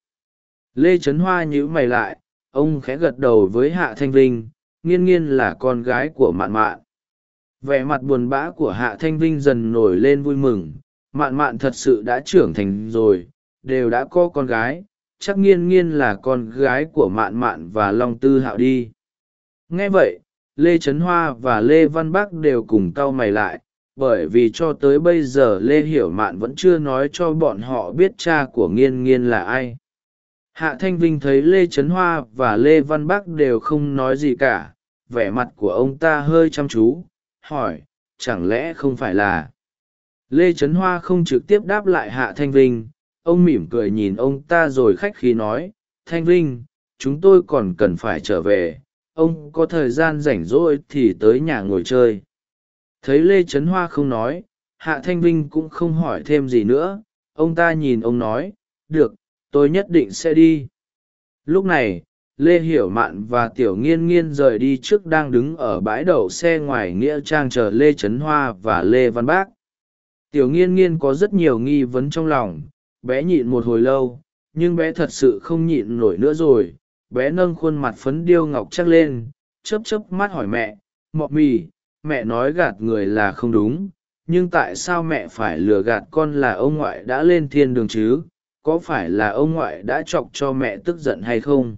lê trấn hoa nhíu mày lại, ông khẽ gật đầu với hạ thanh vinh, nghiên nghiên là con gái của mạn mạn. Vẻ mặt buồn bã của hạ thanh vinh dần nổi lên vui mừng, mạn mạn thật sự đã trưởng thành rồi, đều đã có con gái, chắc nghiên nghiên là con gái của mạn mạn và long tư hạo đi. Nghe vậy, lê trấn hoa và lê văn bắc đều cùng cau mày lại, bởi vì cho tới bây giờ lê hiểu mạn vẫn chưa nói cho bọn họ biết cha của nghiên nghiên là ai hạ thanh vinh thấy lê trấn hoa và lê văn bắc đều không nói gì cả, vẻ mặt của ông ta hơi chăm chú, hỏi, chẳng lẽ không phải là? Lê trấn hoa không trực tiếp đáp lại hạ thanh vinh, ông mỉm cười nhìn ông ta rồi khách khí nói, thanh vinh, chúng tôi còn cần phải trở về, ông có thời gian rảnh rỗi thì tới nhà ngồi chơi. Thấy lê trấn hoa không nói, hạ thanh vinh cũng không hỏi thêm gì nữa, ông ta nhìn ông nói, được tôi nhất định sẽ đi. Lúc này, lê hiểu mạn và tiểu nghiên nghiên rời đi trước đang đứng ở bãi đậu xe ngoài nghĩa trang chờ lê trấn hoa và lê văn bác. Tiểu nghiên nghiên có rất nhiều nghi vấn trong lòng, bé nhịn một hồi lâu, nhưng bé thật sự không nhịn nổi nữa rồi. Bé nâng khuôn mặt phấn điêu ngọc chắc lên, chớp chớp mắt hỏi mẹ, mọ mì, mẹ nói gạt người là không đúng, nhưng tại sao mẹ phải lừa gạt con là ông ngoại đã lên thiên đường chứ? Có phải là ông ngoại đã chọc cho mẹ tức giận hay không?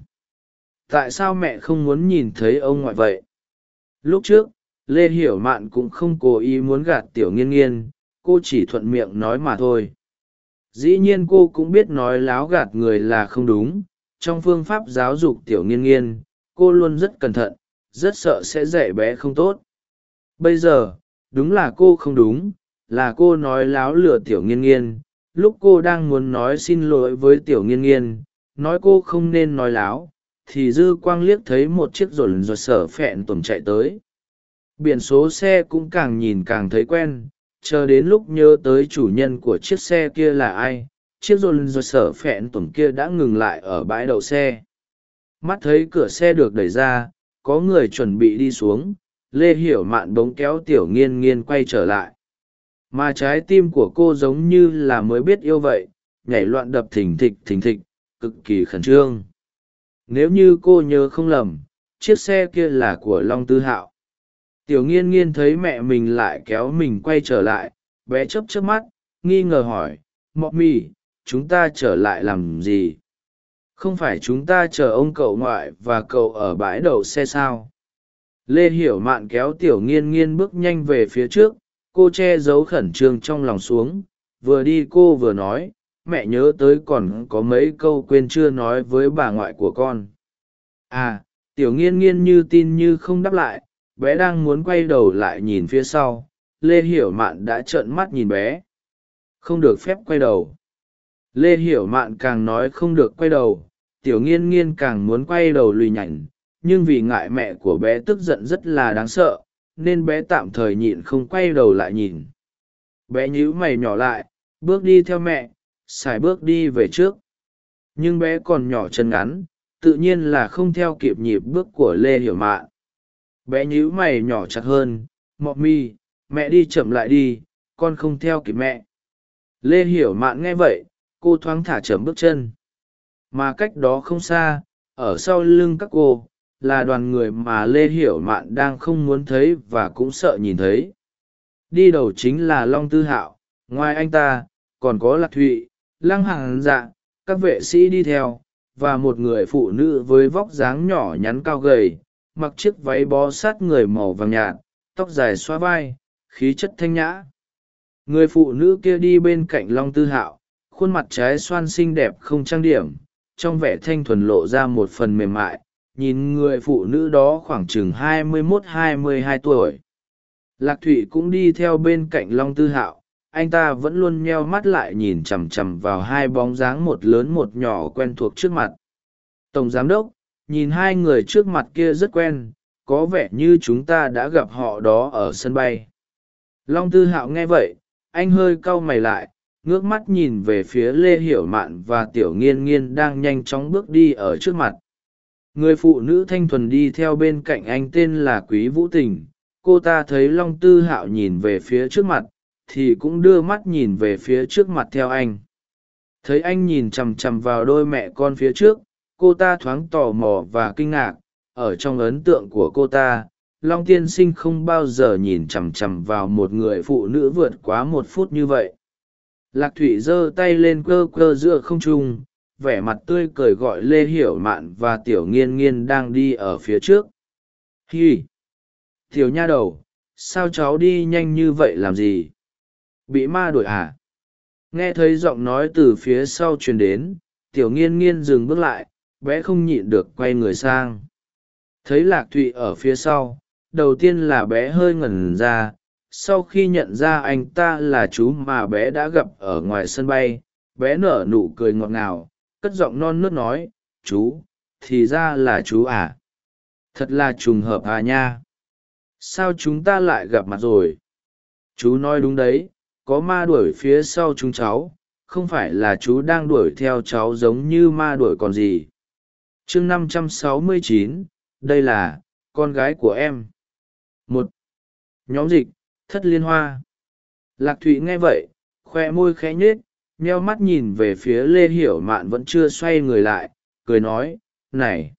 Tại sao mẹ không muốn nhìn thấy ông ngoại vậy? Lúc trước, lê hiểu mạn cũng không cố ý muốn gạt tiểu nghiên nghiên, cô chỉ thuận miệng nói mà thôi. Dĩ nhiên cô cũng biết nói láo gạt người là không đúng, trong phương pháp giáo dục tiểu nghiên nghiên, cô luôn rất cẩn thận, rất sợ sẽ dạy bé không tốt. Bây giờ, đúng là cô không đúng, là cô nói láo lừa tiểu nghiên nghiên lúc cô đang muốn nói xin lỗi với tiểu nghiên nghiên, nói cô không nên nói láo, thì dư quang liếc thấy một chiếc rồn rồi sở phẹn tổm chạy tới. Biển số xe cũng càng nhìn càng thấy quen, chờ đến lúc nhớ tới chủ nhân của chiếc xe kia là ai, chiếc rồn rồi sở phẹn tổm kia đã ngừng lại ở bãi đậu xe. Mắt thấy cửa xe được đẩy ra, có người chuẩn bị đi xuống, lê hiểu mạn bỗng kéo tiểu nghiên nghiên quay trở lại mà trái tim của cô giống như là mới biết yêu vậy, nhảy loạn đập thình thịch thình thịch, cực kỳ khẩn trương. Nếu như cô nhớ không lầm, chiếc xe kia là của long tư hạo. Tiểu nghiên nghiên thấy mẹ mình lại kéo mình quay trở lại, bé chấp chấp mắt, nghi ngờ hỏi, mọ mì chúng ta trở lại làm gì? Không phải chúng ta chờ ông cậu ngoại và cậu ở bãi đậu xe sao? Lê hiểu mạn kéo tiểu nghiên nghiên bước nhanh về phía trước cô che giấu khẩn trương trong lòng xuống, vừa đi cô vừa nói, mẹ nhớ tới còn có mấy câu quên chưa nói với bà ngoại của con. À tiểu nghiên nghiên như tin như không đáp lại, bé đang muốn quay đầu lại nhìn phía sau, lê hiểu mạn đã trợn mắt nhìn bé. Không được phép quay đầu. Lê hiểu mạn càng nói không được quay đầu, tiểu nghiên nghiên càng muốn quay đầu lùi nhảnh, nhưng vì ngại mẹ của bé tức giận rất là đáng sợ nên bé tạm thời nhịn không quay đầu lại nhìn. Bé nhíu mày nhỏ lại, bước đi theo mẹ, xài bước đi về trước. Nhưng bé còn nhỏ chân ngắn, tự nhiên là không theo kịp nhịp bước của lê hiểu mạn bé nhíu mày nhỏ chặt hơn, mọ mi, mẹ đi chậm lại đi, con không theo kịp mẹ. Lê hiểu mạn nghe vậy, cô thoáng thả chậm bước chân. Mà cách đó không xa, ở sau lưng các cô là đoàn người mà lê hiểu mạn đang không muốn thấy và cũng sợ nhìn thấy. Đi đầu chính là long tư hạo, ngoài anh ta, còn có lạc thụy, lăng hàng dạ các vệ sĩ đi theo, và một người phụ nữ với vóc dáng nhỏ nhắn cao gầy, mặc chiếc váy bó sát người màu vàng nhạt, tóc dài xoa vai, khí chất thanh nhã. Người phụ nữ kia đi bên cạnh long tư hạo, khuôn mặt trái xoan xinh đẹp không trang điểm, trong vẻ thanh thuần lộ ra một phần mềm mại nhìn người phụ nữ đó khoảng chừng hai mươi mốt, hai mươi hai tuổi. Lạc thụy cũng đi theo bên cạnh long tư hạo, anh ta vẫn luôn nheo mắt lại nhìn chằm chằm vào hai bóng dáng một lớn một nhỏ quen thuộc trước mặt. Tổng giám đốc, nhìn hai người trước mặt kia rất quen, có vẻ như chúng ta đã gặp họ đó ở sân bay. Long tư hạo nghe vậy, anh hơi cau mày lại, ngước mắt nhìn về phía lê hiểu mạn và tiểu nghiên nghiên đang nhanh chóng bước đi ở trước mặt người phụ nữ thanh thuần đi theo bên cạnh anh tên là quý vũ tình. Cô ta thấy long tư hạo nhìn về phía trước mặt, thì cũng đưa mắt nhìn về phía trước mặt theo anh. Thấy anh nhìn chằm chằm vào đôi mẹ con phía trước, cô ta thoáng tò mò và kinh ngạc. Ở trong ấn tượng của cô ta, long tiên sinh không bao giờ nhìn chằm chằm vào một người phụ nữ vượt quá một phút như vậy. Lạc Thủy giơ tay lên cơ cơ giữa không trung vẻ mặt tươi cười gọi lê hiểu mạn và tiểu nghiên nghiên đang đi ở phía trước. Hi. Tiểu nha đầu, sao cháu đi nhanh như vậy làm gì? Bị ma đuổi à? Nghe thấy giọng nói từ phía sau truyền đến, tiểu nghiên nghiên dừng bước lại, bé không nhịn được quay người sang. Thấy lạc thụy ở phía sau, đầu tiên là bé hơi ngẩn ra, sau khi nhận ra anh ta là chú mà bé đã gặp ở ngoài sân bay, bé nở nụ cười ngọt ngào cất giọng non nớt nói, chú, thì ra là chú à? Thật là trùng hợp à nha? Sao chúng ta lại gặp mặt rồi? Chú nói đúng đấy, có ma đuổi phía sau chúng cháu, không phải là chú đang đuổi theo cháu giống như ma đuổi còn gì. Chương năm trăm sáu mươi chín, đây là con gái của em. Một, nhóm dịch, thất liên hoa. Lạc thụy nghe vậy, khoe môi khẽ nhết nheo mắt nhìn về phía lê hiểu mạn vẫn chưa xoay người lại, cười nói, này,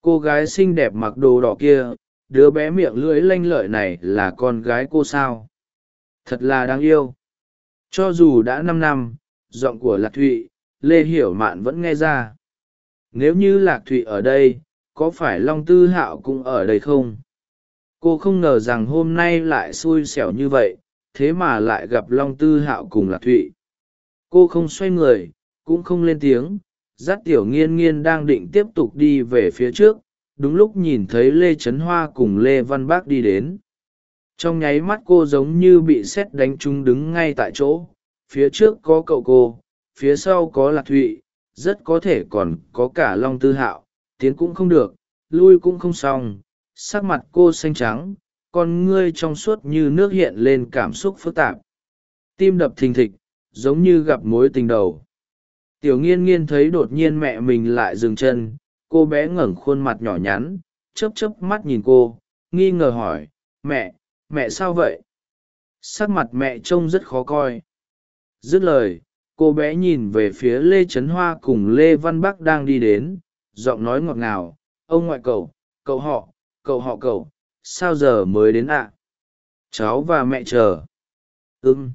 cô gái xinh đẹp mặc đồ đỏ kia, đứa bé miệng lưỡi lanh lợi này là con gái cô sao? Thật là đáng yêu. Cho dù đã năm năm, giọng của lạc thụy, lê hiểu mạn vẫn nghe ra. Nếu như lạc thụy ở đây, có phải long tư hạo cũng ở đây không? Cô không ngờ rằng hôm nay lại xui xẻo như vậy, thế mà lại gặp long tư hạo cùng lạc thụy cô không xoay người, cũng không lên tiếng, dắt tiểu nghiên nghiên đang định tiếp tục đi về phía trước, đúng lúc nhìn thấy lê trấn hoa cùng lê văn bác đi đến. Trong nháy mắt cô giống như bị sét đánh trúng đứng ngay tại chỗ, phía trước có cậu cô, phía sau có lạc thụy, rất có thể còn có cả long tư hạo, tiến cũng không được, lui cũng không xong, sắc mặt cô xanh trắng, con ngươi trong suốt như nước hiện lên cảm xúc phức tạp. Tim đập thình thịch giống như gặp mối tình đầu. Tiểu nghiên nghiên thấy đột nhiên mẹ mình lại dừng chân, cô bé ngẩng khuôn mặt nhỏ nhắn, chớp chớp mắt nhìn cô, nghi ngờ hỏi, mẹ mẹ sao vậy? Sắc mặt mẹ trông rất khó coi. Dứt lời, cô bé nhìn về phía lê trấn hoa cùng lê văn bắc đang đi đến, giọng nói ngọt ngào, ông ngoại cậu cậu họ cậu họ cậu, sao giờ mới đến ạ? Cháu và mẹ chờ. Ưng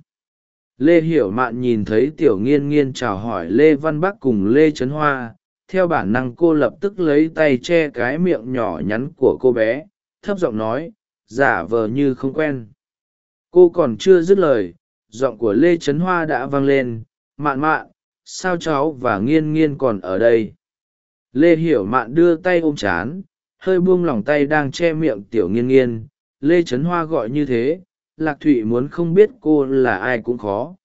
lê hiểu mạn nhìn thấy tiểu nghiên nghiên chào hỏi lê văn bắc cùng lê trấn hoa, theo bản năng cô lập tức lấy tay che cái miệng nhỏ nhắn của cô bé, thấp giọng nói, giả vờ như không quen. Cô còn chưa dứt lời, giọng của lê trấn hoa đã vang lên, mạn mạn, sao cháu và nghiên nghiên còn ở đây? Lê hiểu mạn đưa tay ôm chán, hơi buông lỏng tay đang che miệng tiểu nghiên nghiên, lê trấn hoa gọi như thế lạc thụy muốn không biết cô là ai cũng khó.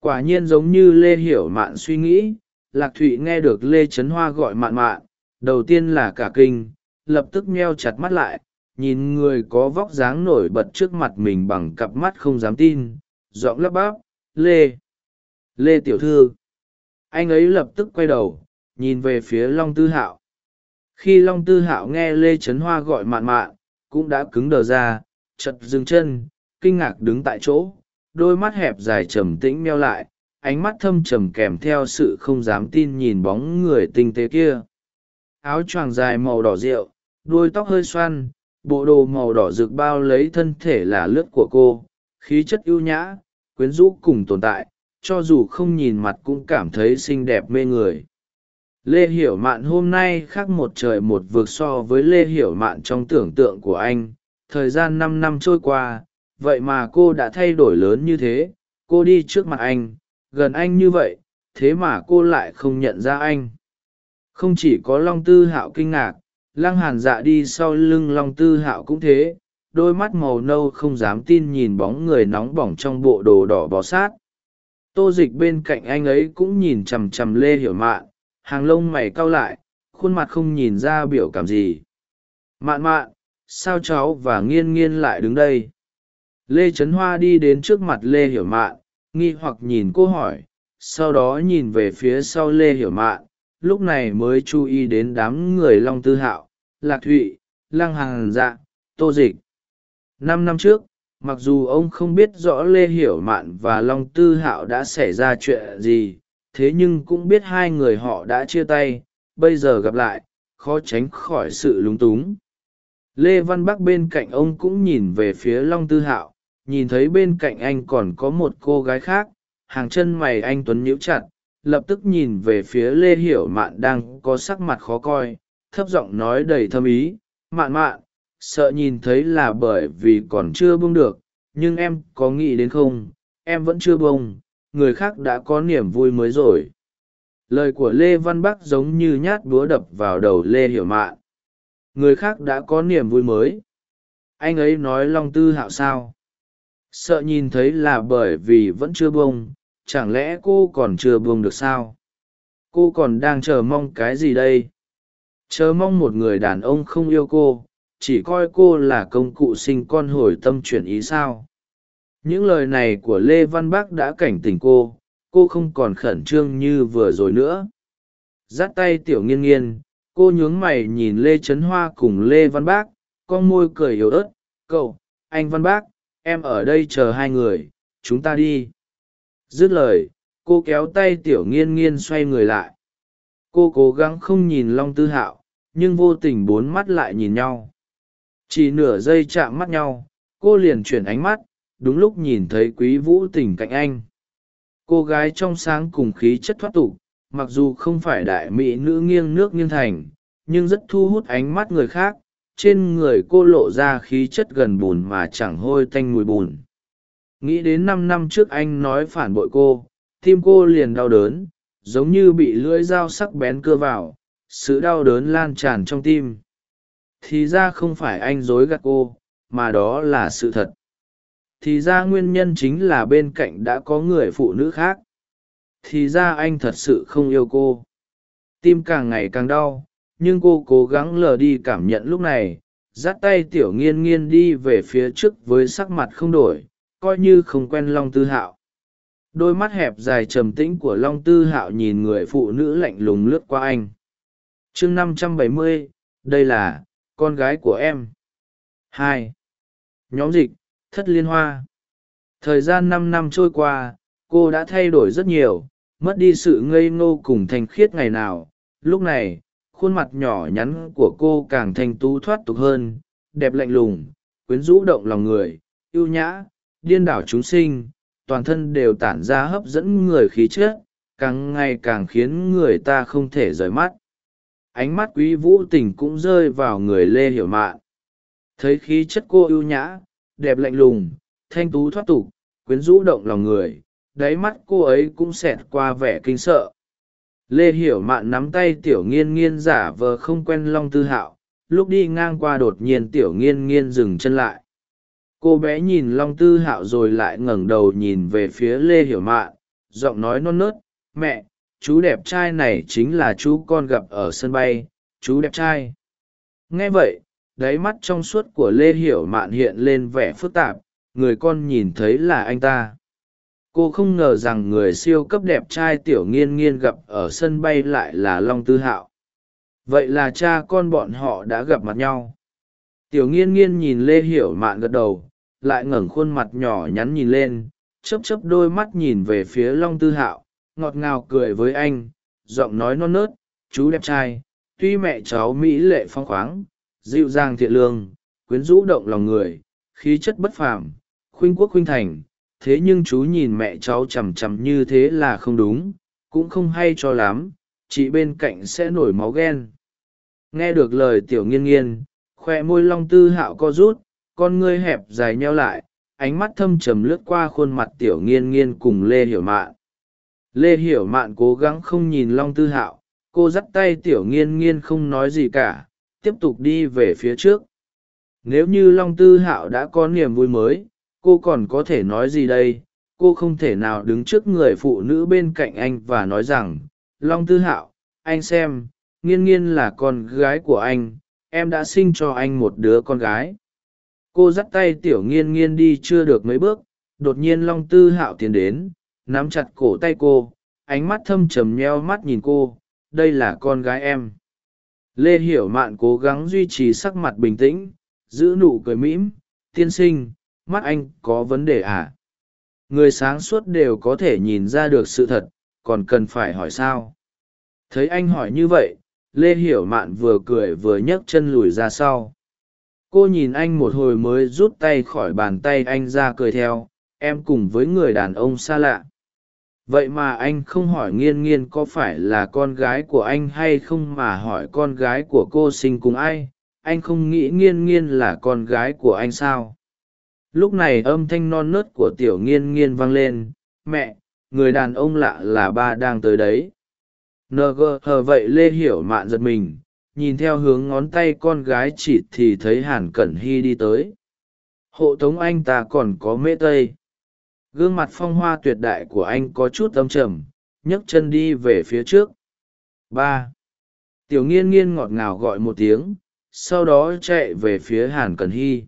Quả nhiên giống như lê hiểu mạn suy nghĩ, lạc thụy nghe được lê trấn hoa gọi mạn mạn, đầu tiên là cả kinh, lập tức meo chặt mắt lại, nhìn người có vóc dáng nổi bật trước mặt mình bằng cặp mắt không dám tin, giọng lắp bắp, lê lê tiểu thư. Anh ấy lập tức quay đầu, nhìn về phía long tư hạo. Khi long tư hạo nghe lê trấn hoa gọi mạn mạn, cũng đã cứng đờ ra, chật dừng chân kinh ngạc đứng tại chỗ, đôi mắt hẹp dài trầm tĩnh meo lại, ánh mắt thâm trầm kèm theo sự không dám tin nhìn bóng người tinh tế kia. Áo choàng dài màu đỏ rượu, đuôi tóc hơi xoăn, bộ đồ màu đỏ rực bao lấy thân thể là lướt của cô, khí chất ưu nhã, quyến rũ cùng tồn tại, cho dù không nhìn mặt cũng cảm thấy xinh đẹp mê người. Lê hiểu mạn hôm nay khác một trời một vực so với lê hiểu mạn trong tưởng tượng của anh. Thời gian năm năm trôi qua vậy mà cô đã thay đổi lớn như thế, cô đi trước mặt anh, gần anh như vậy, thế mà cô lại không nhận ra anh. Không chỉ có long tư hạo kinh ngạc, lăng hàn dạ đi sau lưng long tư hạo cũng thế, đôi mắt màu nâu không dám tin nhìn bóng người nóng bỏng trong bộ đồ đỏ bó sát. Tô dịch bên cạnh anh ấy cũng nhìn chằm chằm lê hiểu mạn, hàng lông mày cau lại, khuôn mặt không nhìn ra biểu cảm gì. Mạn mạn, sao cháu và nghiên nghiên lại đứng đây? Lê trấn hoa đi đến trước mặt lê hiểu mạn, nghi hoặc nhìn cô hỏi, sau đó nhìn về phía sau lê hiểu mạn, lúc này mới chú ý đến đám người long tư hạo, lạc thụy, lăng hàng dạ tô dịch. Năm năm trước, mặc dù ông không biết rõ lê hiểu mạn và long tư hạo đã xảy ra chuyện gì, thế nhưng cũng biết hai người họ đã chia tay, bây giờ gặp lại, khó tránh khỏi sự lúng túng. Lê văn bắc bên cạnh ông cũng nhìn về phía long tư hạo nhìn thấy bên cạnh anh còn có một cô gái khác, hàng chân mày anh tuấn nhíu chặt, lập tức nhìn về phía lê hiểu mạn đang có sắc mặt khó coi, thấp giọng nói đầy thâm ý, mạn mạn, sợ nhìn thấy là bởi vì còn chưa bông được, nhưng em có nghĩ đến không? Em vẫn chưa bông người khác đã có niềm vui mới rồi. Lời của lê văn bắc giống như nhát búa đập vào đầu lê hiểu mạn. Người khác đã có niềm vui mới. Anh ấy nói long tư hạo sao? Sợ nhìn thấy là bởi vì vẫn chưa bông, chẳng lẽ cô còn chưa buông được sao? Cô còn đang chờ mong cái gì đây? Chờ mong một người đàn ông không yêu cô, chỉ coi cô là công cụ sinh con hồi tâm chuyển ý sao? Những lời này của lê văn bác đã cảnh tỉnh cô cô không còn khẩn trương như vừa rồi nữa. Dắt tay tiểu nghiên nghiên, cô nhướng mày nhìn lê trấn hoa cùng lê văn bác, con môi cười yếu ớt, cậu, anh văn bác em ở đây chờ hai người, chúng ta đi. Dứt lời, cô kéo tay tiểu nghiên nghiên xoay người lại. Cô cố gắng không nhìn long tư hạo, nhưng vô tình bốn mắt lại nhìn nhau. Chỉ nửa giây chạm mắt nhau, cô liền chuyển ánh mắt, đúng lúc nhìn thấy quý vũ tình cạnh anh. Cô gái trong sáng cùng khí chất thoát tục, mặc dù không phải đại mỹ nữ nghiêng nước nghiêng thành, nhưng rất thu hút ánh mắt người khác trên người cô lộ ra khí chất gần bùn mà chẳng hôi tanh mùi bùn. Nghĩ đến năm năm trước anh nói phản bội cô, tim cô liền đau đớn, giống như bị lưỡi dao sắc bén cưa vào, sự đau đớn lan tràn trong tim. Thì ra không phải anh dối gạt cô, mà đó là sự thật. Thì ra nguyên nhân chính là bên cạnh đã có người phụ nữ khác. Thì ra anh thật sự không yêu cô. Tim càng ngày càng đau nhưng cô cố gắng lờ đi cảm nhận lúc này, dắt tay tiểu nghiên nghiên đi về phía trước với sắc mặt không đổi, coi như không quen long tư hạo. Đôi mắt hẹp dài trầm tĩnh của long tư hạo nhìn người phụ nữ lạnh lùng lướt qua anh. Chương năm trăm bảy mươi, đây là con gái của em. Hai. Nhóm dịch, thất liên hoa. Thời gian năm năm trôi qua, cô đã thay đổi rất nhiều, mất đi sự ngây ngô cùng thanh khiết ngày nào. Lúc này khuôn mặt nhỏ nhắn của cô càng thanh tú thoát tục hơn, đẹp lạnh lùng, quyến rũ động lòng người, ưu nhã, điên đảo chúng sinh, toàn thân đều tản ra hấp dẫn người khí chất, càng ngày càng khiến người ta không thể rời mắt. Ánh mắt quý vũ tình cũng rơi vào người lê hiểu mạn. Thấy khí chất cô ưu nhã, đẹp lạnh lùng, thanh tú thoát tục, quyến rũ động lòng người, đáy mắt cô ấy cũng xẹt qua vẻ kinh sợ lê hiểu mạn nắm tay tiểu nghiên nghiên giả vờ không quen long tư hạo, lúc đi ngang qua đột nhiên tiểu nghiên nghiên dừng chân lại. Cô bé nhìn long tư hạo rồi lại ngẩng đầu nhìn về phía lê hiểu mạn, giọng nói non nớt, mẹ, chú đẹp trai này chính là chú con gặp ở sân bay, chú đẹp trai. Nghe vậy, đáy mắt trong suốt của lê hiểu mạn hiện lên vẻ phức tạp, người con nhìn thấy là anh ta cô không ngờ rằng người siêu cấp đẹp trai tiểu nghiên nghiên gặp ở sân bay lại là long tư hạo. Vậy là cha con bọn họ đã gặp mặt nhau. Tiểu nghiên nghiên nhìn lê hiểu mạn gật đầu, lại ngẩng khuôn mặt nhỏ nhắn nhìn lên chấp chấp đôi mắt nhìn về phía long tư hạo, ngọt ngào cười với anh, giọng nói non nớt, chú đẹp trai, tuy mẹ cháu mỹ lệ phong khoáng, dịu dàng thiện lương, quyến rũ động lòng người, khí chất bất phàm, khuynh quốc khuynh thành thế nhưng chú nhìn mẹ cháu chằm chằm như thế là không đúng, cũng không hay cho lắm, chị bên cạnh sẽ nổi máu ghen. Nghe được lời tiểu nghiên nghiên, khoe môi long tư hạo co rút, con ngươi hẹp dài nheo lại, ánh mắt thâm trầm lướt qua khuôn mặt tiểu nghiên nghiên cùng lê hiểu mạn. Lê hiểu mạn cố gắng không nhìn long tư hạo, cô dắt tay tiểu nghiên nghiên không nói gì cả, tiếp tục đi về phía trước. Nếu như long tư hạo đã có niềm vui mới cô còn có thể nói gì đây? Cô không thể nào đứng trước người phụ nữ bên cạnh anh và nói rằng, long tư hạo, anh xem, nghiên nghiên là con gái của anh, em đã sinh cho anh một đứa con gái. Cô dắt tay tiểu nghiên nghiên đi chưa được mấy bước, đột nhiên long tư hạo tiến đến, nắm chặt cổ tay cô, ánh mắt thâm trầm nheo mắt nhìn cô, đây là con gái em. Lê hiểu mạn cố gắng duy trì sắc mặt bình tĩnh, giữ nụ cười mĩm tiên sinh mắt anh có vấn đề à? Người sáng suốt đều có thể nhìn ra được sự thật, còn cần phải hỏi sao? Thấy anh hỏi như vậy, lê hiểu mạn vừa cười vừa nhấc chân lùi ra sau. Cô nhìn anh một hồi mới rút tay khỏi bàn tay anh ra cười theo, em cùng với người đàn ông xa lạ. Vậy mà anh không hỏi nghiên nghiên có phải là con gái của anh hay không mà hỏi con gái của cô sinh cùng ai? Anh không nghĩ nghiên nghiên là con gái của anh sao? Lúc này âm thanh non nớt của tiểu nghiên nghiên vang lên, mẹ, người đàn ông lạ là ba đang tới đấy. Ng hờ vậy lê hiểu mạn giật mình, nhìn theo hướng ngón tay con gái chỉ thì thấy hàn cẩn hy đi tới. Hộ tống anh ta còn có mễ tây. Gương mặt phong hoa tuyệt đại của anh có chút âm trầm, nhấc chân đi về phía trước. Ba. Tiểu nghiên nghiên ngọt ngào gọi một tiếng, sau đó chạy về phía hàn cẩn hy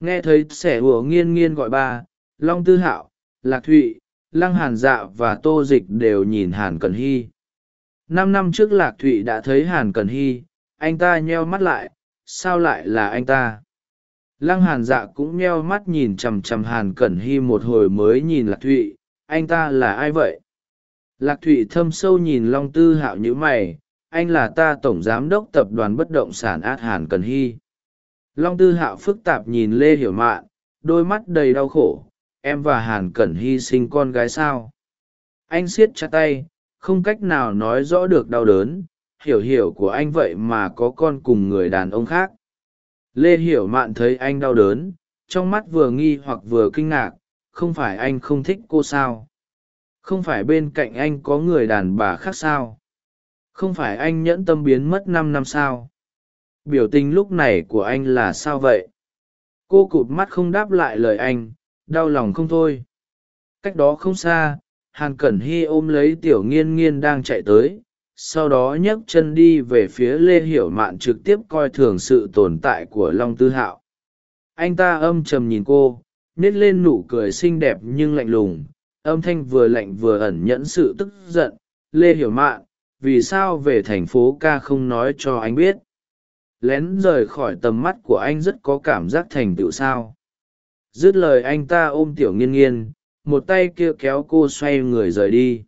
nghe thấy sẻ hùa nghiên nghiên gọi ba, long tư hạo, lạc thụy, lăng hàn dạ và tô dịch đều nhìn hàn cần hy. Năm năm trước lạc thụy đã thấy hàn cần hy, anh ta nheo mắt lại, sao lại là anh ta? Lăng hàn dạ cũng nheo mắt nhìn chằm chằm hàn cẩn hy một hồi mới nhìn lạc thụy, anh ta là ai vậy? Lạc thụy thâm sâu nhìn long tư hạo nhữ mày, anh là ta tổng giám đốc tập đoàn bất động sản át hàn cần hy long tư hạo phức tạp nhìn lê hiểu mạn, đôi mắt đầy đau khổ, em và hàn cẩn hy sinh con gái sao? Anh siết chặt tay, không cách nào nói rõ được đau đớn, hiểu hiểu của anh vậy mà có con cùng người đàn ông khác. Lê hiểu mạn thấy anh đau đớn, trong mắt vừa nghi hoặc vừa kinh ngạc, không phải anh không thích cô sao? Không phải bên cạnh anh có người đàn bà khác sao? Không phải anh nhẫn tâm biến mất năm năm sao? Biểu tình lúc này của anh là sao vậy? Cô cụt mắt không đáp lại lời anh, đau lòng không thôi. Cách đó không xa, hàn cẩn hy ôm lấy tiểu nghiên nghiên đang chạy tới, sau đó nhấc chân đi về phía lê hiểu mạn trực tiếp coi thường sự tồn tại của long tư hạo. Anh ta âm trầm nhìn cô, nết lên nụ cười xinh đẹp nhưng lạnh lùng, âm thanh vừa lạnh vừa ẩn nhẫn sự tức giận. Lê hiểu mạn, vì sao về thành phố ca không nói cho anh biết? Lén rời khỏi tầm mắt của anh rất có cảm giác thành tựu sao. Dứt lời anh ta ôm tiểu nghiên nghiên, một tay kia kéo cô xoay người rời đi.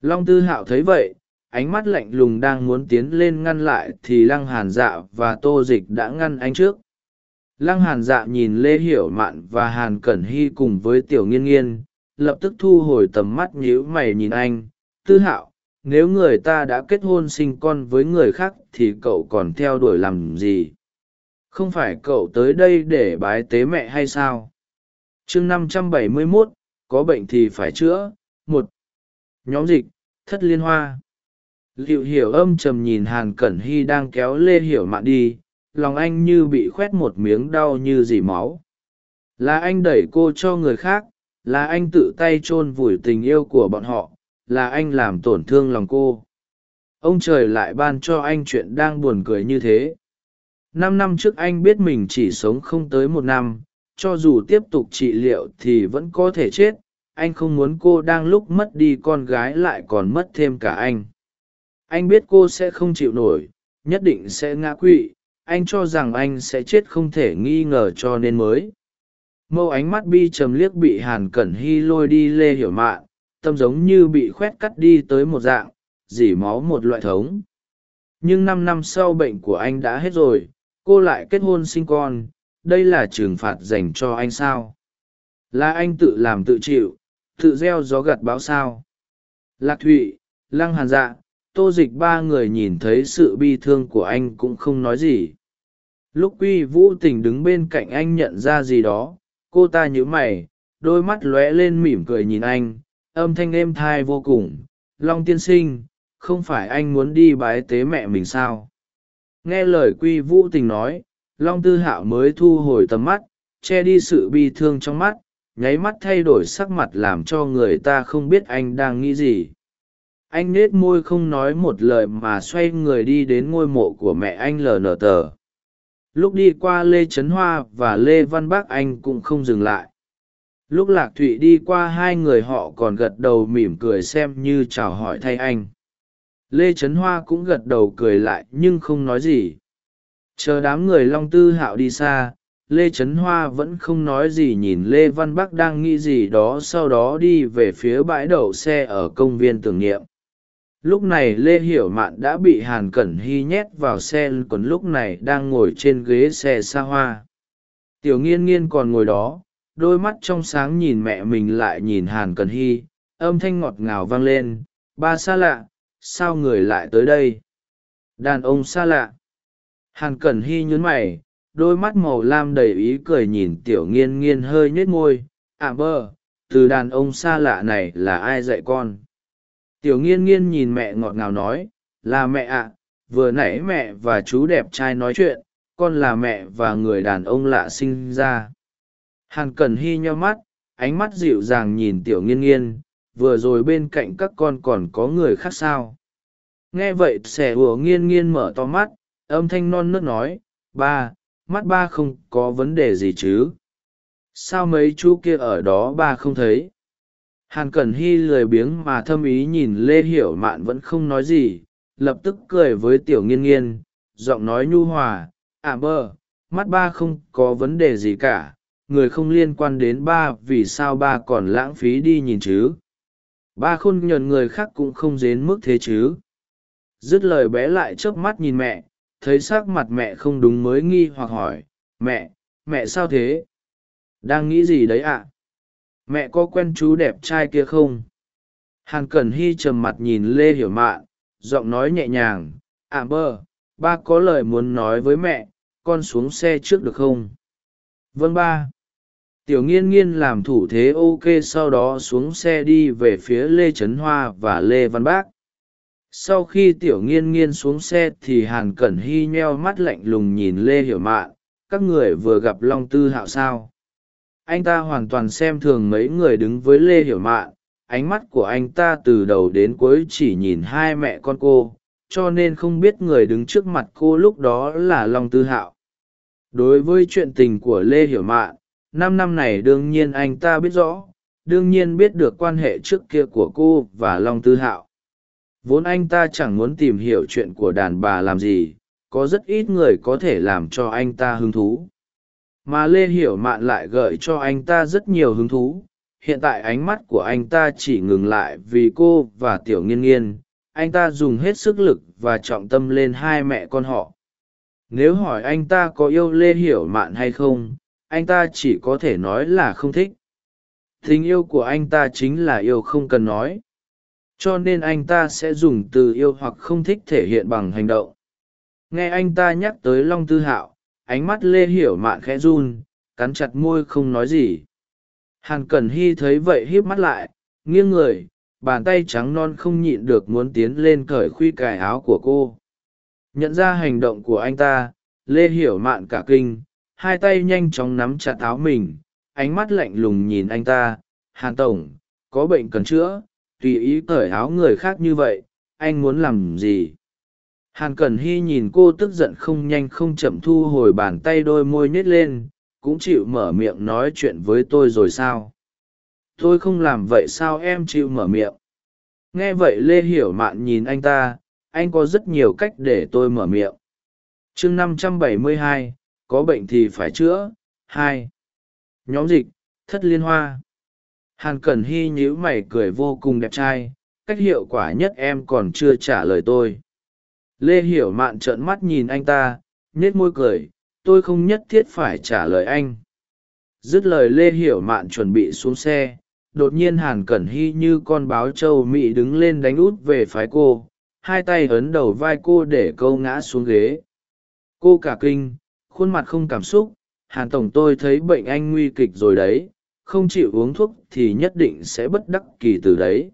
Long tư hạo thấy vậy, ánh mắt lạnh lùng đang muốn tiến lên ngăn lại thì lăng hàn dạ và tô dịch đã ngăn anh trước. Lăng hàn dạ nhìn lê hiểu mạn và hàn cẩn hy cùng với tiểu nghiên nghiên, lập tức thu hồi tầm mắt nhíu mày nhìn anh. Tư hạo nếu người ta đã kết hôn sinh con với người khác thì cậu còn theo đuổi làm gì? Không phải cậu tới đây để bái tế mẹ hay sao? Chương năm trăm bảy mươi mốt, có bệnh thì phải chữa. Một, nhóm dịch, thất liên hoa. Liệu hiểu âm trầm nhìn hàn cẩn hy đang kéo lê hiểu mạn đi, lòng anh như bị khoét một miếng đau như dỉ máu. Là anh đẩy cô cho người khác, là anh tự tay chôn vùi tình yêu của bọn họ là anh làm tổn thương lòng cô. Ông trời lại ban cho anh chuyện đang buồn cười như thế. Năm năm trước anh biết mình chỉ sống không tới một năm, cho dù tiếp tục trị liệu thì vẫn có thể chết. Anh không muốn cô đang lúc mất đi con gái lại còn mất thêm cả anh. Anh biết cô sẽ không chịu nổi, nhất định sẽ ngã quỵ. Anh cho rằng anh sẽ chết không thể nghi ngờ cho nên mới. Mâu ánh mắt bi trầm liếc bị hàn cẩn hy lôi đi lê hiểu mạn tâm giống như bị khoét cắt đi tới một dạng, dỉ máu một loại thống. Nhưng năm năm sau bệnh của anh đã hết rồi, cô lại kết hôn sinh con, đây là trừng phạt dành cho anh sao? Là anh tự làm tự chịu, tự gieo gió gặt bão sao? Lạc thụy, lăng hàn dạ tô dịch ba người nhìn thấy sự bi thương của anh cũng không nói gì. Lúc quy vũ tình đứng bên cạnh anh nhận ra gì đó, cô ta nhíu mày, đôi mắt lóe lên mỉm cười nhìn anh âm thanh êm thai vô cùng. Long tiên sinh, không phải anh muốn đi bái tế mẹ mình sao? Nghe lời quy vũ tình nói, long tư hạo mới thu hồi tầm mắt, che đi sự bi thương trong mắt, nháy mắt thay đổi sắc mặt làm cho người ta không biết anh đang nghĩ gì. Anh nết môi không nói một lời mà xoay người đi đến ngôi mộ của mẹ anh lờ nở tờ. Lúc đi qua lê trấn hoa và lê văn bác anh cũng không dừng lại lúc lạc thụy đi qua hai người họ còn gật đầu mỉm cười xem như chào hỏi thay anh. Lê trấn hoa cũng gật đầu cười lại nhưng không nói gì. Chờ đám người long tư hạo đi xa, lê trấn hoa vẫn không nói gì nhìn lê văn bắc đang nghĩ gì đó sau đó đi về phía bãi đậu xe ở công viên tưởng niệm. Lúc này lê hiểu mạn đã bị hàn cẩn hy nhét vào xe còn lúc này đang ngồi trên ghế xe xa hoa. Tiểu nghiên nghiên còn ngồi đó đôi mắt trong sáng nhìn mẹ mình lại nhìn hàn Cần hy, âm thanh ngọt ngào vang lên, ba xa lạ, sao người lại tới đây? Đàn ông xa lạ. Hàn cẩn hy nhún mày, đôi mắt màu lam đầy ý cười nhìn tiểu nghiên nghiên hơi nhếch môi ạ à bơ, từ đàn ông xa lạ này là ai dạy con? Tiểu nghiên nghiên nhìn mẹ ngọt ngào nói, là mẹ ạ, vừa nãy mẹ và chú đẹp trai nói chuyện, con là mẹ và người đàn ông lạ sinh ra hàn cẩn hy nheo mắt, ánh mắt dịu dàng nhìn tiểu nghiên nghiên, vừa rồi bên cạnh các con còn có người khác sao? Nghe vậy xẻ ùa nghiên nghiên mở to mắt, âm thanh non nớt nói, ba, mắt ba không có vấn đề gì chứ? Sao mấy chú kia ở đó ba không thấy? Hàn cẩn hy lười biếng mà thâm ý nhìn lê hiểu mạn vẫn không nói gì, lập tức cười với tiểu nghiên nghiên, giọng nói nhu hòa à bơ, mắt ba không có vấn đề gì cả người không liên quan đến ba vì sao ba còn lãng phí đi nhìn chứ? Ba khôn nhờn người khác cũng không dến mức thế chứ? Dứt lời bé lại chớp mắt nhìn mẹ, thấy s ắ c mặt mẹ không đúng mới nghi hoặc hỏi, mẹ mẹ sao thế? Đang nghĩ gì đấy ạ? Mẹ có quen chú đẹp trai kia không? Hàn cẩn hy trầm mặt nhìn lê hiểu mạn, giọng nói nhẹ nhàng, ạ à bơ, ba có lời muốn nói với mẹ, con xuống xe trước được không? Vâng ba tiểu nghiên nghiên làm thủ thế ok sau đó xuống xe đi về phía lê trấn hoa và lê văn bác. Sau khi tiểu nghiên nghiên xuống xe thì hàn cẩn hy nheo mắt lạnh lùng nhìn lê hiểu mạn, các người vừa gặp long tư hạo sao? Anh ta hoàn toàn xem thường mấy người đứng với lê hiểu mạn, ánh mắt của anh ta từ đầu đến cuối chỉ nhìn hai mẹ con cô, cho nên không biết người đứng trước mặt cô lúc đó là long tư hạo. Đối với chuyện tình của lê hiểu mạn năm năm này đương nhiên anh ta biết rõ, đương nhiên biết được quan hệ trước kia của cô và long tư hạo. Vốn anh ta chẳng muốn tìm hiểu chuyện của đàn bà làm gì, có rất ít người có thể làm cho anh ta hứng thú. Mà lê hiểu mạn lại gợi cho anh ta rất nhiều hứng thú. Hiện tại ánh mắt của anh ta chỉ ngừng lại vì cô và tiểu nghiên nghiên. Anh ta dùng hết sức lực và trọng tâm lên hai mẹ con họ. Nếu hỏi anh ta có yêu lê hiểu mạn hay không anh ta chỉ có thể nói là không thích. Tình yêu của anh ta chính là yêu không cần nói. Cho nên anh ta sẽ dùng từ yêu hoặc không thích thể hiện bằng hành động. Nghe anh ta nhắc tới long tư hạo, ánh mắt lê hiểu mạn khẽ run, cắn chặt môi không nói gì. Hàn cẩn hy thấy vậy híp mắt lại, nghiêng người, bàn tay trắng non không nhịn được muốn tiến lên cởi khuy cài áo của cô. Nhận ra hành động của anh ta, lê hiểu mạn cả kinh hai tay nhanh chóng nắm chặt áo mình ánh mắt lạnh lùng nhìn anh ta. Hàn tổng có bệnh cần chữa tùy ý cởi áo người khác như vậy anh muốn làm gì? Hàn cẩn hy nhìn cô tức giận không nhanh không chậm thu hồi bàn tay đôi môi nhét lên cũng chịu mở miệng nói chuyện với tôi rồi sao? Tôi không làm vậy sao em chịu mở miệng? Nghe vậy lê hiểu mạn nhìn anh ta anh có rất nhiều cách để tôi mở miệng. Chương 572, có bệnh thì phải chữa. Hai, nhóm dịch, thất liên hoa. Hàn cẩn hy nhíu mày cười vô cùng đẹp trai, cách hiệu quả nhất em còn chưa trả lời tôi. Lê hiểu mạn trợn mắt nhìn anh ta nết môi cười, tôi không nhất thiết phải trả lời anh. Dứt lời lê hiểu mạn chuẩn bị xuống xe, đột nhiên hàn cẩn hy như con báo trâu mị đứng lên đánh út về phái cô, hai tay ấn đầu vai cô để câu ngã xuống ghế. Cô cả kinh khuôn mặt không cảm xúc, hàn tổng tôi thấy bệnh anh nguy kịch rồi đấy, không chịu uống thuốc thì nhất định sẽ bất đắc kỳ từ đấy.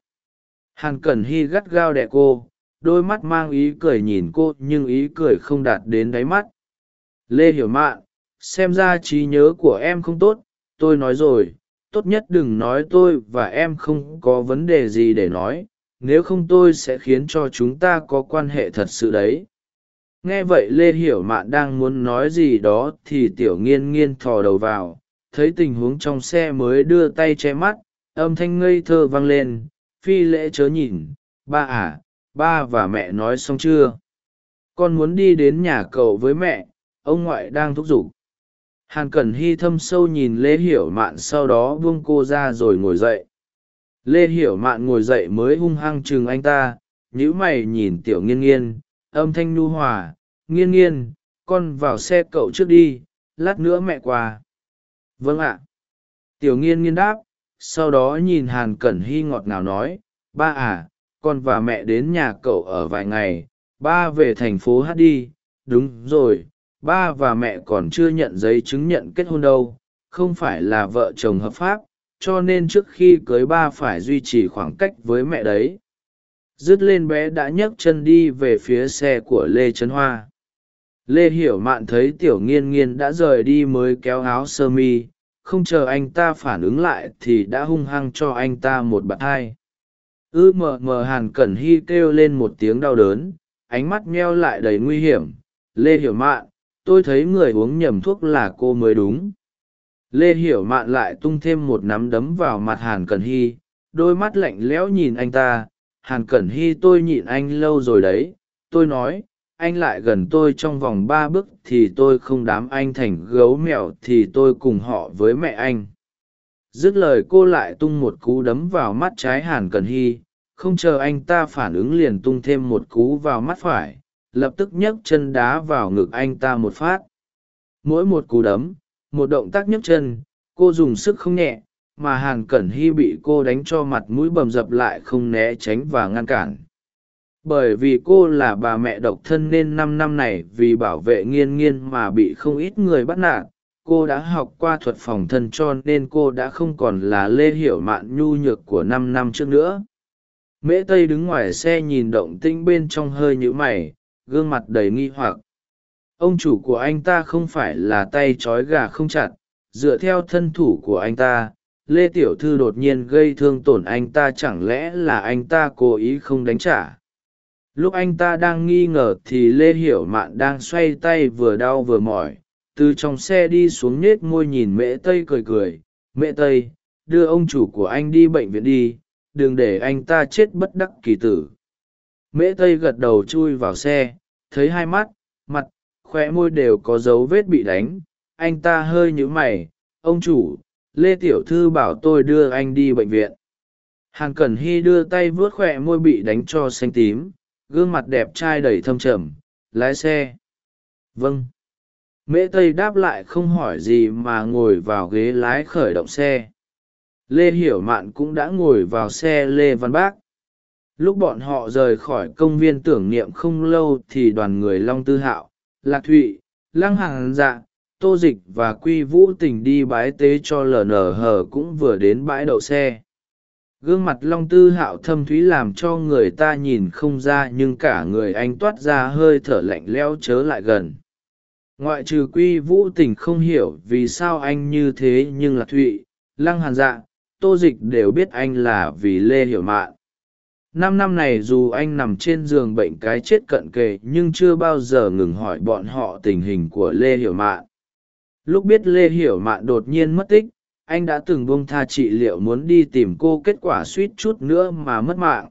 Hàn cẩn hy gắt gao đẹ cô, đôi mắt mang ý cười nhìn cô nhưng ý cười không đạt đến đáy mắt. Lê hiểu mạn, xem ra trí nhớ của em không tốt, tôi nói rồi, tốt nhất đừng nói tôi và em không có vấn đề gì để nói, nếu không tôi sẽ khiến cho chúng ta có quan hệ thật sự đấy nghe vậy lê hiểu mạn đang muốn nói gì đó thì tiểu nghiên nghiên thò đầu vào, thấy tình huống trong xe mới đưa tay che mắt, âm thanh ngây thơ vang lên, phi lễ chớ nhìn, ba à ba và mẹ nói xong chưa? Con muốn đi đến nhà cậu với mẹ, ông ngoại đang thúc giục. Hàn cẩn hy thâm sâu nhìn lê hiểu mạn sau đó buông cô ra rồi ngồi dậy. Lê hiểu mạn ngồi dậy mới hung hăng chừng anh ta nhữ mày nhìn tiểu nghiên nghiên âm thanh nhu hòa nghiên nghiên con vào xe cậu trước đi, lát nữa mẹ qua. Vâng ạ. Tiểu nghiên nghiên đáp, sau đó nhìn hàn cẩn hy ngọt ngào nói, ba à con và mẹ đến nhà cậu ở vài ngày, ba về thành phố hát đi. Đúng rồi, ba và mẹ còn chưa nhận giấy chứng nhận kết hôn đâu, không phải là vợ chồng hợp pháp, cho nên trước khi cưới ba phải duy trì khoảng cách với mẹ đấy dứt lên bé đã nhấc chân đi về phía xe của lê trấn hoa. Lê hiểu mạn thấy tiểu nghiên nghiên đã rời đi mới kéo áo sơ mi, không chờ anh ta phản ứng lại thì đã hung hăng cho anh ta một bạt hai. Ư mờ mờ hàn cẩn hy kêu lên một tiếng đau đớn, ánh mắt meo lại đầy nguy hiểm. Lê hiểu mạn, tôi thấy người uống nhầm thuốc là cô mới đúng. Lê hiểu mạn lại tung thêm một nắm đấm vào mặt hàn cẩn hy, đôi mắt lạnh lẽo nhìn anh ta hàn cẩn hy tôi nhịn anh lâu rồi đấy. Tôi nói, anh lại gần tôi trong vòng ba bước thì tôi không đám anh thành gấu mẹo thì tôi cùng họ với mẹ anh. Dứt lời cô lại tung một cú đấm vào mắt trái hàn cẩn hy. Không chờ anh ta phản ứng liền tung thêm một cú vào mắt phải. Lập tức nhấc chân đá vào ngực anh ta một phát. Mỗi một cú đấm, một động tác nhấc chân, cô dùng sức không nhẹ mà hàn cẩn hy bị cô đánh cho mặt mũi bầm dập lại không né tránh và ngăn cản. Bởi vì cô là bà mẹ độc thân nên năm năm này vì bảo vệ nghiên nghiên mà bị không ít người bắt nạt, cô đã học qua thuật phòng thân cho nên cô đã không còn là lê hiểu mạn nhu nhược của năm năm trước nữa. Mễ tây đứng ngoài xe nhìn động tĩnh bên trong hơi nhữ mày, gương mặt đầy nghi hoặc. Ông chủ của anh ta không phải là tay trói gà không chặt, dựa theo thân thủ của anh ta lê tiểu thư đột nhiên gây thương tổn anh ta chẳng lẽ là anh ta cố ý không đánh trả? Lúc anh ta đang nghi ngờ thì lê hiểu mạn đang xoay tay vừa đau vừa mỏi, từ trong xe đi xuống nết môi nhìn mễ tây cười cười. Mễ tây, đưa ông chủ của anh đi bệnh viện đi, đừng để anh ta chết bất đắc kỳ tử. Mễ tây gật đầu chui vào xe, thấy hai mắt, mặt khoe môi đều có dấu vết bị đánh. Anh ta hơi nhíu mày, ông chủ lê tiểu thư bảo tôi đưa anh đi bệnh viện. Hàn cẩn hy đưa tay vuốt khoe môi bị đánh cho xanh tím, gương mặt đẹp trai đầy thâm trầm, lái xe. Vâng. Mễ tây đáp lại không hỏi gì mà ngồi vào ghế lái khởi động xe. Lê hiểu mạn cũng đã ngồi vào xe lê văn bác. Lúc bọn họ rời khỏi công viên tưởng niệm không lâu thì đoàn người long tư hạo, lạc thụy, lăng hàng dạ tô dịch và quy vũ tình đi bái tế cho lnh cũng vừa đến bãi đậu xe. Gương mặt long tư hạo thâm thúy làm cho người ta nhìn không ra nhưng cả người anh toát ra hơi thở lạnh lẽo chớ lại gần. Ngoại trừ quy vũ tình không hiểu vì sao anh như thế nhưng là thụy, lăng hàn dạ tô dịch đều biết anh là vì lê hiểu mạn. Năm năm này dù anh nằm trên giường bệnh cái chết cận kề nhưng chưa bao giờ ngừng hỏi bọn họ tình hình của lê hiểu mạn lúc biết lê hiểu mạn đột nhiên mất tích, anh đã từng buông tha trị liệu muốn đi tìm cô kết quả suýt chút nữa mà mất mạng.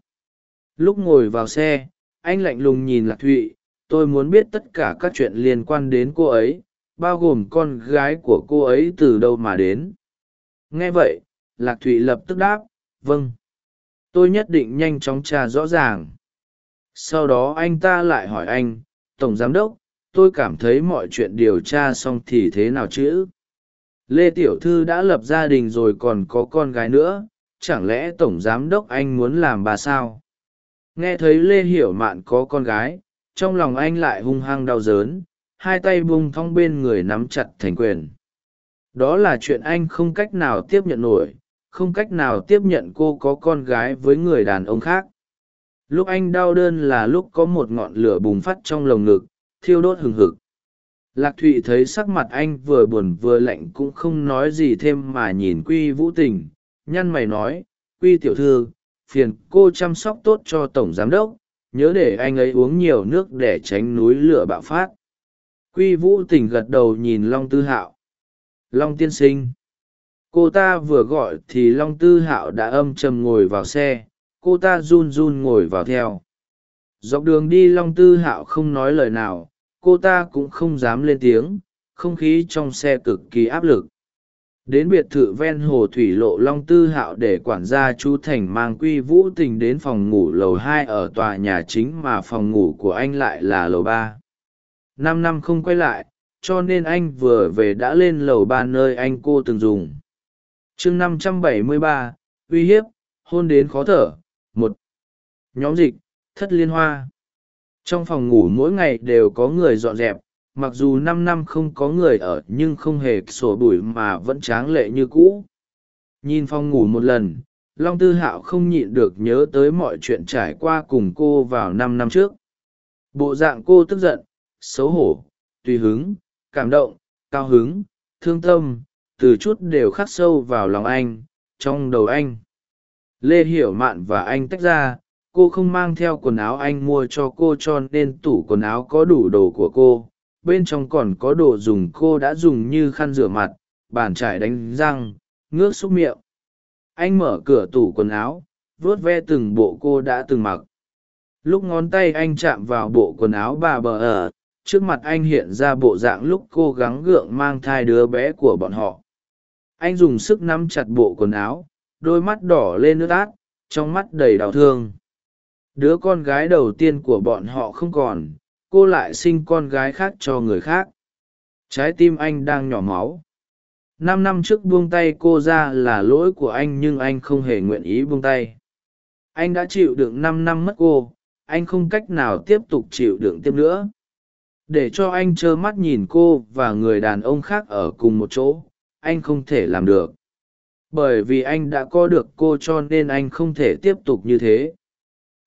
Lúc ngồi vào xe, anh lạnh lùng nhìn lạc thụy, tôi muốn biết tất cả các chuyện liên quan đến cô ấy, bao gồm con gái của cô ấy từ đâu mà đến. Nghe vậy, lạc thụy lập tức đáp vâng. Tôi nhất định nhanh chóng tra rõ ràng. Sau đó anh ta lại hỏi anh, tổng giám đốc tôi cảm thấy mọi chuyện điều tra xong thì thế nào chứ? Lê tiểu thư đã lập gia đình rồi còn có con gái nữa, chẳng lẽ tổng giám đốc anh muốn làm bà sao? Nghe thấy lê hiểu mạn có con gái, trong lòng anh lại hung hăng đau đớn hai tay bung thong bên người nắm chặt thành quyền. Đó là chuyện anh không cách nào tiếp nhận nổi, không cách nào tiếp nhận cô có con gái với người đàn ông khác. Lúc anh đau đơn là lúc có một ngọn lửa bùng phát trong lồng ngực thiêu đốt hừng hực. Lạc thụy thấy sắc mặt anh vừa buồn vừa lạnh cũng không nói gì thêm mà nhìn quy vũ tình, nhăn mày nói, quy tiểu thư, phiền cô chăm sóc tốt cho tổng giám đốc, nhớ để anh ấy uống nhiều nước để tránh núi lửa bạo phát. Quy vũ tình gật đầu nhìn long tư hạo. Long tiên sinh. Cô ta vừa gọi thì long tư hạo đã âm trầm ngồi vào xe, cô ta run run ngồi vào theo. Dọc đường đi long tư hạo không nói lời nào cô ta cũng không dám lên tiếng, không khí trong xe cực kỳ áp lực. Đến biệt thự ven hồ thủy lộ long tư hạo để quản gia chu thành mang quy vũ tình đến phòng ngủ lầu hai ở tòa nhà chính mà phòng ngủ của anh lại là lầu ba. Năm năm không quay lại, cho nên anh vừa về đã lên lầu ba nơi anh cô từng dùng. Chương năm trăm bảy mươi ba, uy hiếp, hôn đến khó thở, một. Nhóm dịch, thất liên hoa trong phòng ngủ mỗi ngày đều có người dọn dẹp, mặc dù năm năm không có người ở nhưng không hề sổ bụi mà vẫn tráng lệ như cũ. Nhìn phòng ngủ một lần, long tư hạo không nhịn được nhớ tới mọi chuyện trải qua cùng cô vào năm năm trước. Bộ dạng cô tức giận, xấu hổ, tùy hứng, cảm động, cao hứng, thương tâm, từ chút đều khắc sâu vào lòng anh, trong đầu anh. Lê hiểu mạn và anh tách ra cô không mang theo quần áo anh mua cho cô cho nên tủ quần áo có đủ đồ của cô. Bên trong còn có đồ dùng cô đã dùng như khăn rửa mặt, bàn trải đánh răng, ngước xúc miệng. Anh mở cửa tủ quần áo, vuốt ve từng bộ cô đã từng mặc. Lúc ngón tay anh chạm vào bộ quần áo bà bờ ở, trước mặt anh hiện ra bộ dạng lúc cô gắng gượng mang thai đứa bé của bọn họ. Anh dùng sức nắm chặt bộ quần áo, đôi mắt đỏ lên nước át, trong mắt đầy đau thương đứa con gái đầu tiên của bọn họ không còn, cô lại sinh con gái khác cho người khác. Trái tim anh đang nhỏ máu. Năm năm trước buông tay cô ra là lỗi của anh nhưng anh không hề nguyện ý buông tay. Anh đã chịu đựng năm năm mất cô, anh không cách nào tiếp tục chịu đựng tiếp nữa. Để cho anh trơ mắt nhìn cô và người đàn ông khác ở cùng một chỗ, anh không thể làm được. Bởi vì anh đã có được cô cho nên anh không thể tiếp tục như thế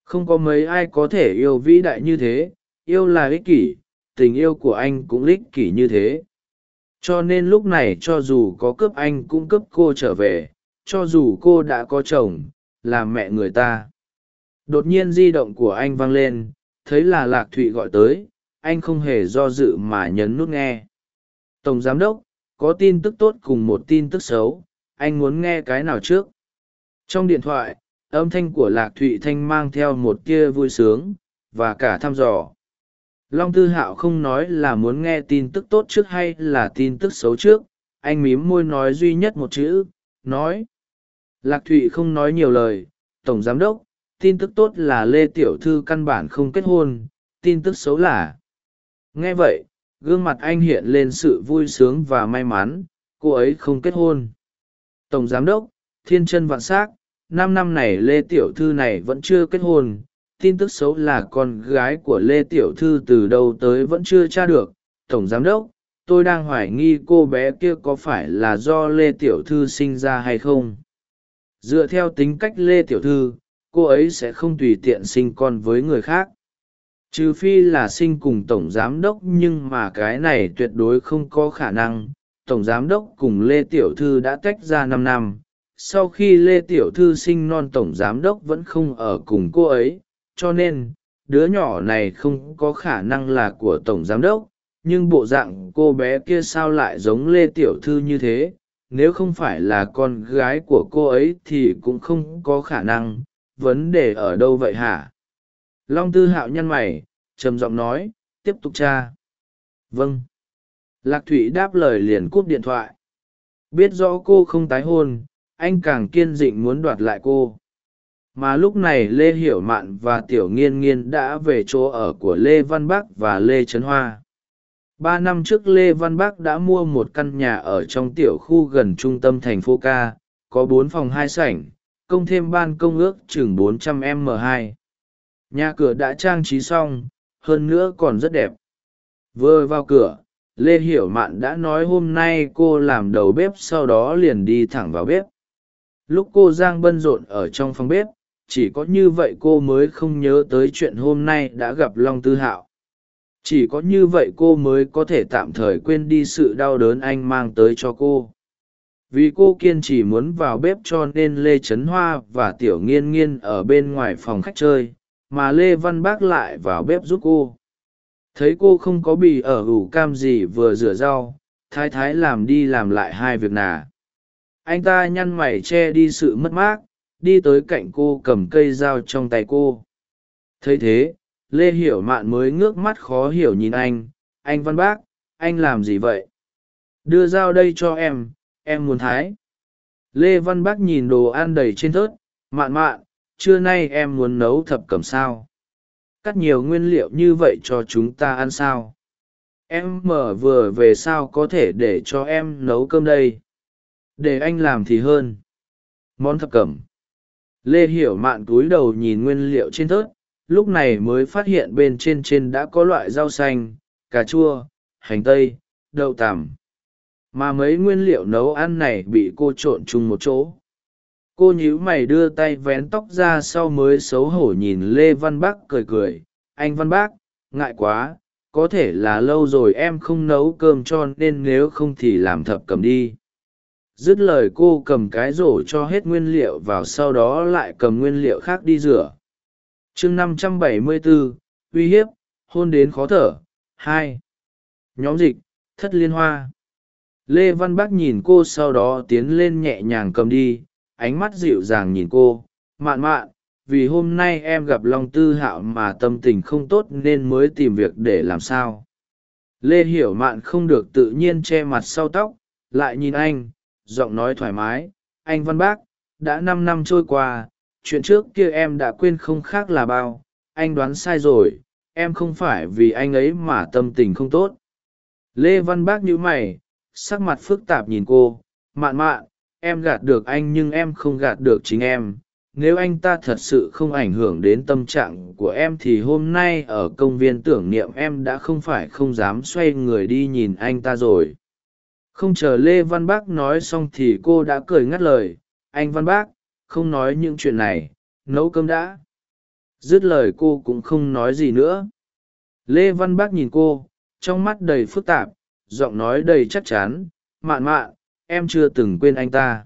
không có mấy ai có thể yêu vĩ đại như thế, yêu là ích kỷ, tình yêu của anh cũng ích kỷ như thế. Cho nên lúc này cho dù có cướp anh cũng cướp cô trở về, cho dù cô đã có chồng, là mẹ người ta. Đột nhiên di động của anh vang lên, thấy là lạc thụy gọi tới, anh không hề do dự mà nhấn nút nghe. Tổng giám đốc, có tin tức tốt cùng một tin tức xấu, anh muốn nghe cái nào trước? Trong điện thoại âm thanh của lạc thụy thanh mang theo một tia vui sướng và cả thăm dò. Long tư hạo không nói là muốn nghe tin tức tốt trước hay là tin tức xấu trước, anh mím môi nói duy nhất một chữ, nói. Lạc thụy không nói nhiều lời, tổng giám đốc, tin tức tốt là lê tiểu thư căn bản không kết hôn, tin tức xấu là. Nghe vậy, gương mặt anh hiện lên sự vui sướng và may mắn, cô ấy không kết hôn. Tổng giám đốc, thiên chân vạn s á c năm năm này lê tiểu thư này vẫn chưa kết hôn, tin tức xấu là con gái của lê tiểu thư từ đâu tới vẫn chưa tra được. Tổng giám đốc, tôi đang hoài nghi cô bé kia có phải là do lê tiểu thư sinh ra hay không? Dựa theo tính cách lê tiểu thư, cô ấy sẽ không tùy tiện sinh con với người khác. Trừ phi là sinh cùng tổng giám đốc nhưng mà cái này tuyệt đối không có khả năng. Tổng giám đốc cùng lê tiểu thư đã tách ra năm năm sau khi lê tiểu thư sinh non tổng giám đốc vẫn không ở cùng cô ấy, cho nên, đứa nhỏ này không có khả năng là của tổng giám đốc, nhưng bộ dạng cô bé kia sao lại giống lê tiểu thư như thế? Nếu không phải là con gái của cô ấy thì cũng không có khả năng, vấn đề ở đâu vậy hả? Long tư hạo nhăn mày, trầm giọng nói, tiếp tục tra. Vâng. Lạc thụy đáp lời liền cúp điện thoại. Biết rõ cô không tái hôn anh càng kiên định muốn đoạt lại cô. Mà lúc này lê hiểu mạn và tiểu nghiên nghiên đã về chỗ ở của lê văn bắc và lê trấn hoa. Ba năm trước lê văn bắc đã mua một căn nhà ở trong tiểu khu gần trung tâm thành phố ca có bốn phòng hai sảnh, công thêm ban công ước chừng 400 m 2 nhà cửa đã trang trí xong, hơn nữa còn rất đẹp. Vừa vào cửa, lê hiểu mạn đã nói hôm nay cô làm đầu bếp sau đó liền đi thẳng vào bếp lúc cô giang bân rộn ở trong phòng bếp, chỉ có như vậy cô mới không nhớ tới chuyện hôm nay đã gặp long tư hạo. Chỉ có như vậy cô mới có thể tạm thời quên đi sự đau đớn anh mang tới cho cô. Vì cô kiên trì muốn vào bếp cho nên lê trấn hoa và tiểu nghiên nghiên ở bên ngoài phòng khách chơi, mà lê văn bác lại vào bếp giúp cô. Thấy cô không có bì ở ủ cam gì vừa rửa rau, thái thái làm đi làm lại hai việc nà anh ta nhăn mày che đi sự mất mát, đi tới cạnh cô cầm cây dao trong tay cô. Thấy thế, lê hiểu mạn mới ngước mắt khó hiểu nhìn anh. Anh văn bác, anh làm gì vậy? Đưa dao đây cho em em muốn thái. Lê văn bác nhìn đồ ăn đầy trên thớt. Mạn mạn, trưa nay em muốn nấu thập cẩm sao? Cắt nhiều nguyên liệu như vậy cho chúng ta ăn sao? Em mở vừa về sao có thể để cho em nấu cơm đây? Để anh làm thì hơn. Món thập cẩm. Lê hiểu mạn cúi đầu nhìn nguyên liệu trên thớt, lúc này mới phát hiện bên trên trên đã có loại rau xanh, cà chua, hành tây, đậu tằm. Mà mấy nguyên liệu nấu ăn này bị cô trộn chung một chỗ. Cô nhíu mày đưa tay vén tóc ra sau mới xấu hổ nhìn lê văn bác cười cười. Anh văn bác, ngại quá, có thể là lâu rồi em không nấu cơm cho nên nếu không thì làm thập cầm đi dứt lời cô cầm cái rổ cho hết nguyên liệu vào sau đó lại cầm nguyên liệu khác đi rửa. Chương năm trăm bảy mươi bốn uy hiếp, hôn đến khó thở, hai. Nhóm dịch, thất liên hoa. Lê văn bắc nhìn cô sau đó tiến lên nhẹ nhàng cầm đi, ánh mắt dịu dàng nhìn cô. Mạn mạn, vì hôm nay em gặp long tư hạo mà tâm tình không tốt nên mới tìm việc để làm sao? Lê hiểu mạn không được tự nhiên che mặt sau tóc, lại nhìn anh giọng nói thoải mái, anh văn bác, đã năm năm trôi qua, chuyện trước kia em đã quên không khác là bao, anh đoán sai rồi, em không phải vì anh ấy mà tâm tình không tốt. Lê văn bác nhíu mày, sắc mặt phức tạp nhìn cô, mạn mạn, em gạt được anh nhưng em không gạt được chính em. Nếu anh ta thật sự không ảnh hưởng đến tâm trạng của em thì hôm nay ở công viên tưởng niệm em đã không phải không dám xoay người đi nhìn anh ta rồi không chờ lê văn bác nói xong thì cô đã cười ngắt lời. Anh văn bác, không nói những chuyện này. Nấu cơm đã. Dứt lời cô cũng không nói gì nữa. Lê văn bác nhìn cô, trong mắt đầy phức tạp, giọng nói đầy chắc chắn. Mạn mạn, em chưa từng quên anh ta.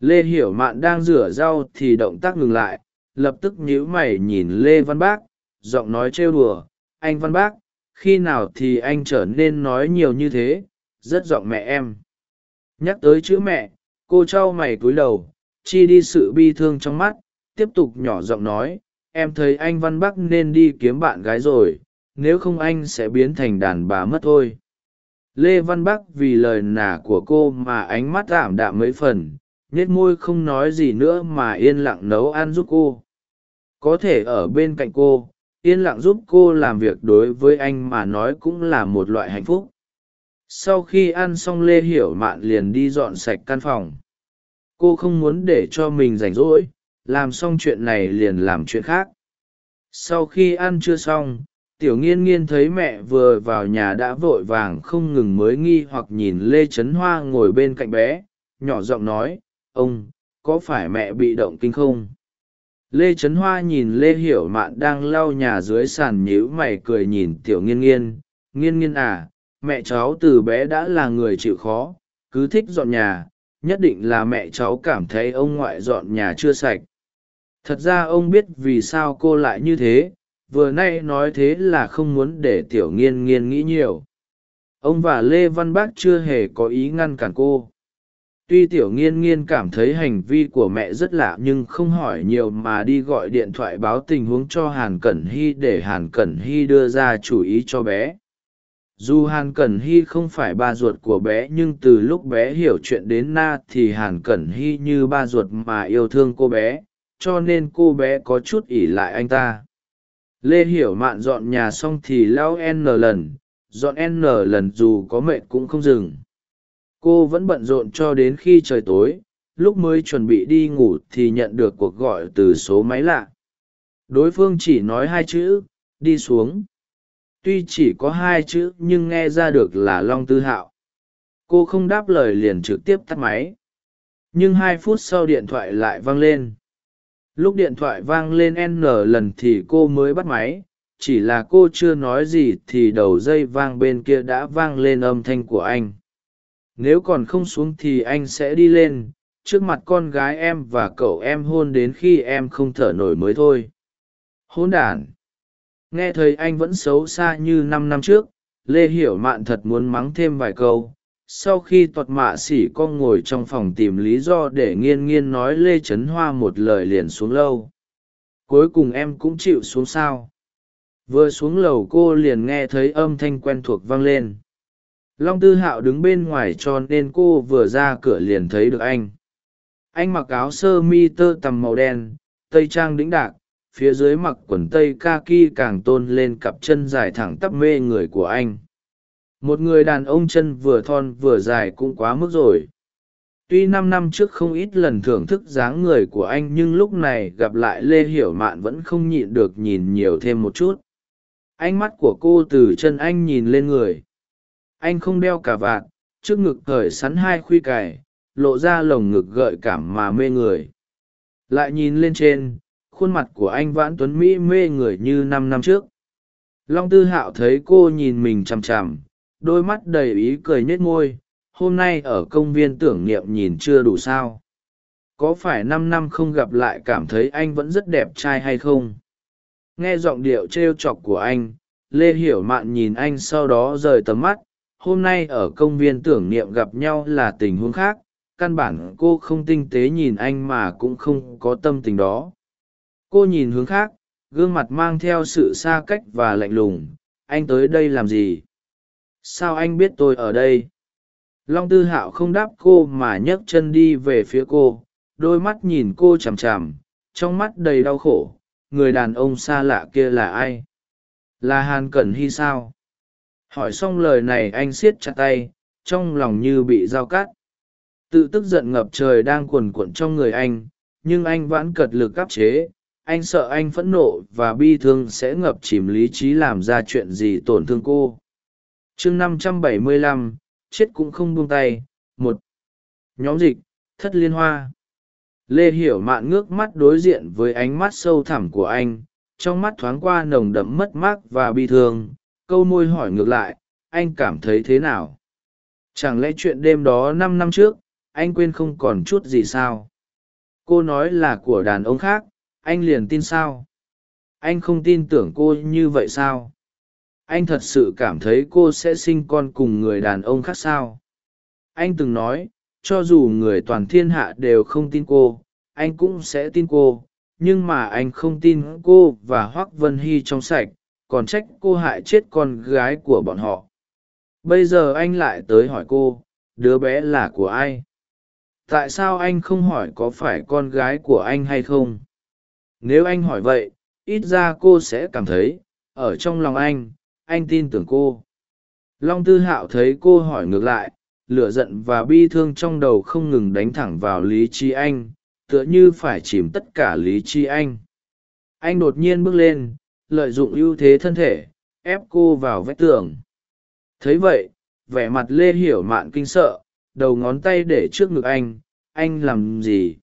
Lê hiểu mạn đang rửa rau thì động tác ngừng lại, lập tức nhíu mày nhìn lê văn bác, giọng nói trêu đùa. Anh văn bác, khi nào thì anh trở nên nói nhiều như thế? Rất giọng mẹ em. Nhắc tới chữ mẹ, cô t r a o mày cúi đầu, chi đi sự bi thương trong mắt, tiếp tục nhỏ giọng nói, em thấy anh văn bắc nên đi kiếm bạn gái rồi, nếu không anh sẽ biến thành đàn bà mất thôi. Lê văn bắc vì lời nả của cô mà ánh mắt ảm đạm mấy phần nhét môi không nói gì nữa mà yên lặng nấu ăn giúp cô. Có thể ở bên cạnh cô, yên lặng giúp cô làm việc đối với anh mà nói cũng là một loại hạnh phúc sau khi ăn xong lê hiểu mạn liền đi dọn sạch căn phòng. Cô không muốn để cho mình rảnh rỗi, làm xong chuyện này liền làm chuyện khác. Sau khi ăn chưa xong, tiểu nghiên nghiên thấy mẹ vừa vào nhà đã vội vàng không ngừng mới nghi hoặc nhìn lê trấn hoa ngồi bên cạnh bé, nhỏ giọng nói, ông, có phải mẹ bị động kinh không? Lê trấn hoa nhìn lê hiểu mạn đang lau nhà dưới sàn nhíu mày cười nhìn tiểu nghiên nghiên nghiên nghiên à mẹ cháu từ bé đã là người chịu khó, cứ thích dọn nhà, nhất định là mẹ cháu cảm thấy ông ngoại dọn nhà chưa sạch. Thật ra ông biết vì sao cô lại như thế, vừa nay nói thế là không muốn để tiểu nghiên nghiên nghĩ nhiều. Ông và lê văn bác chưa hề có ý ngăn cản cô. Tuy tiểu nghiên nghiên cảm thấy hành vi của mẹ rất lạ nhưng không hỏi nhiều mà đi gọi điện thoại báo tình huống cho hàn cẩn hy để hàn cẩn hy đưa ra chủ ý cho bé dù hàn cẩn hy không phải ba ruột của bé, nhưng từ lúc bé hiểu chuyện đến na thì hàn cẩn hy như ba ruột mà yêu thương cô bé, cho nên cô bé có chút ỉ lại anh ta. Lê hiểu mạn dọn nhà xong thì lao n lần, dọn n lần dù có mệt cũng không dừng. Cô vẫn bận rộn cho đến khi trời tối, lúc mới chuẩn bị đi ngủ thì nhận được cuộc gọi từ số máy lạ. Đối phương chỉ nói hai chữ, đi xuống tuy chỉ có hai chữ nhưng nghe ra được là long tư hạo. Cô không đáp lời liền trực tiếp tắt máy. Nhưng hai phút sau điện thoại lại vang lên. Lúc điện thoại vang lên n lần thì cô mới bắt máy. Chỉ là cô chưa nói gì thì đầu dây vang bên kia đã vang lên âm thanh của anh. Nếu còn không xuống thì anh sẽ đi lên. Trước mặt con gái em và cậu em hôn đến khi em không thở nổi mới thôi. Hôn đ à n nghe thấy anh vẫn xấu xa như năm năm trước, lê hiểu mạn thật muốn mắng thêm vài câu. Sau khi tuật mạ xỉ con ngồi trong phòng tìm lý do để nghiên nghiên nói lê trấn hoa một lời liền xuống lâu cuối cùng em cũng chịu xuống sao. Vừa xuống lầu cô liền nghe thấy âm thanh quen thuộc vang lên. Long tư hạo đứng bên ngoài cho nên cô vừa ra cửa liền thấy được anh. Anh mặc áo sơ mi tơ tằm màu đen, tây trang đĩnh đạc phía dưới mặc quần tây kaki càng tôn lên cặp chân dài thẳng tắp mê người của anh. Một người đàn ông chân vừa thon vừa dài cũng quá mức rồi. Tuy năm năm trước không ít lần thưởng thức dáng người của anh nhưng lúc này gặp lại lê hiểu mạn vẫn không nhịn được nhìn nhiều thêm một chút. Ánh mắt của cô từ chân anh nhìn lên người. Anh không đeo cả vạt, trước ngực cởi sắn hai khuy cài, lộ ra lồng ngực gợi cảm mà mê người. Lại nhìn lên trên khuôn mặt của anh vãn tuấn mỹ mê người như năm năm trước. Long tư hạo thấy cô nhìn mình chằm chằm, đôi mắt đầy ý cười nhếch môi, hôm nay ở công viên tưởng niệm nhìn chưa đủ sao? Có phải năm năm không gặp lại cảm thấy anh vẫn rất đẹp trai hay không? Nghe giọng điệu t r e o chọc của anh, lê hiểu mạn nhìn anh sau đó rời tầm mắt, hôm nay ở công viên tưởng niệm gặp nhau là tình huống khác, căn bản cô không tinh tế nhìn anh mà cũng không có tâm tình đó cô nhìn hướng khác, gương mặt mang theo sự xa cách và lạnh lùng. Anh tới đây làm gì? Sao anh biết tôi ở đây? Long tư hạo không đáp cô mà nhấc chân đi về phía cô. Đôi mắt nhìn cô chằm chằm, trong mắt đầy đau khổ. Người đàn ông xa lạ kia là ai? Là hàn cẩn hy sao? Hỏi xong lời này anh siết chặt tay, trong lòng như bị dao cắt. Tự tức giận ngập trời đang cuồn cuộn trong người anh, nhưng anh vẫn cật lực áp chế anh sợ anh phẫn nộ và bi thương sẽ ngập chìm lý trí làm ra chuyện gì tổn thương cô. Chương năm trăm bảy mươi lăm, chết cũng không buông tay, một. Nhóm dịch, thất liên hoa. Lê hiểu mạn ngước mắt đối diện với ánh mắt sâu thẳm của anh, trong mắt thoáng qua nồng đậm mất mát và bi thương, câu môi hỏi ngược lại, anh cảm thấy thế nào? Chẳng lẽ chuyện đêm đó năm năm trước, anh quên không còn chút gì sao? Cô nói là của đàn ông khác anh liền tin sao? Anh không tin tưởng cô như vậy sao? Anh thật sự cảm thấy cô sẽ sinh con cùng người đàn ông khác sao? Anh từng nói, cho dù người toàn thiên hạ đều không tin cô, anh cũng sẽ tin cô, nhưng mà anh không tin cô và hoác vân hy trong sạch, còn trách cô hại chết con gái của bọn họ. Bây giờ anh lại tới hỏi cô, đứa bé là của ai? Tại sao anh không hỏi có phải con gái của anh hay không? Nếu anh hỏi vậy, ít ra cô sẽ cảm thấy, ở trong lòng anh anh tin tưởng cô. Long tư hạo thấy cô hỏi ngược lại, lửa giận và bi thương trong đầu không ngừng đánh thẳng vào lý trí anh, tựa như phải chìm tất cả lý trí anh. Anh đột nhiên bước lên, lợi dụng ưu thế thân thể, ép cô vào vách tường. Thấy vậy, vẻ mặt lê hiểu mạn kinh sợ, đầu ngón tay để trước ngực anh anh làm gì?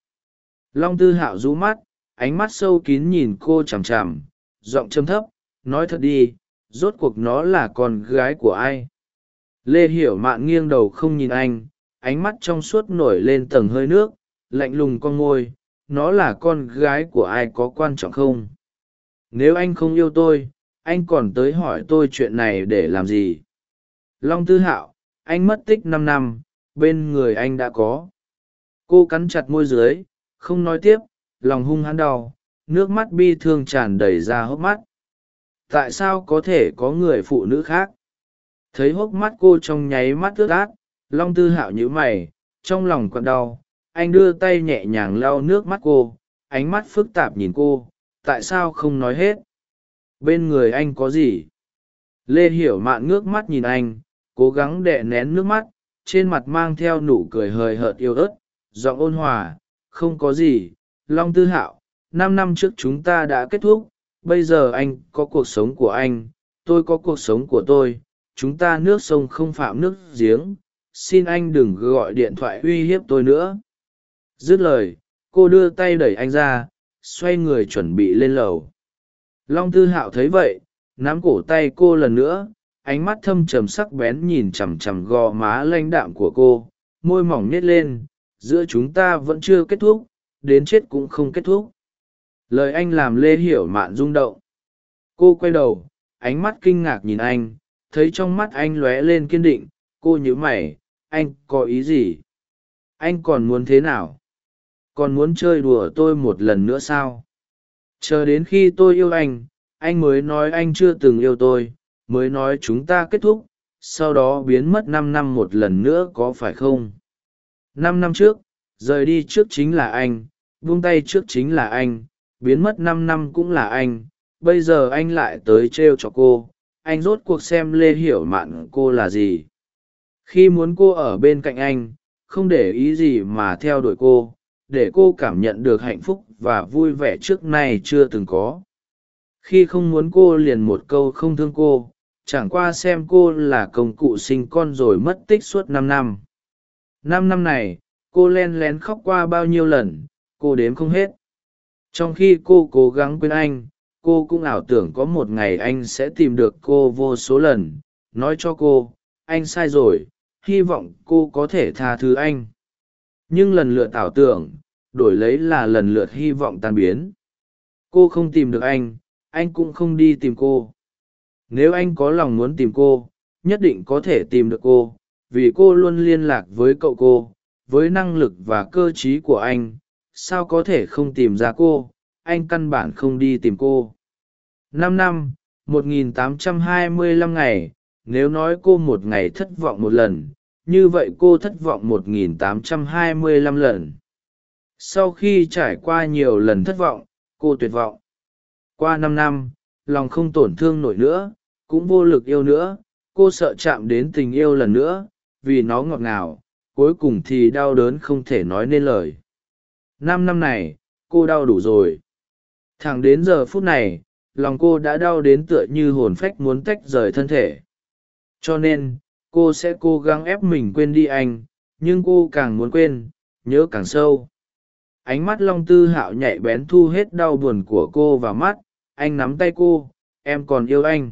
Long tư hạo rú mắt ánh mắt sâu kín nhìn cô chằm chằm, giọng châm thấp, nói thật đi, rốt cuộc nó là con gái của ai? Lê hiểu mạn nghiêng đầu không nhìn anh, ánh mắt trong suốt nổi lên tầng hơi nước, lạnh lùng con môi nó là con gái của ai có quan trọng không? Nếu anh không yêu tôi, anh còn tới hỏi tôi chuyện này để làm gì? Long tư hạo, anh mất tích năm năm, bên người anh đã có. Cô cắn chặt môi dưới, không nói tiếp lòng hung hãn đau, nước mắt bi thương tràn đầy ra hốc mắt. Tại sao có thể có người phụ nữ khác? Thấy hốc mắt cô trong nháy mắt ướt át, long tư hạo nhíu mày, trong lòng còn đau, anh đưa tay nhẹ nhàng lau nước mắt cô, ánh mắt phức tạp nhìn cô, tại sao không nói hết? Bên người anh có gì? Lê hiểu mạn ngước mắt nhìn anh, cố gắng đè nén nước mắt, trên mặt mang theo nụ cười hời hợt yêu ớt, giọng ôn hòa, không có gì long tư hạo, năm năm trước chúng ta đã kết thúc, bây giờ anh có cuộc sống của anh, tôi có cuộc sống của tôi, chúng ta nước sông không phạm nước giếng, xin anh đừng gọi điện thoại uy hiếp tôi nữa. Dứt lời, cô đưa tay đẩy anh ra, xoay người chuẩn bị lên lầu. Long tư hạo thấy vậy, nắm cổ tay cô lần nữa, ánh mắt thâm trầm sắc bén nhìn chằm chằm gò má lanh đạm của cô, môi mỏng nhét lên, giữa chúng ta vẫn chưa kết thúc đến chết cũng không kết thúc. Lời anh làm lê hiểu mạn rung động. Cô quay đầu, ánh mắt kinh ngạc nhìn anh, thấy trong mắt anh lóe lên kiên định, cô nhớ mày, anh có ý gì? Anh còn muốn thế nào? Còn muốn chơi đùa tôi một lần nữa sao? Chờ đến khi tôi yêu anh anh mới nói anh chưa từng yêu tôi, mới nói chúng ta kết thúc, sau đó biến mất năm năm một lần nữa có phải không? Năm năm trước rời đi trước chính là anh, buông tay trước chính là anh, biến mất năm năm cũng là anh, bây giờ anh lại tới t r e o cho cô, anh rốt cuộc xem lê hiểu mạn cô là gì. Khi muốn cô ở bên cạnh anh, không để ý gì mà theo đuổi cô, để cô cảm nhận được hạnh phúc và vui vẻ trước nay chưa từng có. Khi không muốn cô liền một câu không thương cô, chẳng qua xem cô là công cụ sinh con rồi mất tích suốt năm năm. Năm năm này cô len lén khóc qua bao nhiêu lần, cô đếm không hết. Trong khi cô cố gắng quên anh, cô cũng ảo tưởng có một ngày anh sẽ tìm được cô vô số lần. Nói cho cô, anh sai rồi, hy vọng cô có thể tha thứ anh. Nhưng lần lượt ảo tưởng, đổi lấy là lần lượt hy vọng tan biến. Cô không tìm được anh anh cũng không đi tìm cô. Nếu anh có lòng muốn tìm cô, nhất định có thể tìm được cô, vì cô luôn liên lạc với cậu cô với năng lực và cơ t r í của anh, sao có thể không tìm ra cô? Anh căn bản không đi tìm cô. Năm năm, một nghìn tám trăm hai mươi lăm ngày, nếu nói cô một ngày thất vọng một lần, như vậy cô thất vọng một nghìn tám trăm hai mươi lăm lần. Sau khi trải qua nhiều lần thất vọng, cô tuyệt vọng. Qua năm năm, lòng không tổn thương nổi nữa, cũng vô lực yêu nữa, cô sợ chạm đến tình yêu lần nữa, vì nó ngọt ngào cuối cùng thì đau đớn không thể nói nên lời. Năm năm này, cô đau đủ rồi. Thẳng đến giờ phút này, lòng cô đã đau đến tựa như hồn phách muốn tách rời thân thể. Cho nên, cô sẽ cố gắng ép mình quên đi anh, nhưng cô càng muốn quên, nhớ càng sâu. Ánh mắt long tư hạo nhạy bén thu hết đau buồn của cô vào mắt, anh nắm tay cô, em còn yêu anh.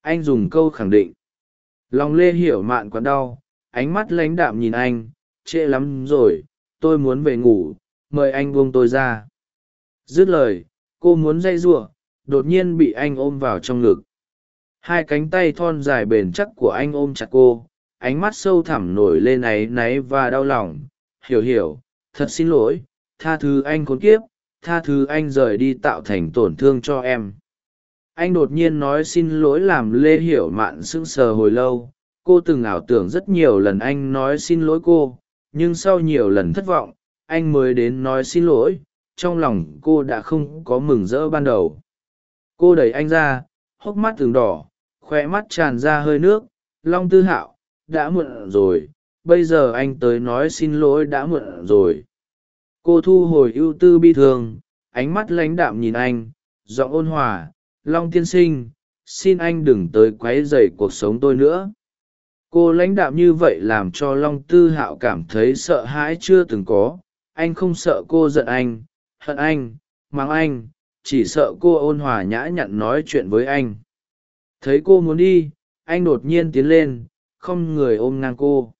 Anh dùng câu khẳng định. Lòng lê hiểu mạn còn đau ánh mắt lãnh đạm nhìn anh, trễ lắm rồi, tôi muốn về ngủ, mời anh buông tôi ra. Dứt lời, cô muốn dây giụa, đột nhiên bị anh ôm vào trong ngực. Hai cánh tay thon dài bền chắc của anh ôm chặt cô, ánh mắt sâu thẳm nổi lên áy náy và đau lòng. Hiểu hiểu, thật xin lỗi, tha thứ anh khốn kiếp, tha thứ anh rời đi tạo thành tổn thương cho em. Anh đột nhiên nói xin lỗi làm lê hiểu mạn sững sờ hồi lâu cô từng ảo tưởng rất nhiều lần anh nói xin lỗi cô, nhưng sau nhiều lần thất vọng, anh mới đến nói xin lỗi, trong lòng cô đã không có mừng rỡ ban đầu. Cô đẩy anh ra, hốc mắt từng đỏ khoe mắt tràn ra hơi nước, long tư hạo, đã muộn rồi, bây giờ anh tới nói xin lỗi đã muộn rồi. Cô thu hồi ưu tư bi thương, ánh mắt lãnh đạm nhìn anh, giọng ôn hòa, long tiên sinh, xin anh đừng tới q u ấ y dày cuộc sống tôi nữa cô lãnh đạm như vậy làm cho long tư hạo cảm thấy sợ hãi chưa từng có. Anh không sợ cô giận anh, hận anh, mắng anh, chỉ sợ cô ôn hòa nhã nhặn nói chuyện với anh. Thấy cô muốn đi, anh đột nhiên tiến lên, không người ôm ngang cô.